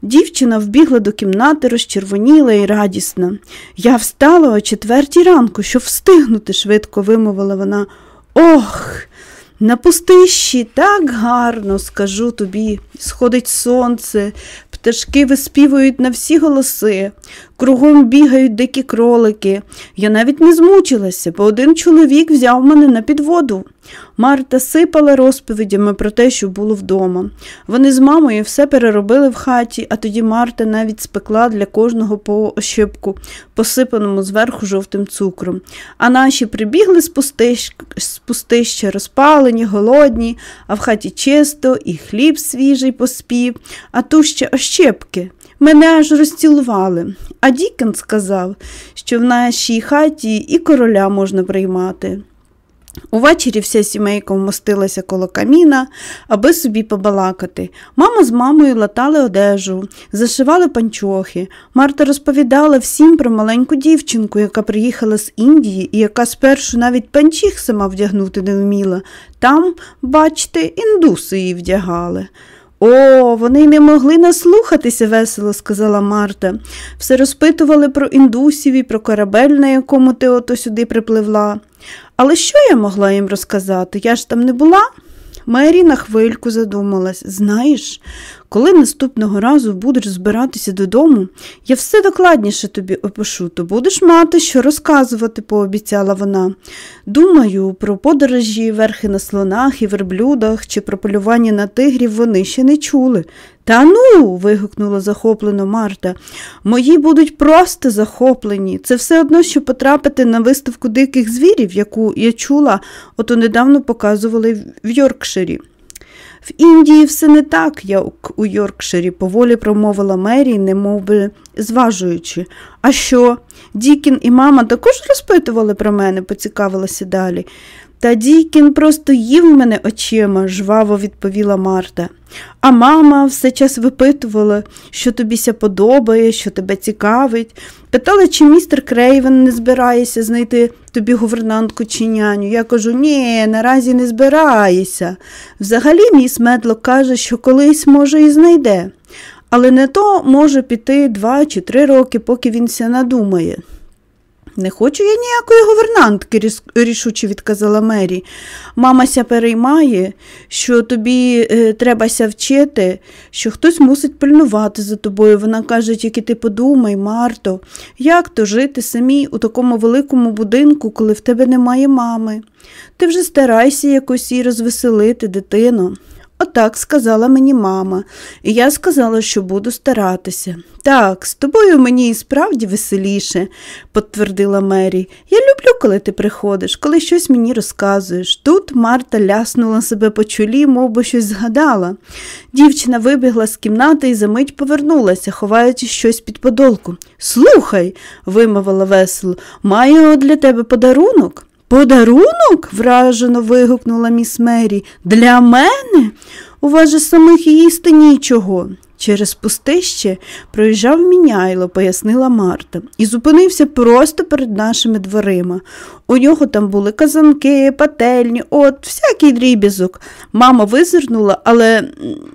Дівчина вбігла до кімнати, розчервоніла і радісна. Я встала о четвертій ранку, щоб встигнути, швидко вимовила вона. Ох, на пустищі так гарно, скажу тобі, сходить сонце, пташки виспівують на всі голоси, кругом бігають дикі кролики. Я навіть не змучилася, бо один чоловік взяв мене на підводу. Марта сипала розповідями про те, що було вдома. Вони з мамою все переробили в хаті, а тоді Марта навіть спекла для кожного по ощипку, посипаному зверху жовтим цукром. А наші прибігли з пустища, розпалені, голодні, а в хаті чисто, і хліб свіжий поспів, а ту ще ощепки. Мене аж розцілували. А Дікен сказав, що в нашій хаті і короля можна приймати. Увечері вся сімейка вмостилася коло каміна, аби собі побалакати. Мама з мамою латали одежу, зашивали панчохи. Марта розповідала всім про маленьку дівчинку, яка приїхала з Індії і яка спершу навіть панчіх сама вдягнути не вміла. Там, бачите, індуси її вдягали. О, вони не могли наслухатися весело, сказала Марта. Все розпитували про індусів і про корабель, на якому ти ото сюди припливла. Але що я могла їм розказати? Я ж там не була. Мері на хвильку задумалась знаєш, коли наступного разу будеш збиратися додому, я все докладніше тобі опишу, то будеш мати що розказувати, пообіцяла вона. Думаю, про подорожі верхи на слонах і верблюдах чи про полювання на тигрів вони ще не чули. Та ну. вигукнула захоплено Марта. Мої будуть просто захоплені. Це все одно, що потрапити на виставку диких звірів, яку я чула, ото недавно показували в Йоркширі. В Індії все не так, як у Йоркширі, поволі промовила Мері, немов би зважуючи. А що? Дікін і мама також розпитували про мене, поцікавилася далі. Та Дікін просто їв мене очима, жваво відповіла Марта. А мама все час випитувала, що тобіся подобає, що тебе цікавить. Питала, чи містер Крейвен не збирається знайти тобі гувернантку чи няню. Я кажу, ні, наразі не збирається. Взагалі, міс Медлок каже, що колись, може, і знайде. Але не то може піти два чи три роки, поки він ся надумає. Не хочу я ніякої говернантки, рішуче відказала Мері. Мамася переймає, що тобі е, требася вчити, що хтось мусить пильнувати за тобою. Вона каже, тільки ти подумай, Марто, як то жити самій у такому великому будинку, коли в тебе немає мами. Ти вже старайся якось її розвеселити, дитино. Отак сказала мені мама, і я сказала, що буду старатися. Так, з тобою мені і справді веселіше, підтвердила Мері. Я люблю, коли ти приходиш, коли щось мені розказуєш. Тут Марта ляснула себе по чолі, мов би щось згадала. Дівчина вибігла з кімнати і за мить повернулася, ховаючи щось під подолку. Слухай, вимовила весело, маю для тебе подарунок. Подарунок? вражено вигукнула міс Мері. Для мене? У вас же самих їсти нічого. Через пустище проїжджав міняйло, пояснила Марта, і зупинився просто перед нашими дверима. У нього там були казанки, пательні, от всякий дрібізок. Мама визирнула, але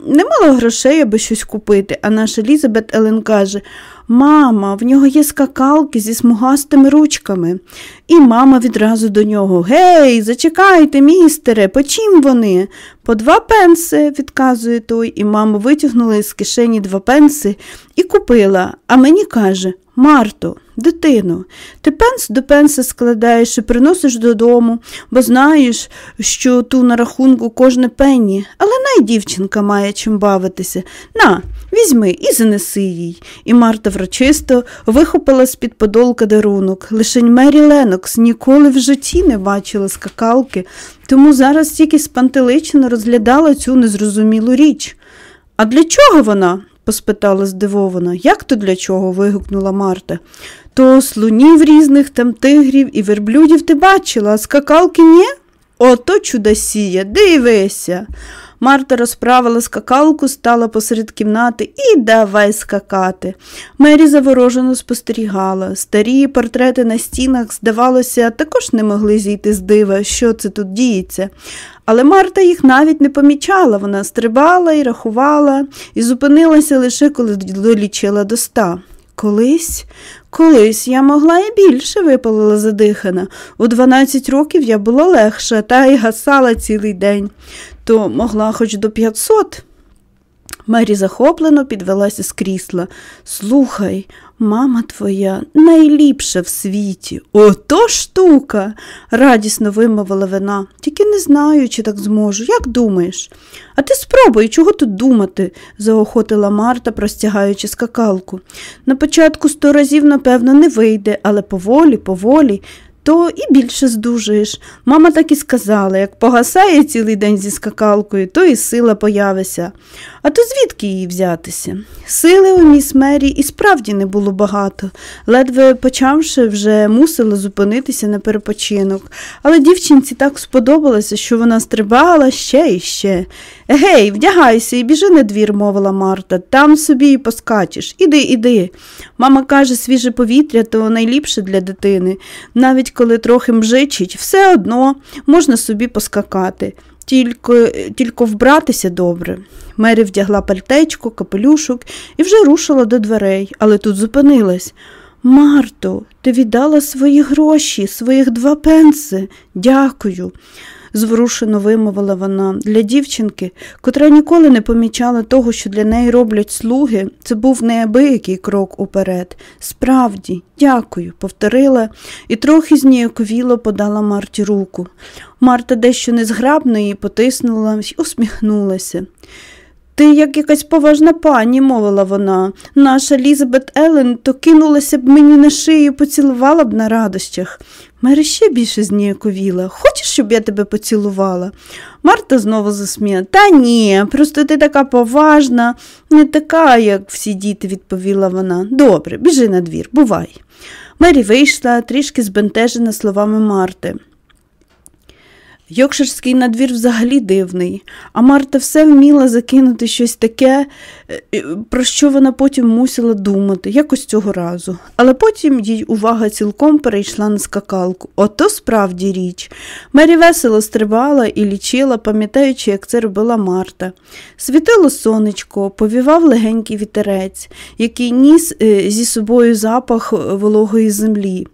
не мала грошей, аби щось купити, а наша Елізабет Елен каже Мама, в нього є скакалки зі смугастими ручками. І мама відразу до нього Гей, зачекайте, містере, по чим вони? По два пенси, відказує той, і мама витягнула із кишені два пенси і купила, а мені каже Марто, дитино, ти пенс до пенса складаєш і приносиш додому, бо знаєш, що ту на рахунку кожне пенні, але най дівчинка має чим бавитися. На, візьми і занеси їй. І Марта врочисто вихопила з-під подолка дарунок. Лишень Мері Ленокс ніколи в житті не бачила скакалки, тому зараз тільки спантеличено розглядала цю незрозумілу річ. А для чого вона? поспитала здивована. Як то для чого? вигукнула Марта. То слунів різних, там тигрів і верблюдів ти бачила, а скакалки ні? Ото чудосія, дивися. Марта розправила скакалку, стала посеред кімнати і давай скакати. Мері заворожено спостерігала. Старі портрети на стінах, здавалося, також не могли зійти з дива, що це тут діється. Але Марта їх навіть не помічала. Вона стрибала і рахувала, і зупинилася лише коли долічила до ста. Колись, колись я могла і більше випалила задихана. У 12 років я була легша, та й гасала цілий день, то могла хоч до 500. Мері захоплено підвелася з крісла. Слухай, мама твоя найліпша в світі. Ото штука, радісно вимовила вона. Тільки не знаю, чи так зможу. Як думаєш? А ти спробуй, чого тут думати? заохотила Марта, простягаючи скакалку. На початку сто разів, напевно, не вийде, але поволі, поволі то і більше здужуєш. Мама так і сказала як погасає цілий день зі скакалкою, то і сила появиться. А то звідки її взятися? Сили у міс Мері і справді не було багато. Ледве почавши, вже мусила зупинитися на перепочинок. Але дівчинці так сподобалося, що вона стрибала ще і ще. Гей, вдягайся і біжи на двір, мовила Марта, там собі і поскачеш. Іди, іди. Мама каже, свіже повітря то найліпше для дитини. Навіть коли трохи мжичить, все одно можна собі поскакати, тільки тільки вбратися добре. Мері вдягла пальтечко, капелюшок і вже рушила до дверей, але тут зупинилась. Марто, ти віддала свої гроші, своїх два пенси. Дякую зворушено вимовила вона. Для дівчинки, котра ніколи не помічала того, що для неї роблять слуги, це був неабиякий крок уперед. Справді, дякую, повторила і трохи зніяковіло подала Марті руку. Марта дещо незграбно її потиснула і усміхнулася. Ти, як якась поважна пані, мовила вона, наша Лізабет Елен то кинулася б мені на шию поцілувала б на радощах. Мері ще більше зніяковіла. Хочеш, щоб я тебе поцілувала? Марта знову засміяла. Та ні, просто ти така поважна, не така, як всі діти, відповіла вона. Добре, біжи на двір, бувай. Мері вийшла, трішки збентежена словами Марти. Йокширський надвір взагалі дивний, а Марта все вміла закинути щось таке, е, про що вона потім мусила думати, якось цього разу. Але потім їй увага цілком перейшла на скакалку. Ото справді річ. Мері весело стрибала і лічила, пам'ятаючи, як це робила Марта. Світило сонечко, повівав легенький вітерець, який ніс е, зі собою запах вологої землі.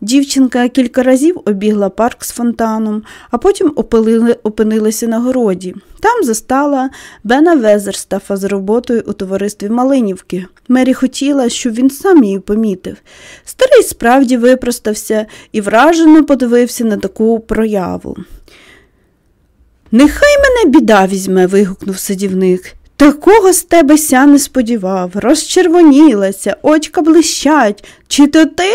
Дівчинка кілька разів обігла парк з фонтаном, а потім опили, опинилася на городі. Там застала Бена Везерстафа з роботою у товаристві Малинівки. Мері хотіла, щоб він сам її помітив. Старий справді випростався і вражено подивився на таку прояву. Нехай мене біда візьме, вигукнув садівник. Такого з тебе ся не сподівав, розчервонілася, очка блищать. Чи то ти?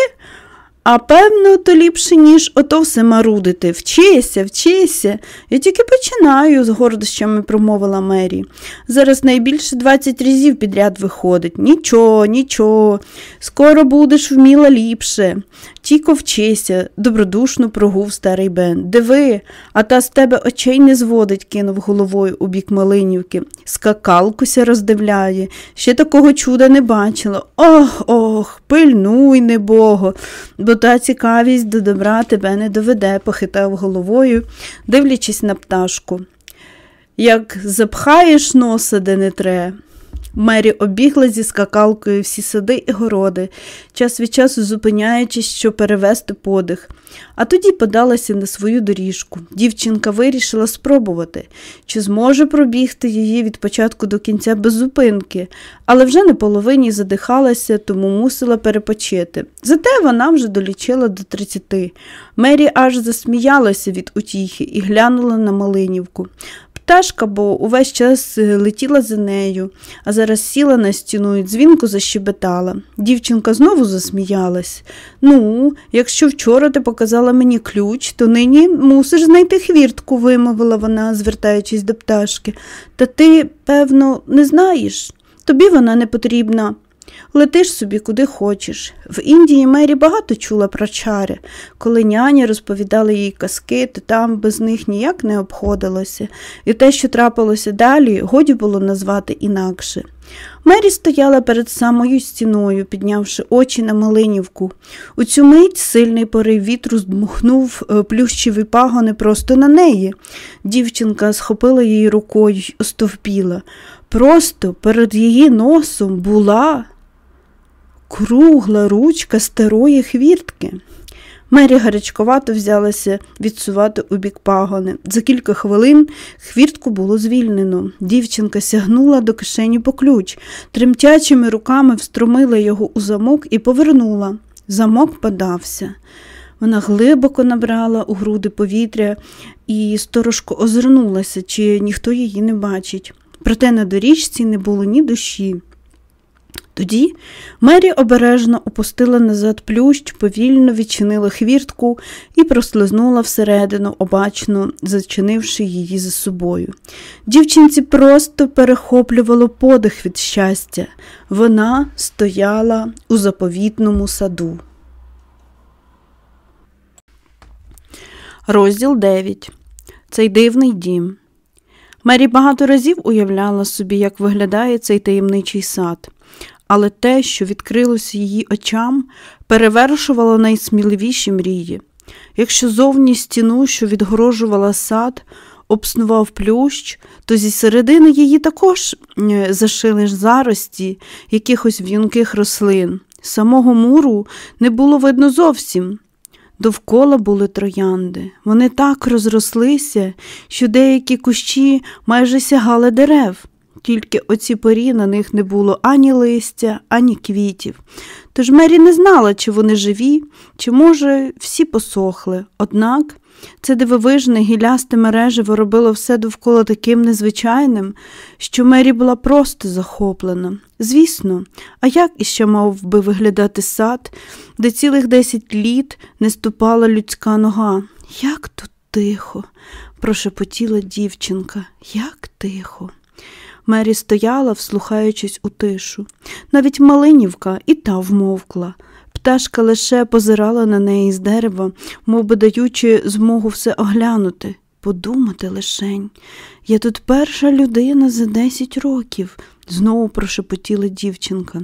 А певно, то ліпше, ніж ото все марудити. Вчися, вчися. Я тільки починаю, з гордощами промовила Мері. Зараз найбільше 20 разів підряд виходить. Нічого, нічого. Скоро будеш вміла ліпше. Тільки вчися, добродушно прогув старий Бен. Диви, а та з тебе очей не зводить, кинув головою у бік Малинівки. Скакалкуся роздивляє. Ще такого чуда не бачила. Ох, ох, пильнуй, небого, бо та цікавість до добра тебе не доведе, похитав головою, дивлячись на пташку. Як запхаєш носа, де не тре, Мері обігла зі скакалкою всі сади і городи, час від часу зупиняючись, щоб перевести подих, а тоді подалася на свою доріжку. Дівчинка вирішила спробувати, чи зможе пробігти її від початку до кінця без зупинки, але вже на половині задихалася, тому мусила перепочити. Зате вона вже долічила до тридцяти. Мері аж засміялася від утіхи і глянула на Малинівку пташка, бо увесь час е, летіла за нею, а зараз сіла на стіну і дзвінку защебетала. Дівчинка знову засміялась. Ну, якщо вчора ти показала мені ключ, то нині мусиш знайти хвіртку, вимовила вона, звертаючись до пташки. Та ти, певно, не знаєш. Тобі вона не потрібна. Летиш собі куди хочеш. В Індії Мері багато чула про чари. Коли няні розповідали їй казки, то там без них ніяк не обходилося, і те, що трапилося далі, годі було назвати інакше. Мері стояла перед самою стіною, піднявши очі на Малинівку. У цю мить сильний порив вітру здмухнув е, плющеві пагони просто на неї. Дівчинка схопила її рукою й остовпіла. Просто перед її носом була кругла ручка старої хвіртки. Мері гарячковато взялася відсувати у бік пагони. За кілька хвилин хвіртку було звільнено. Дівчинка сягнула до кишені по ключ, тремтячими руками встромила його у замок і повернула. Замок подався. Вона глибоко набрала у груди повітря і сторожко озирнулася, чи ніхто її не бачить. Проте на доріжці не було ні душі. Тоді Мері обережно опустила назад плющ, повільно відчинила хвіртку і прослизнула всередину, обачно зачинивши її за собою. Дівчинці просто перехоплювало подих від щастя. Вона стояла у заповітному саду. Розділ 9. Цей дивний дім. Мері багато разів уявляла собі, як виглядає цей таємничий сад але те, що відкрилося її очам, перевершувало найсміливіші мрії. Якщо зовні стіну, що відгорожувала сад, обснував плющ, то зі середини її також зашили зарості якихось в'юнких рослин. Самого муру не було видно зовсім. Довкола були троянди. Вони так розрослися, що деякі кущі майже сягали дерев тільки оці порі на них не було ані листя, ані квітів. Тож Мері не знала, чи вони живі, чи, може, всі посохли. Однак це дивовижне гілясте мережево робило все довкола таким незвичайним, що Мері була просто захоплена. Звісно, а як іще мав би виглядати сад, де цілих десять літ не ступала людська нога? Як тут тихо, прошепотіла дівчинка, як тихо. Мері стояла, вслухаючись у тишу. Навіть Малинівка і та вмовкла. Пташка лише позирала на неї з дерева, мов би даючи змогу все оглянути. Подумати лишень. Я тут перша людина за десять років, знову прошепотіла дівчинка.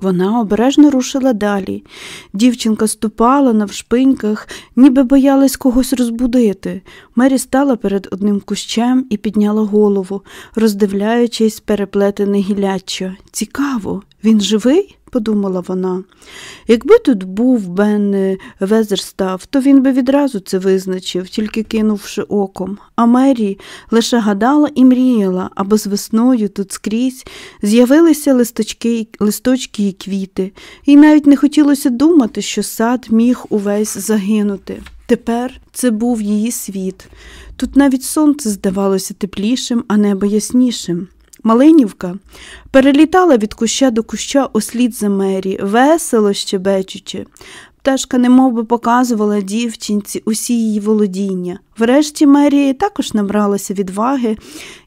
Вона обережно рушила далі. Дівчинка ступала на вшпиньках, ніби боялась когось розбудити. Мері стала перед одним кущем і підняла голову, роздивляючись переплетене гіляччя. Цікаво, він живий? Подумала вона. Якби тут був Бен Везерстав, то він би відразу це визначив, тільки кинувши оком. А Мері лише гадала і мріяла, аби з весною тут скрізь з'явилися листочки, листочки і квіти, і навіть не хотілося думати, що сад міг увесь загинути. Тепер це був її світ. Тут навіть сонце здавалося теплішим, а небо яснішим. Малинівка перелітала від куща до куща услід за мері, весело щебечучи. Пташка немовби показувала дівчинці усі її володіння. Врешті Мерія також набралася відваги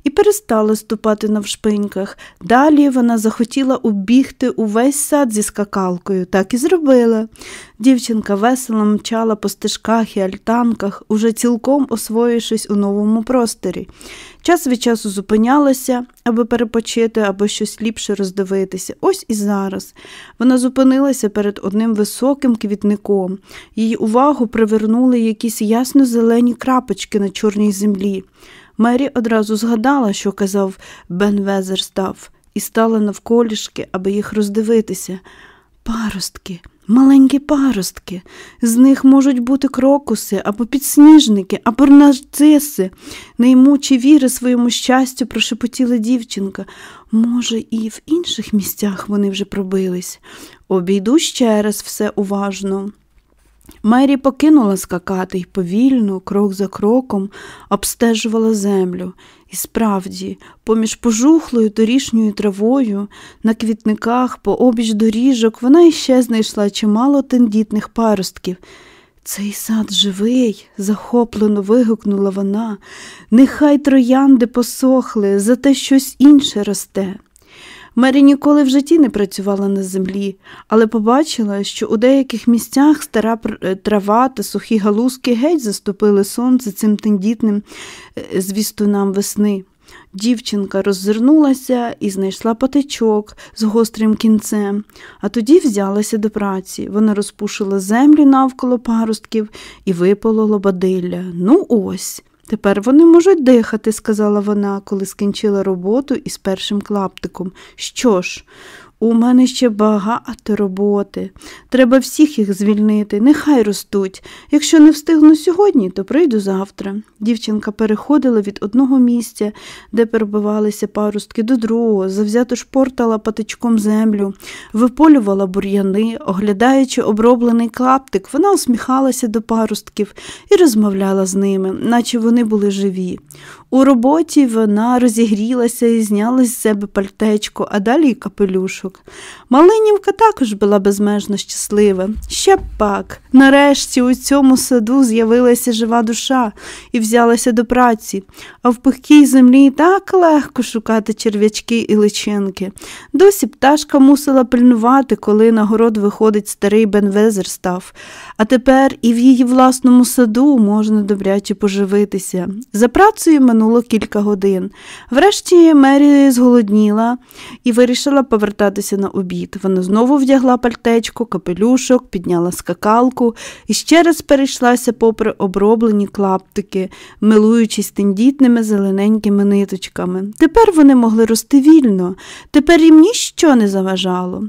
і перестала ступати на вшпиньках. Далі вона захотіла убігти увесь сад зі скакалкою, так і зробила. Дівчинка весело мчала по стежках і альтанках, уже цілком освоївшись у новому просторі. Час від часу зупинялася, аби перепочити, або щось ліпше роздивитися. Ось і зараз. Вона зупинилася перед одним високим квітником. Її увагу привернули якісь ясно зелені крапочки на чорній землі. Мері одразу згадала, що казав Бен Везерстав, і стала навколішки, аби їх роздивитися. Паростки, маленькі паростки, з них можуть бути крокуси або підсніжники, або нарциси. Наймучі віри своєму щастю прошепотіла дівчинка. Може, і в інших місцях вони вже пробились. Обійду ще раз все уважно. Мері покинула скакати і повільно, крок за кроком, обстежувала землю. І справді, поміж пожухлою дорішньою травою, на квітниках, по обіч доріжок, вона іще знайшла чимало тендітних паростків. Цей сад живий, захоплено вигукнула вона. Нехай троянди посохли, зате щось інше росте. Мері ніколи в житті не працювала на землі, але побачила, що у деяких місцях стара е, трава та сухі галузки геть заступили сонце цим тендітним е, звістунам весни. Дівчинка роззирнулася і знайшла патичок з гострим кінцем, а тоді взялася до праці. Вона розпушила землю навколо паростків і виполола бадилля. Ну ось. Тепер вони можуть дихати, сказала вона, коли скінчила роботу із першим клаптиком. Що ж, у мене ще багато роботи. Треба всіх їх звільнити, нехай ростуть. Якщо не встигну сьогодні, то прийду завтра. Дівчинка переходила від одного місця, де перебивалися парустки, до другого, завзято шпортала патичком землю, виполювала бур'яни, оглядаючи оброблений клаптик, вона усміхалася до парустків і розмовляла з ними, наче вони були живі. У роботі вона розігрілася і зняла з себе пальтечко, а далі й капелюшок. Малинівка також була безмежно щаслива. Ще пак. Нарешті у цьому саду з'явилася жива душа і взялася до праці, а в пухкій землі так легко шукати черв'ячки і личинки. Досі пташка мусила пильнувати, коли на город виходить старий Бенвезерстав. А тепер і в її власному саду можна добряче поживитися. За працею минуло кілька годин. Врешті Мері зголодніла і вирішила повертатися на обід. Вона знову вдягла пальтечко, капелюшок, підняла скакалку і ще раз перейшлася попри оброблені клаптики, милуючись тендітними зелененькими ниточками. Тепер вони могли рости вільно, тепер їм ніщо не заважало.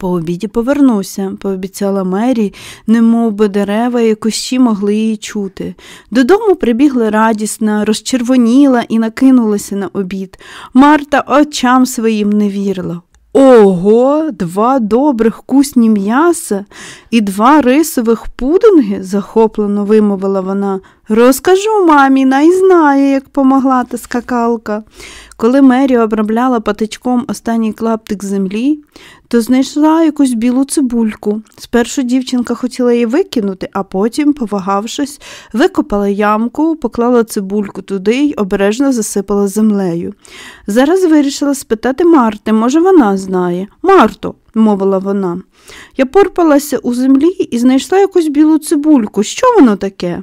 По обіді повернуся, пообіцяла Мері, немов би дерева і кущі могли її чути. Додому прибігла радісна, розчервоніла і накинулася на обід. Марта очам своїм не вірила. Ого, два добрих кусні м'яса і два рисових пудинги, захоплено вимовила вона. Розкажу мамі, най знає, як помогла та скакалка. Коли Мері обробляла патичком останній клаптик землі, то знайшла якусь білу цибульку. Спершу дівчинка хотіла її викинути, а потім, повагавшись, викопала ямку, поклала цибульку туди й обережно засипала землею. Зараз вирішила спитати Марти, може, вона знає. Марто, мовила вона. Я порпалася у землі і знайшла якусь білу цибульку. Що воно таке?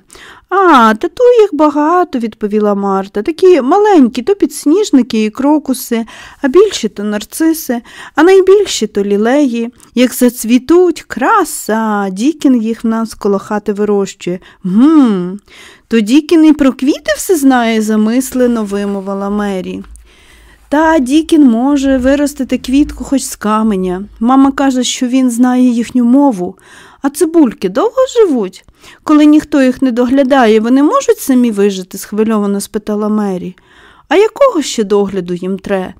А, та то їх багато, відповіла Марта. Такі маленькі, то підсніжники і крокуси, а більші то нарциси, а найбільші то лілеї. Як зацвітуть, краса, Дікін їх в нас коло хати вирощує. Гм, то Дікін і про квіти все знає, замислено вимовила Мері. Та Дікін може виростити квітку хоч з каменя. Мама каже, що він знає їхню мову, а цибульки довго живуть. Коли ніхто їх не доглядає, вони можуть самі вижити? схвильовано спитала Мері. А якого ще догляду їм тре?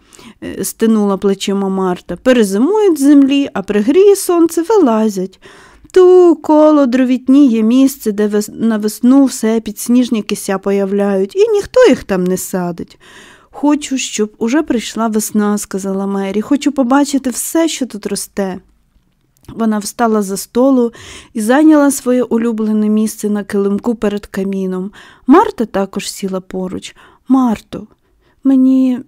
Е, стинула плечима Марта. Перезимують землі, а пригріє сонце вилазять. Ту коло дровітні місце, де на весну все підсніжники ся появляють, і ніхто їх там не садить. Хочу, щоб уже прийшла весна, сказала Мері. Хочу побачити все, що тут росте. Вона встала за столу і зайняла своє улюблене місце на килимку перед каміном. Марта також сіла поруч. Марто, мені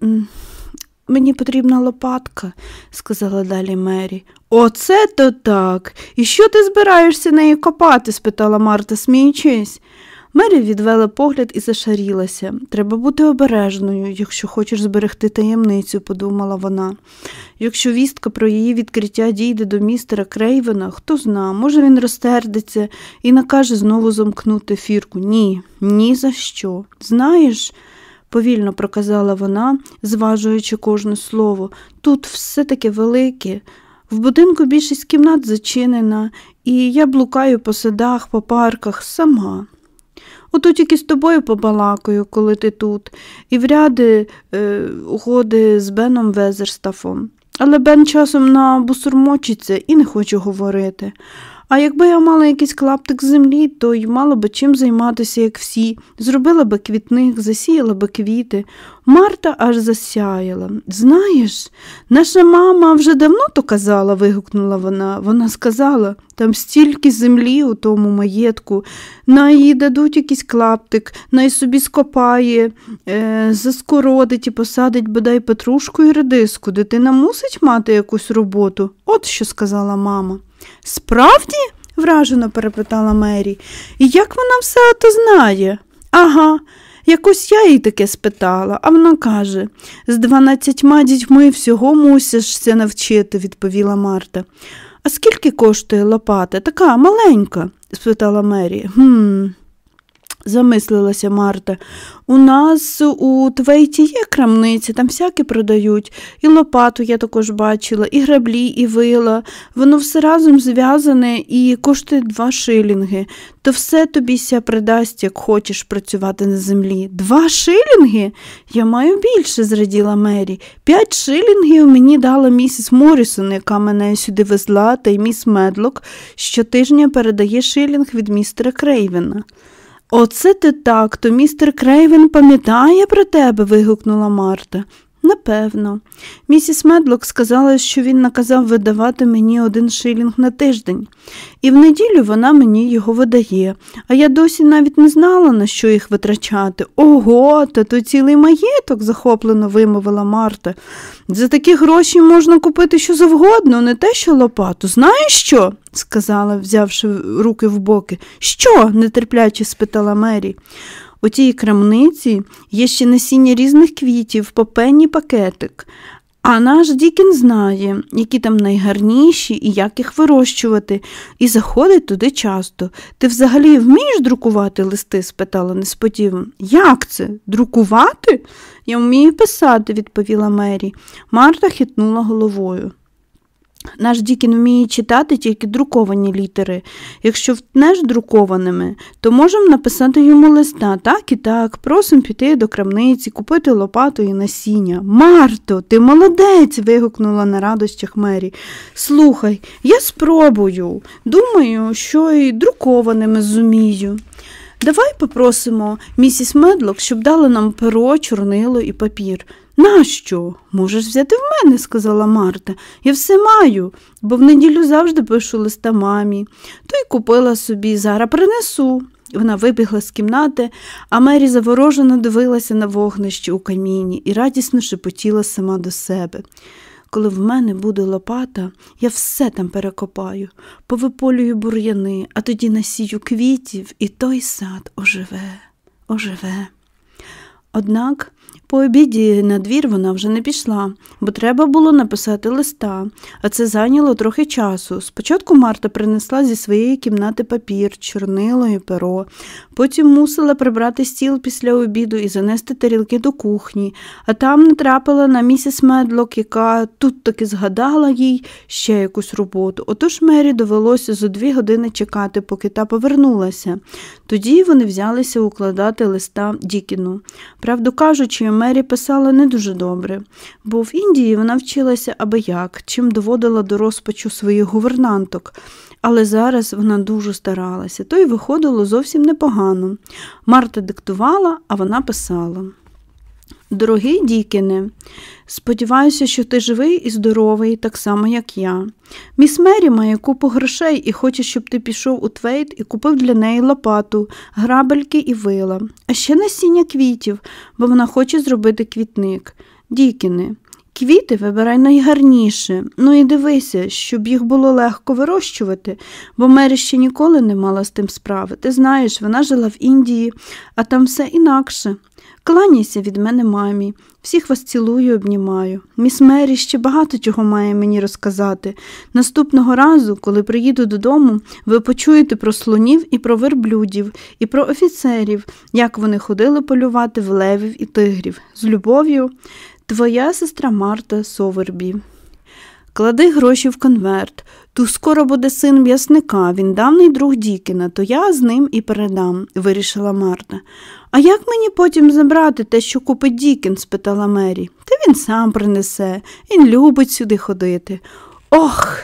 мені потрібна лопатка, сказала далі Мері. Оце то так. І що ти збираєшся нею копати? спитала Марта, сміючись. Мері відвела погляд і зашарілася. Треба бути обережною, якщо хочеш зберегти таємницю, подумала вона. Якщо вістка про її відкриття дійде до містера Крейвена, хто зна, може, він розтердиться і накаже знову замкнути фірку. Ні, ні за що. Знаєш, повільно проказала вона, зважуючи кожне слово, тут все таке велике. В будинку більшість кімнат зачинена, і я блукаю по садах, по парках сама. Ото тільки з тобою побалакаю, коли ти тут, і вряди е, угоди з Беном Везерстафом. Але Бен часом набусурмочиться і не хоче говорити. А якби я мала якийсь клаптик землі, то й мала би чим займатися, як всі, зробила би квітник, засіяла би квіти. Марта аж засяяла. Знаєш, наша мама вже давно то казала, вигукнула вона. Вона сказала, там стільки землі у тому маєтку, на їй дадуть якийсь клаптик, най собі скопає, е, заскородить і посадить бодай петрушку і редиску. Дитина мусить мати якусь роботу. От що сказала мама. Справді? вражено перепитала Мері. І як вона все ото знає? Ага. Якось я їй таке спитала, а вона каже з дванадцятьма дітьми всього мусишся навчити, відповіла Марта. А скільки коштує лопата? Така маленька? спитала Мері. «Гм...» замислилася Марта. У нас у Твейті є крамниці, там всяке продають. І лопату я також бачила, і граблі, і вила. Воно все разом зв'язане і коштує два шилінги. То все тобі ся придасть, як хочеш працювати на землі. Два шилінги? Я маю більше, зраділа Мері. П'ять шилінгів мені дала місіс Морісон, яка мене сюди везла, та й міс Медлок щотижня передає шилінг від містера Крейвена. Оце ти так, то містер Крейвен пам'ятає про тебе. вигукнула Марта. Напевно. Місіс Медлок сказала, що він наказав видавати мені один шилінг на тиждень, і в неділю вона мені його видає, а я досі навіть не знала, на що їх витрачати. Ого, та то цілий маєток, захоплено вимовила Марта. За такі гроші можна купити що завгодно, не те, що лопату. Знаєш що? сказала, взявши руки в боки. Що? нетерпляче спитала Мері. У тій крамниці є ще насіння різних квітів, попенні пакетик. А наш Дікін знає, які там найгарніші і як їх вирощувати, і заходить туди часто. Ти взагалі вмієш друкувати листи? спитала несподівано. Як це? Друкувати? Я вмію писати, відповіла Мері. Марта хитнула головою. Наш Дікін вміє читати тільки друковані літери. Якщо втнеш друкованими, то можемо написати йому листа так і так, просимо піти до крамниці, купити лопату і насіння. Марто, ти молодець. вигукнула на радощах Мері. Слухай, я спробую. Думаю, що і друкованими зумію. Давай попросимо місіс Медлок, щоб дала нам перо, чорнило і папір. Нащо? Можеш взяти в мене, сказала Марта. Я все маю, бо в неділю завжди пишу листа мамі. То й купила собі, зараз принесу. Вона вибігла з кімнати, а Мері заворожено дивилася на вогнище у каміні і радісно шепотіла сама до себе. Коли в мене буде лопата, я все там перекопаю, повиполюю бур'яни, а тоді насію квітів, і той сад оживе, оживе. Однак по обіді на двір вона вже не пішла, бо треба було написати листа, а це зайняло трохи часу. Спочатку Марта принесла зі своєї кімнати папір, чорнило і перо, потім мусила прибрати стіл після обіду і занести тарілки до кухні, а там натрапила на місіс Медлок, яка тут таки згадала їй ще якусь роботу. Отож Мері довелося зо дві години чекати, поки та повернулася. Тоді вони взялися укладати листа Дікіну. Правду кажучи, Мері писала не дуже добре, бо в Індії вона вчилася аби як, чим доводила до розпачу своїх гувернанток. Але зараз вона дуже старалася, то й виходило зовсім непогано. Марта диктувала, а вона писала. Дорогий Дікіне, сподіваюся, що ти живий і здоровий, так само, як я. Міс Мері має купу грошей і хоче, щоб ти пішов у Твейт і купив для неї лопату, грабельки і вила, а ще насіння квітів, бо вона хоче зробити квітник. Дікіне, квіти вибирай найгарніше, ну і дивися, щоб їх було легко вирощувати, бо Мері ще ніколи не мала з тим справи. Ти знаєш, вона жила в Індії, а там все інакше. Кланяйся від мене мамі, всіх вас цілую, обнімаю. Міс Мері ще багато чого має мені розказати. Наступного разу, коли приїду додому, ви почуєте про слонів і про верблюдів, і про офіцерів, як вони ходили полювати в левів і тигрів. З любов'ю, твоя сестра Марта Совербі. Клади гроші в конверт. Ту скоро буде син м'ясника, він давний друг Дікіна, то я з ним і передам, вирішила Марта. А як мені потім забрати те, що купить Дікін? спитала Мері. Та він сам принесе, він любить сюди ходити. Ох,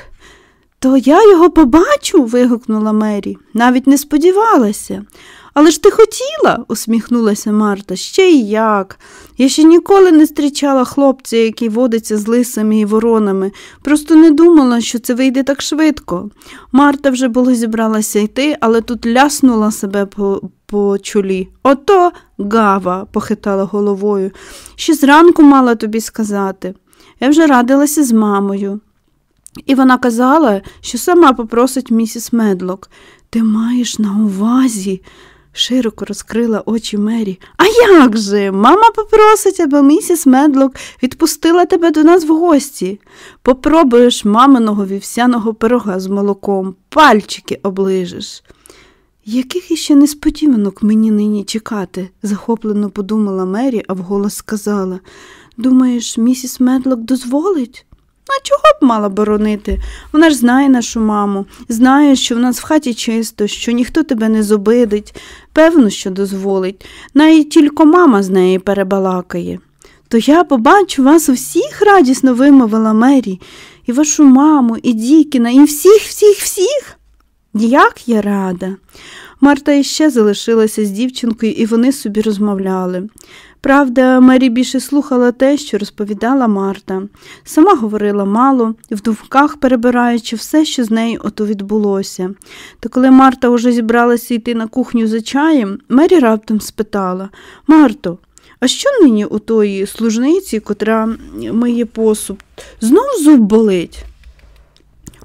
То я його побачу. вигукнула Мері. Навіть не сподівалася. Але ж ти хотіла, усміхнулася Марта. Ще й як. Я ще ніколи не зустрічала хлопця, який водиться з лисами і воронами. Просто не думала, що це вийде так швидко. Марта вже було зібралася йти, але тут ляснула себе по по чолі. Ото гава, похитала головою. Ще зранку мала тобі сказати. Я вже радилася з мамою. І вона казала, що сама попросить місіс Медлок. Ти маєш на увазі? Широко розкрила очі Мері. А як же? Мама попросить, аби місіс Медлок відпустила тебе до нас в гості. Попробуєш маминого вівсяного пирога з молоком, пальчики оближеш. Яких іще несподіванок мені нині чекати? захоплено подумала Мері, а вголос сказала. Думаєш, місіс Медлок дозволить? А чого б мала боронити? Вона ж знає нашу маму, знає, що в нас в хаті чисто, що ніхто тебе не зобидить, певно, що дозволить, навіть тільки мама з неї перебалакає. То я побачу вас усіх, радісно вимовила Мері, і вашу маму, і Дікіна, і всіх, всіх, всіх. Як я рада. Марта іще залишилася з дівчинкою, і вони собі розмовляли. Правда, Мері більше слухала те, що розповідала Марта. Сама говорила мало, в думках перебираючи все, що з нею ото відбулося. Та коли Марта уже зібралася йти на кухню за чаєм, Мері раптом спитала Марто, а що нині у тої служниці, котра миє посуд, знов зуб болить?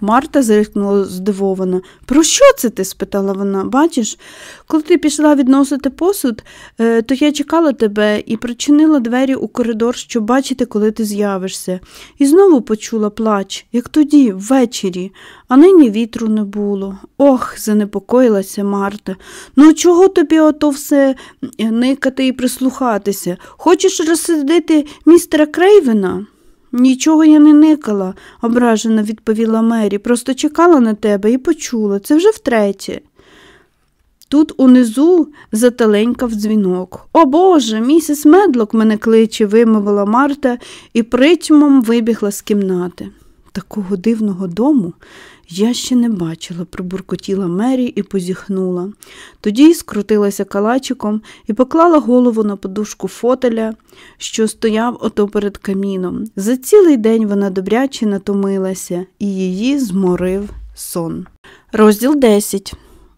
Марта зиркнула здивовано. Про що це ти? спитала вона. Бачиш, коли ти пішла відносити посуд, е, то я чекала тебе і причинила двері у коридор, щоб бачити, коли ти з'явишся. І знову почула плач, як тоді, ввечері, а нині вітру не було. Ох, занепокоїлася Марта. Ну, чого тобі ото все никати і прислухатися? Хочеш розсадити містера Крейвена? Нічого я не никала, ображено відповіла Мері, просто чекала на тебе і почула. Це вже втретє. Тут унизу зателенькав дзвінок. О Боже, місіс Медлок мене кличе, вимовила Марта і притьмом вибігла з кімнати. Такого дивного дому я ще не бачила, пробуркотіла Мері і позіхнула. Тоді скрутилася калачиком і поклала голову на подушку фотеля, що стояв ото перед каміном. За цілий день вона добряче натомилася, і її зморив сон. Розділ 10.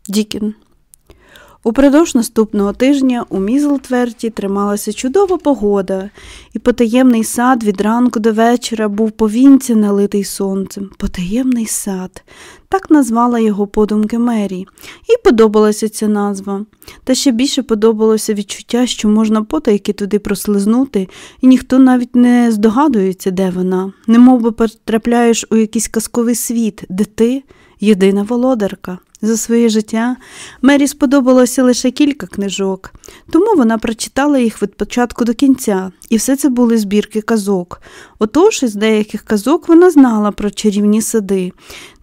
Дікін. Упродовж наступного тижня у Мізлтверті трималася чудова погода, і потаємний сад від ранку до вечора був повінця налитий сонцем. Потаємний сад, так назвала його подумки Мері, їй подобалася ця назва. Та ще більше подобалося відчуття, що можна потайки туди прослизнути, і ніхто навіть не здогадується, де вона, немов би потрапляєш у якийсь казковий світ, де ти єдина володарка. За своє життя Мері сподобалося лише кілька книжок, тому вона прочитала їх від початку до кінця, і все це були збірки казок. Отож, із деяких казок вона знала про чарівні сади.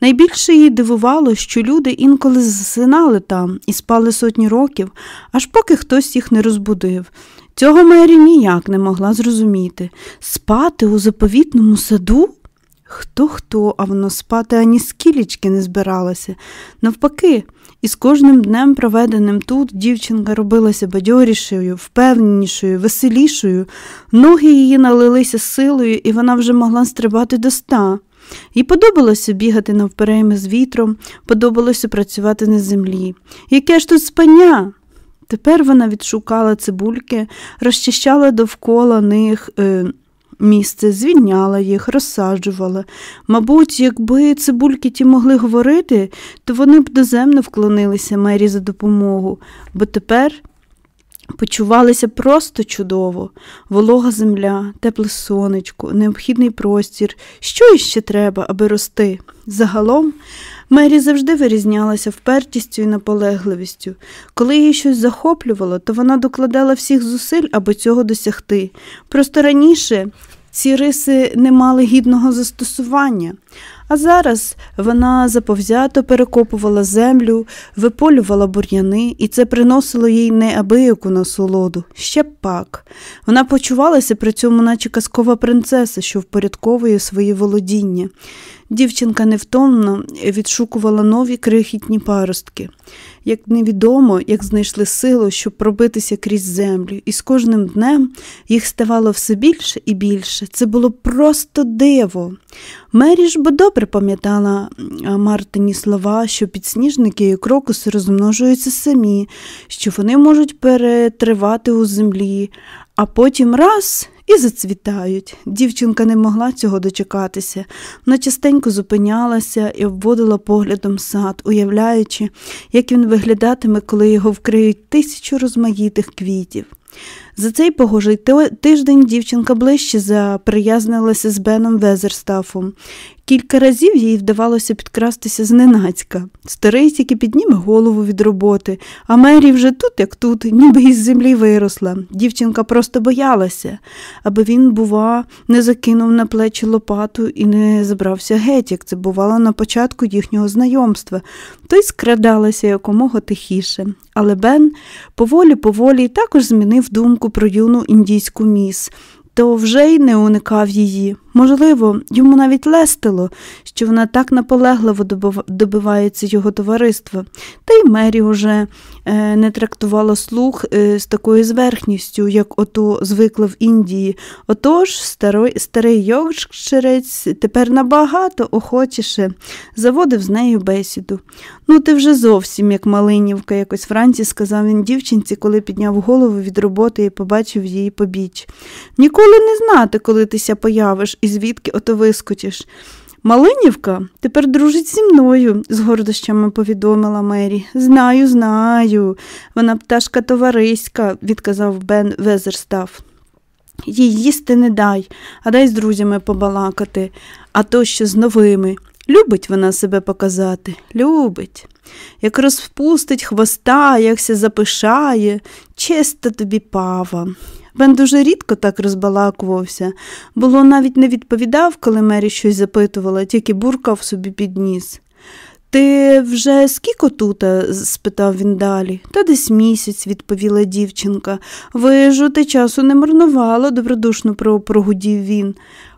Найбільше її дивувало, що люди інколи засинали там і спали сотні років, аж поки хтось їх не розбудив. Цього Мері ніяк не могла зрозуміти. Спати у заповітному саду? Хто хто, а воно спати ані скілічки не збиралося. Навпаки, і з кожним днем, проведеним тут, дівчинка робилася бадьорішою, впевненішою, веселішою, ноги її налилися силою, і вона вже могла стрибати до ста. Їй подобалося бігати навперейми з вітром, подобалося працювати на землі. Яке ж тут спання? Тепер вона відшукала цибульки, розчищала довкола них. Е, місце, звільняла їх, розсаджувала. Мабуть, якби цибульки ті могли говорити, то вони б доземно вклонилися мері за допомогу, бо тепер почувалися просто чудово, волога земля, тепле сонечко, необхідний простір. Що іще треба, аби рости? Загалом. Мері завжди вирізнялася впертістю і наполегливістю. Коли її щось захоплювало, то вона докладала всіх зусиль, аби цього досягти. Просто раніше ці риси не мали гідного застосування, а зараз вона заповзято перекопувала землю, виполювала бур'яни, і це приносило їй неабияку насолоду. Ще б пак. Вона почувалася при цьому, наче казкова принцеса, що впорядковує свої володіння. Дівчинка невтомно відшукувала нові крихітні паростки. Як невідомо, як знайшли силу, щоб пробитися крізь землю, і з кожним днем їх ставало все більше і більше. Це було просто диво. Мері ж бо добре пам'ятала Мартині слова, що підсніжники і крокуси розмножуються самі, що вони можуть перетривати у землі, а потім раз і зацвітають. Дівчинка не могла цього дочекатися. Вона частенько зупинялася і обводила поглядом сад, уявляючи, як він виглядатиме, коли його вкриють тисячу розмаїтих квітів. За цей погожий тиждень дівчинка ближче заприязнилася з Беном Везерстафом. Кілька разів їй вдавалося підкрастися зненацька. Старий тільки підніме голову від роботи, а Мері вже тут, як тут, ніби із землі виросла. Дівчинка просто боялася, аби він, бува, не закинув на плечі лопату і не забрався геть, як це бувало на початку їхнього знайомства, то й скрадалася якомога тихіше. Але Бен поволі поволі також змінив думку про юну індійську міс то вже й не уникав її. Можливо, йому навіть лестило, що вона так наполегливо добивається його товариства, та й Мері уже е, не трактувала слух е, з такою зверхністю, як ото звикла в Індії. Отож, старий, старий Йоркширець тепер набагато охочіше заводив з нею бесіду. Ну, ти вже зовсім, як Малинівка, якось вранці сказав він дівчинці, коли підняв голову від роботи і побачив її побіч. Ніколи не знати, коли тися появиш і звідки ото вискочиш. Малинівка тепер дружить зі мною, з гордощами повідомила Мері. Знаю, знаю. Вона пташка товариська, відказав Бен Везерстав. Їй їсти не дай, а дай з друзями побалакати, а то ще з новими. Любить вона себе показати, любить. Як розпустить хвоста, якся запишає, чиста тобі пава. Бен дуже рідко так розбалакувався, було навіть не відповідав, коли Мері щось запитувала, тільки буркав собі під ніс. Ти вже скільки тута? спитав він далі. Та десь місяць, відповіла дівчинка. Вижу, ти часу не марнувала, добродушно прогудів він.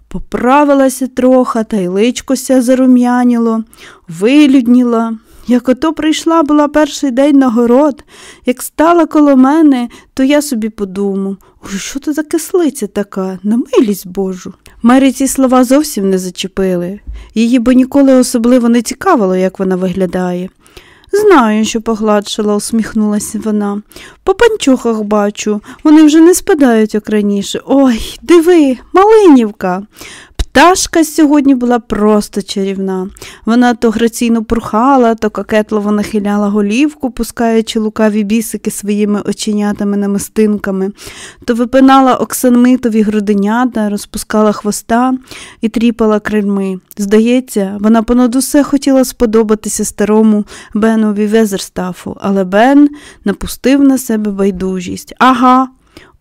Поправилася трохи, та й личкося зарум'яніло, вилюдніла. Як ото прийшла була перший день на город, як стала коло мене, то я собі подумав, ой, що то за кислиця така, на милість Божу. Мері ці слова зовсім не зачепили. Її бо ніколи особливо не цікавило, як вона виглядає. Знаю, що погладшила, усміхнулася вона. По панчохах бачу, вони вже не спадають, як раніше. Ой, диви, Малинівка. Пташка сьогодні була просто чарівна. Вона то граційно пурхала, то кокетливо нахиляла голівку, пускаючи лукаві бісики своїми оченятами намистинками, то випинала оксамитові груденята, розпускала хвоста і тріпала крильми. Здається, вона понад усе хотіла сподобатися старому Бенові Везерстафу, але Бен напустив на себе байдужість. Ага,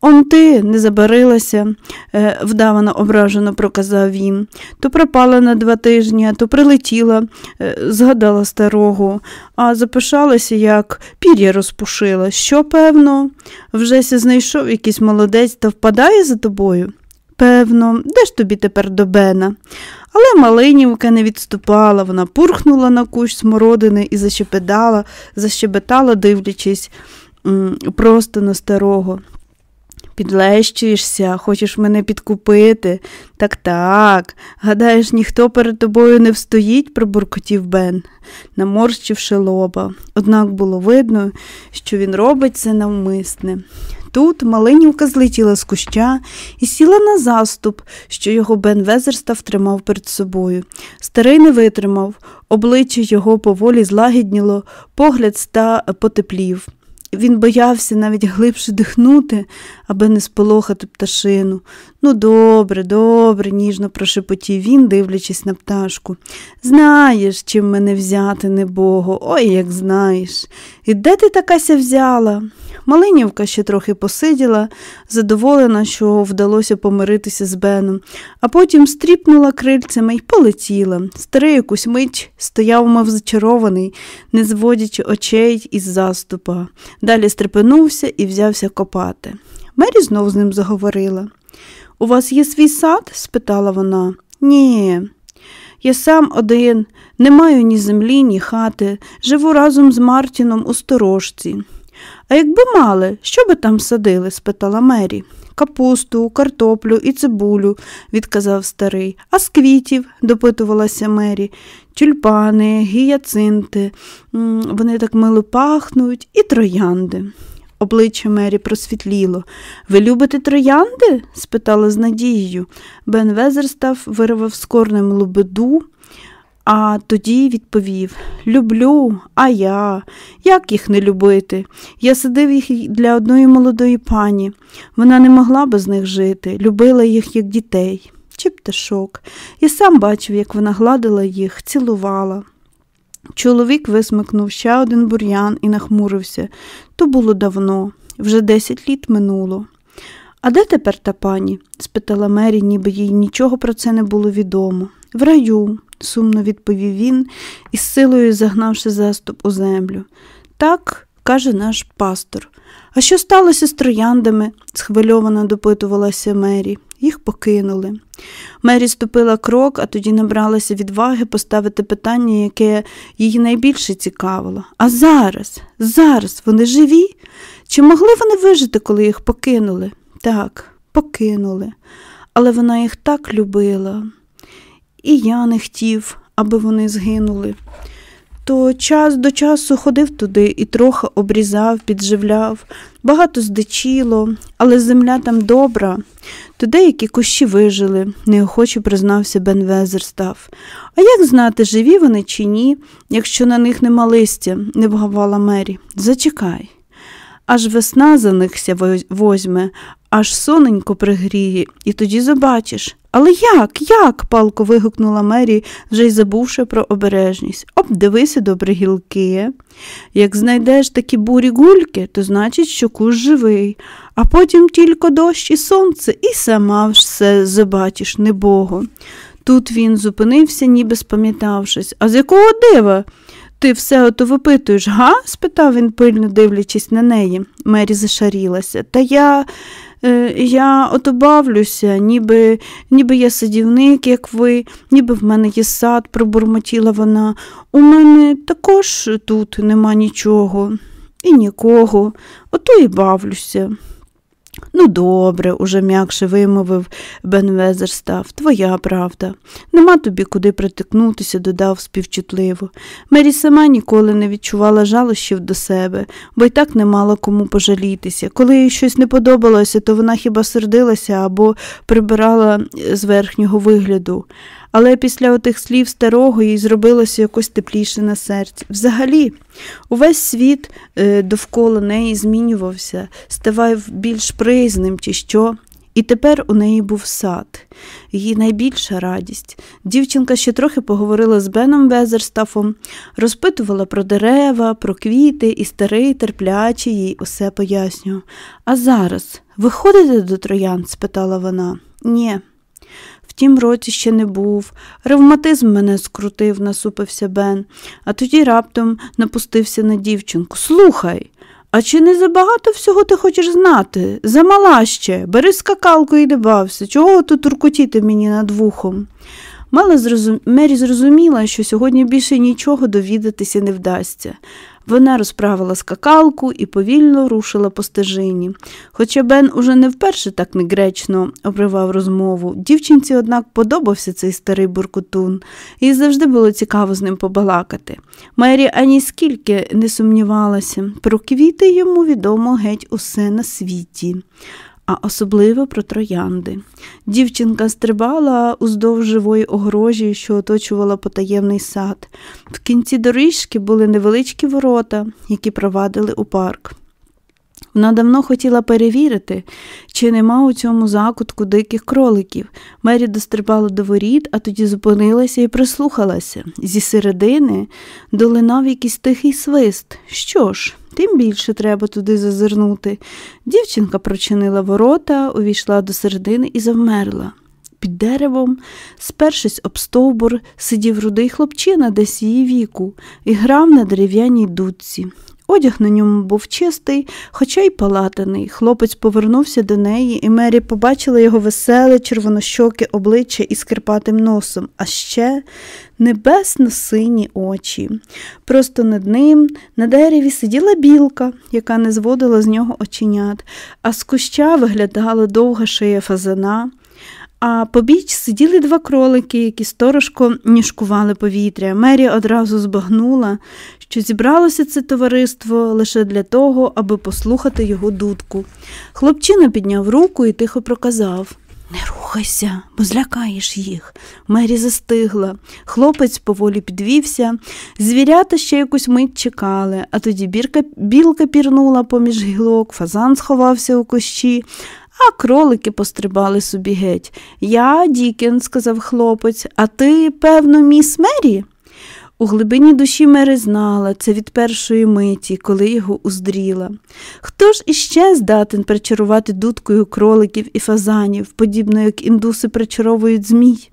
Он ти не забарилася, е, вдавано ображено проказав він. То пропала на два тижні, то прилетіла, е, згадала старого, а запишалася, як пір'я розпушила. Що, певно, вжеся знайшов якийсь молодець та впадає за тобою? Певно, де ж тобі тепер до Бена? Але Малинівка не відступала, вона пурхнула на кущ смородини і защепетала, защебетала, дивлячись просто на старого. Підлещуєшся, хочеш мене підкупити. Так так. Гадаєш, ніхто перед тобою не встоїть, пробуркотів Бен, наморщивши лоба. Однак було видно, що він робить це навмисне. Тут Малинівка злетіла з куща і сіла на заступ, що його Бен Везерстав тримав перед собою. Старий не витримав, обличчя його поволі злагідніло, погляд ста потеплів. Він боявся навіть глибше дихнути, аби не сполохати пташину. Ну, добре, добре, ніжно прошепотів він, дивлячись на пташку. Знаєш, чим мене взяти, небого, ой, як знаєш. І де ти такася взяла? Малинівка ще трохи посиділа, задоволена, що вдалося помиритися з Беном, а потім стріпнула крильцями й полетіла. Старий якусь мить стояв, мов зачарований, не зводячи очей із заступа. Далі стрепенувся і взявся копати. Мері знов з ним заговорила. У вас є свій сад? спитала вона. Ні. Я сам один, не маю ні землі, ні хати, живу разом з Мартіном у сторожці. А якби мали, що би там садили? спитала Мері. Капусту, картоплю і цибулю, відказав старий. А з квітів, допитувалася Мері, тюльпани, гіяцинти, вони так мило пахнуть, і троянди. Обличчя Мері просвітліло. Ви любите троянди? спитала з надією. Бен Везерстав вирвав з корнем лобеду, а тоді відповів Люблю, а я. Як їх не любити? Я садив їх для одної молодої пані. Вона не могла без них жити, любила їх, як дітей. Чи пташок. Я сам бачив, як вона гладила їх, цілувала. Чоловік висмикнув ще один бур'ян і нахмурився. То було давно, вже десять літ минуло. А де тепер та пані? спитала Мері, ніби їй нічого про це не було відомо. В раю, сумно відповів він, із силою загнавши заступ у землю. Так, каже наш пастор. А що сталося з трояндами? схвильовано допитувалася Мері. Їх покинули. Мері ступила крок, а тоді набралася відваги поставити питання, яке її найбільше цікавило. А зараз, зараз вони живі? Чи могли вони вижити, коли їх покинули? Так, покинули. Але вона їх так любила. І я не хотів, аби вони згинули то час до часу ходив туди і трохи обрізав, підживляв, багато здичіло, але земля там добра, то деякі кущі вижили, неохоче признався Бен Везерстав. А як знати, живі вони чи ні, якщо на них нема листя, не вгавала Мері. Зачекай. Аж весна за нихся возьме, аж соненько пригріє, і тоді забачиш. Але як, як? палко вигукнула Мері, вже й забувши про обережність. Обдивися добре гілки. Як знайдеш такі бурі гульки, то значить, що куш живий, а потім тільки дощ і сонце, і сама все забачиш, небого. Тут він зупинився, ніби спам'ятавшись. А з якого дива? Ти все ото випитуєш, га? спитав він, пильно дивлячись на неї. Мері зашарілася. Та я. Е, я ото бавлюся, ніби ніби я садівник, як ви, ніби в мене є сад, пробурмотіла вона. У мене також тут нема нічого і нікого, ото і бавлюся. Ну, добре, уже м'якше вимовив Бен Везерстав, твоя правда. Нема тобі куди притикнутися, додав співчутливо. Мері сама ніколи не відчувала жалощів до себе, бо й так не мала кому пожалітися. Коли їй щось не подобалося, то вона хіба сердилася або прибирала з верхнього вигляду але після отих слів старого їй зробилося якось тепліше на серці. Взагалі, увесь світ е, довкола неї змінювався, ставав більш призним, чи що. І тепер у неї був сад, її найбільша радість. Дівчинка ще трохи поговорила з Беном Везерстафом, розпитувала про дерева, про квіти, і старий, терплячий їй усе пояснював. А зараз ви ходите до троян? спитала вона. Ні, тім році ще не був. Ревматизм мене скрутив, насупився Бен, а тоді раптом напустився на дівчинку. Слухай, а чи не забагато всього ти хочеш знати? Замала ще, бери скакалку і дебався. Чого тут туркотіти мені над вухом? Мала зрозум... Мері зрозуміла, що сьогодні більше нічого довідатися не вдасться. Вона розправила скакалку і повільно рушила по стежині. Хоча Бен уже не вперше так негречно обривав розмову. Дівчинці, однак, подобався цей старий буркутун, їй завжди було цікаво з ним побалакати. Мері ані скільки не сумнівалася, про квіти йому відомо геть усе на світі а особливо про троянди. Дівчинка стрибала уздовж живої огорожі, що оточувала потаємний сад. В кінці доріжки були невеличкі ворота, які провадили у парк. Вона давно хотіла перевірити, чи нема у цьому закутку диких кроликів. Мері дострибала до воріт, а тоді зупинилася і прислухалася. Зі середини долинав якийсь тихий свист. Що ж, тим більше треба туди зазирнути. Дівчинка прочинила ворота, увійшла до середини і завмерла. Під деревом, спершись об стовбур, сидів рудий хлопчина десь її віку і грав на дерев'яній дудці. Одяг на ньому був чистий, хоча й палатаний. Хлопець повернувся до неї, і Мері побачила його веселе, червонощоке обличчя із кирпатим носом, а ще небесно-сині очі. Просто над ним на дереві сиділа білка, яка не зводила з нього оченят, а з куща виглядала довга шия фазана. А побіч сиділи два кролики, які сторожко ніжкували повітря. Мері одразу збагнула, що зібралося це товариство лише для того, аби послухати його дудку. Хлопчина підняв руку і тихо проказав Не рухайся, бо злякаєш їх. Мері застигла. Хлопець поволі підвівся, звірята ще якусь мить чекали, а тоді бірка, білка пірнула поміж гілок, фазан сховався у кущі, а кролики пострибали собі геть. Я, Дікін, сказав хлопець, а ти, певно, міс Мері? У глибині душі Мери знала це від першої миті, коли його уздріла. Хто ж іще здатен причарувати дудкою кроликів і фазанів, подібно як індуси причаровують змій?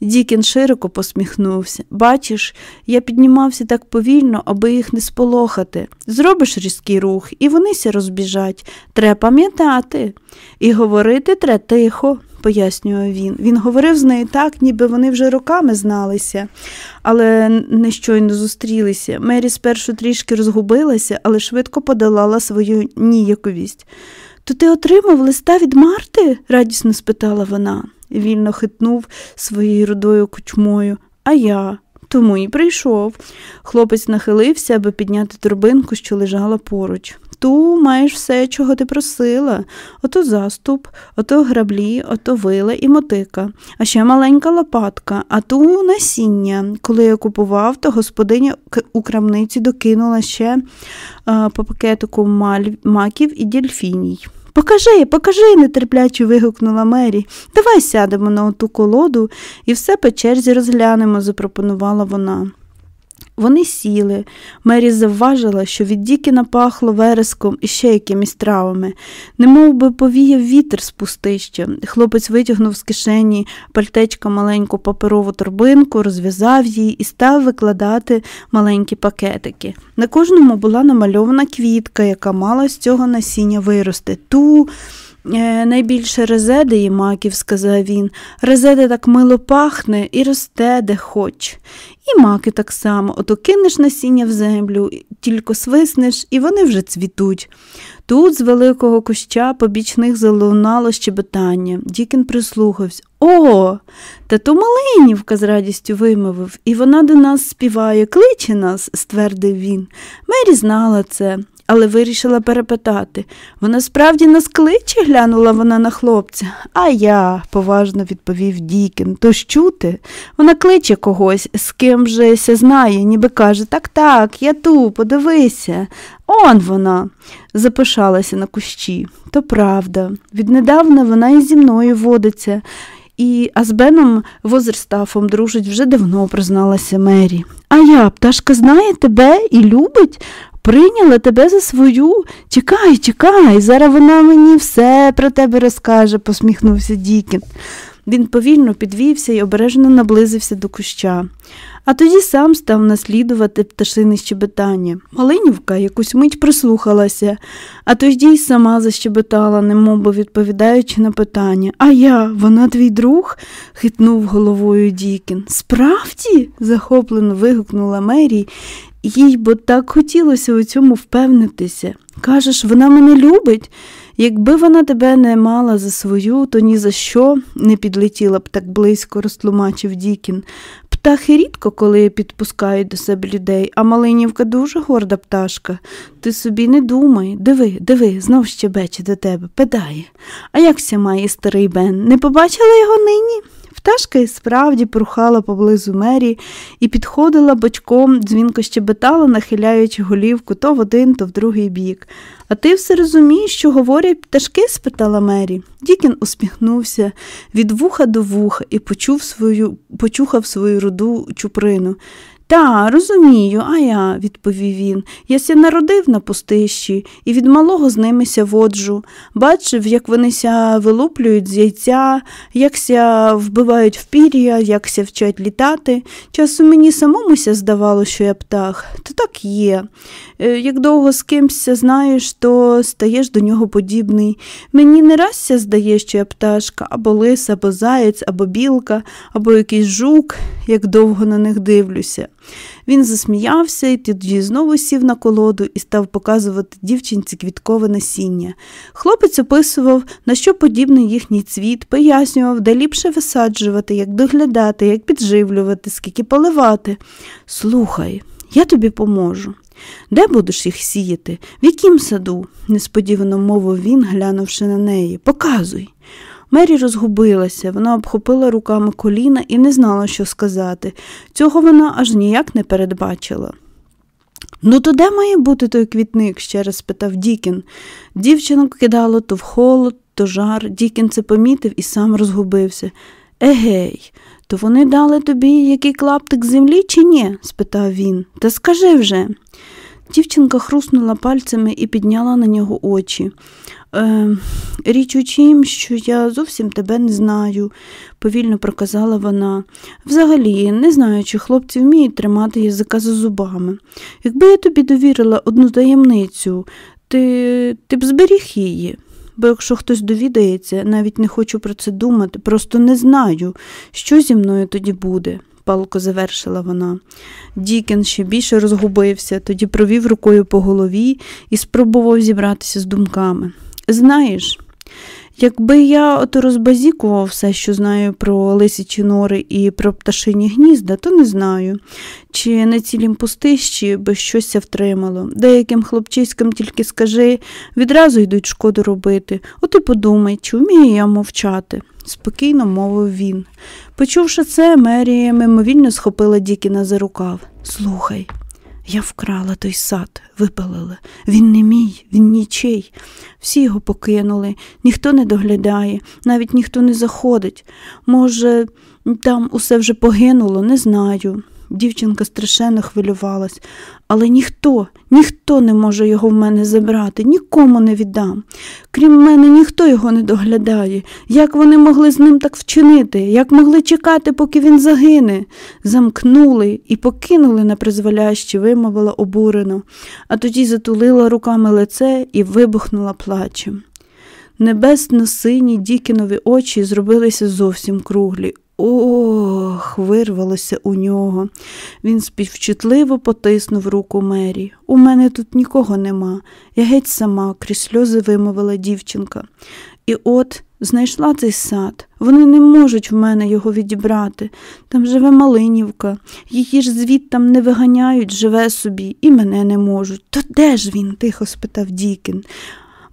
Дікін широко посміхнувся. Бачиш, я піднімався так повільно, аби їх не сполохати. Зробиш різкий рух, і вони ся розбіжать. Треба пам'ятати. І говорити треба тихо, пояснював він. Він говорив з нею так, ніби вони вже роками зналися, але не щойно зустрілися. Мері спершу трішки розгубилася, але швидко подолала свою ніяковість. То ти отримав листа від Марти? радісно спитала вона вільно хитнув своєю рудою кучмою. А я тому і прийшов. Хлопець нахилився, аби підняти турбинку, що лежала поруч. Ту маєш все, чого ти просила. Ото заступ, ото граблі, ото вила і мотика, а ще маленька лопатка, а ту насіння. Коли я купував, то господиня у крамниці докинула ще а, по пакетику маль, маків і дельфіній. Покажи, покажи, нетерпляче вигукнула Мері. Давай сядемо на оту колоду і все по черзі розглянемо, запропонувала вона. Вони сіли. Мері завважила, що від Дікіна пахло вереском і ще якимись травами, немов би повіяв вітер з пустища. Хлопець витягнув з кишені пальтечка маленьку паперову торбинку, розв'язав її і став викладати маленькі пакетики. На кожному була намальована квітка, яка мала з цього насіння вирости. Ту найбільше резеди і маків, сказав він. Резеди так мило пахне і росте де хоч. І маки так само, ото кинеш насіння в землю, тільки свиснеш, і вони вже цвітуть. Тут з великого куща побічних залунало щебетання. Дікін прислухався. О, та то Малинівка з радістю вимовив, і вона до нас співає, кличе нас, ствердив він. Мері знала це але вирішила перепитати. Вона справді нас кличе, глянула вона на хлопця. А я, поважно відповів Дікін. То чути? Вона кличе когось, з ким же ся знає, ніби каже Так, так, я ту, подивися. Он вона, запишалася на кущі. То правда. Віднедавна вона і зі мною водиться. І а з Беном Возерстафом дружить вже давно, призналася Мері. А я, пташка знає тебе і любить, прийняла тебе за свою. Чекай, чекай, зараз вона мені все про тебе розкаже, посміхнувся Дікін. Він повільно підвівся і обережно наблизився до куща, а тоді сам став наслідувати пташини щебетання. Малинівка якусь мить прислухалася, а тоді й сама защебетала, немовби відповідаючи на питання. А я, вона твій друг? хитнув головою Дікін. Справді? захоплено вигукнула Мері їй бо так хотілося у цьому впевнитися. Кажеш, вона мене любить. Якби вона тебе не мала за свою, то ні за що не підлетіла б так близько, розтлумачив Дікін. Птахи рідко коли підпускають до себе людей, а Малинівка дуже горда пташка. Ти собі не думай, диви, диви, знов щебече до тебе, педає. А як ся має старий Бен? Не побачила його нині? Пташка і справді порухала поблизу мері і підходила бочком, дзвінко щебетала, нахиляючи голівку то в один, то в другий бік. А ти все розумієш, що говорять пташки? спитала Мері. Дікін усміхнувся від вуха до вуха і почув свою, почухав свою руду чуприну. Та, розумію, а я, відповів він. Я ся народив на пустищі і від малого з ними ся воджу. Бачив, як вони ся вилуплюють з яйця, як ся вбивають в пір'я, як ся вчать літати. Часом мені самому ся здавало, що я птах. То так є. Е, як довго з кимсь знаєш, то стаєш до нього подібний. Мені не раз ся здає, що я пташка, або лис, або заєць, або білка, або якийсь жук, як довго на них дивлюся. Він засміявся і тоді знову сів на колоду і став показувати дівчинці квіткове насіння. Хлопець описував, на що подібний їхній цвіт, пояснював, де ліпше висаджувати, як доглядати, як підживлювати, скільки поливати. Слухай, я тобі поможу. Де будеш їх сіяти? В яким саду? несподівано мовив він, глянувши на неї. Показуй. Мері розгубилася, вона обхопила руками коліна і не знала, що сказати. Цього вона аж ніяк не передбачила. Ну, то де має бути той квітник? ще раз спитав Дікін. Дівчину кидало то в холод, то жар. Дікін це помітив і сам розгубився. Егей, то вони дали тобі який клаптик землі чи ні? спитав він. Та скажи вже. Дівчинка хруснула пальцями і підняла на нього очі. Е, Річ у тім, що я зовсім тебе не знаю, повільно проказала вона. Взагалі, не знаю, чи хлопці вміють тримати язика за зубами. Якби я тобі довірила одну таємницю, ти, ти б зберіг її. Бо якщо хтось довідається, навіть не хочу про це думати, просто не знаю, що зі мною тоді буде палко завершила вона. Дікін ще більше розгубився, тоді провів рукою по голові і спробував зібратися з думками. Знаєш, якби я ото розбазікував все, що знаю про лисячі нори і про пташині гнізда, то не знаю, чи на цілім пустищі би щось втримало. Деяким хлопчиськам тільки скажи, відразу йдуть шкоду робити. От і подумай, чи вмію я мовчати спокійно мовив він. Почувши це, Мері мимовільно схопила Дікіна за рукав. Слухай, я вкрала той сад, випалила. Він не мій, він нічий. Всі його покинули, ніхто не доглядає, навіть ніхто не заходить. Може, там усе вже погинуло, не знаю. Дівчинка страшенно хвилювалась, але ніхто, ніхто не може його в мене забрати, нікому не віддам. Крім мене, ніхто його не доглядає. Як вони могли з ним так вчинити, як могли чекати, поки він загине? Замкнули і покинули на призволяще, вимовила обурено, а тоді затулила руками лице і вибухнула плачем. Небесно сині Дікінові очі зробилися зовсім круглі. Ох, вирвалося у нього. Він співчутливо потиснув руку Мері. У мене тут нікого нема. Я геть сама, крізь сльози вимовила дівчинка. І от знайшла цей сад. Вони не можуть в мене його відібрати. Там живе Малинівка, її ж звідтам не виганяють, живе собі, і мене не можуть. То де ж він? тихо спитав Дікін.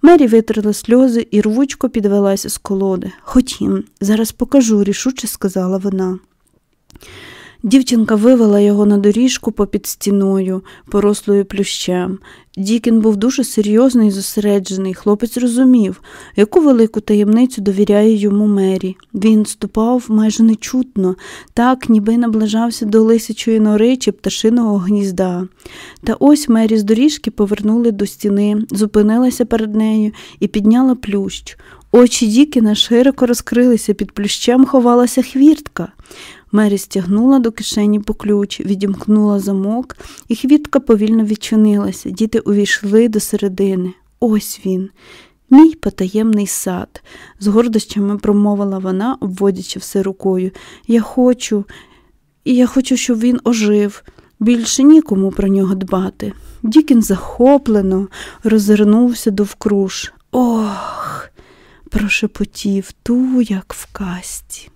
Мері витерла сльози і рвучко підвелася з колоди. Хотім, зараз покажу, рішуче сказала вона. Дівчинка вивела його на доріжку попід стіною, порослою плющем. Дікін був дуже серйозний і зосереджений. Хлопець розумів, яку велику таємницю довіряє йому Мері. Він ступав майже нечутно, так, ніби наближався до лисячої нори чи пташиного гнізда. Та ось Мері з доріжки повернули до стіни, зупинилася перед нею і підняла плющ. Очі Дікіна широко розкрилися, під плющем ховалася хвіртка. Мері стягнула до кишені по ключ, відімкнула замок, і хвітка повільно відчинилася. Діти увійшли до середини. Ось він, мій потаємний сад, з гордощами промовила вона, обводячи все рукою. Я хочу, і я хочу, щоб він ожив. Більше нікому про нього дбати. Дікін захоплено розвернувся довкруж. Ох, прошепотів ту, як в касті.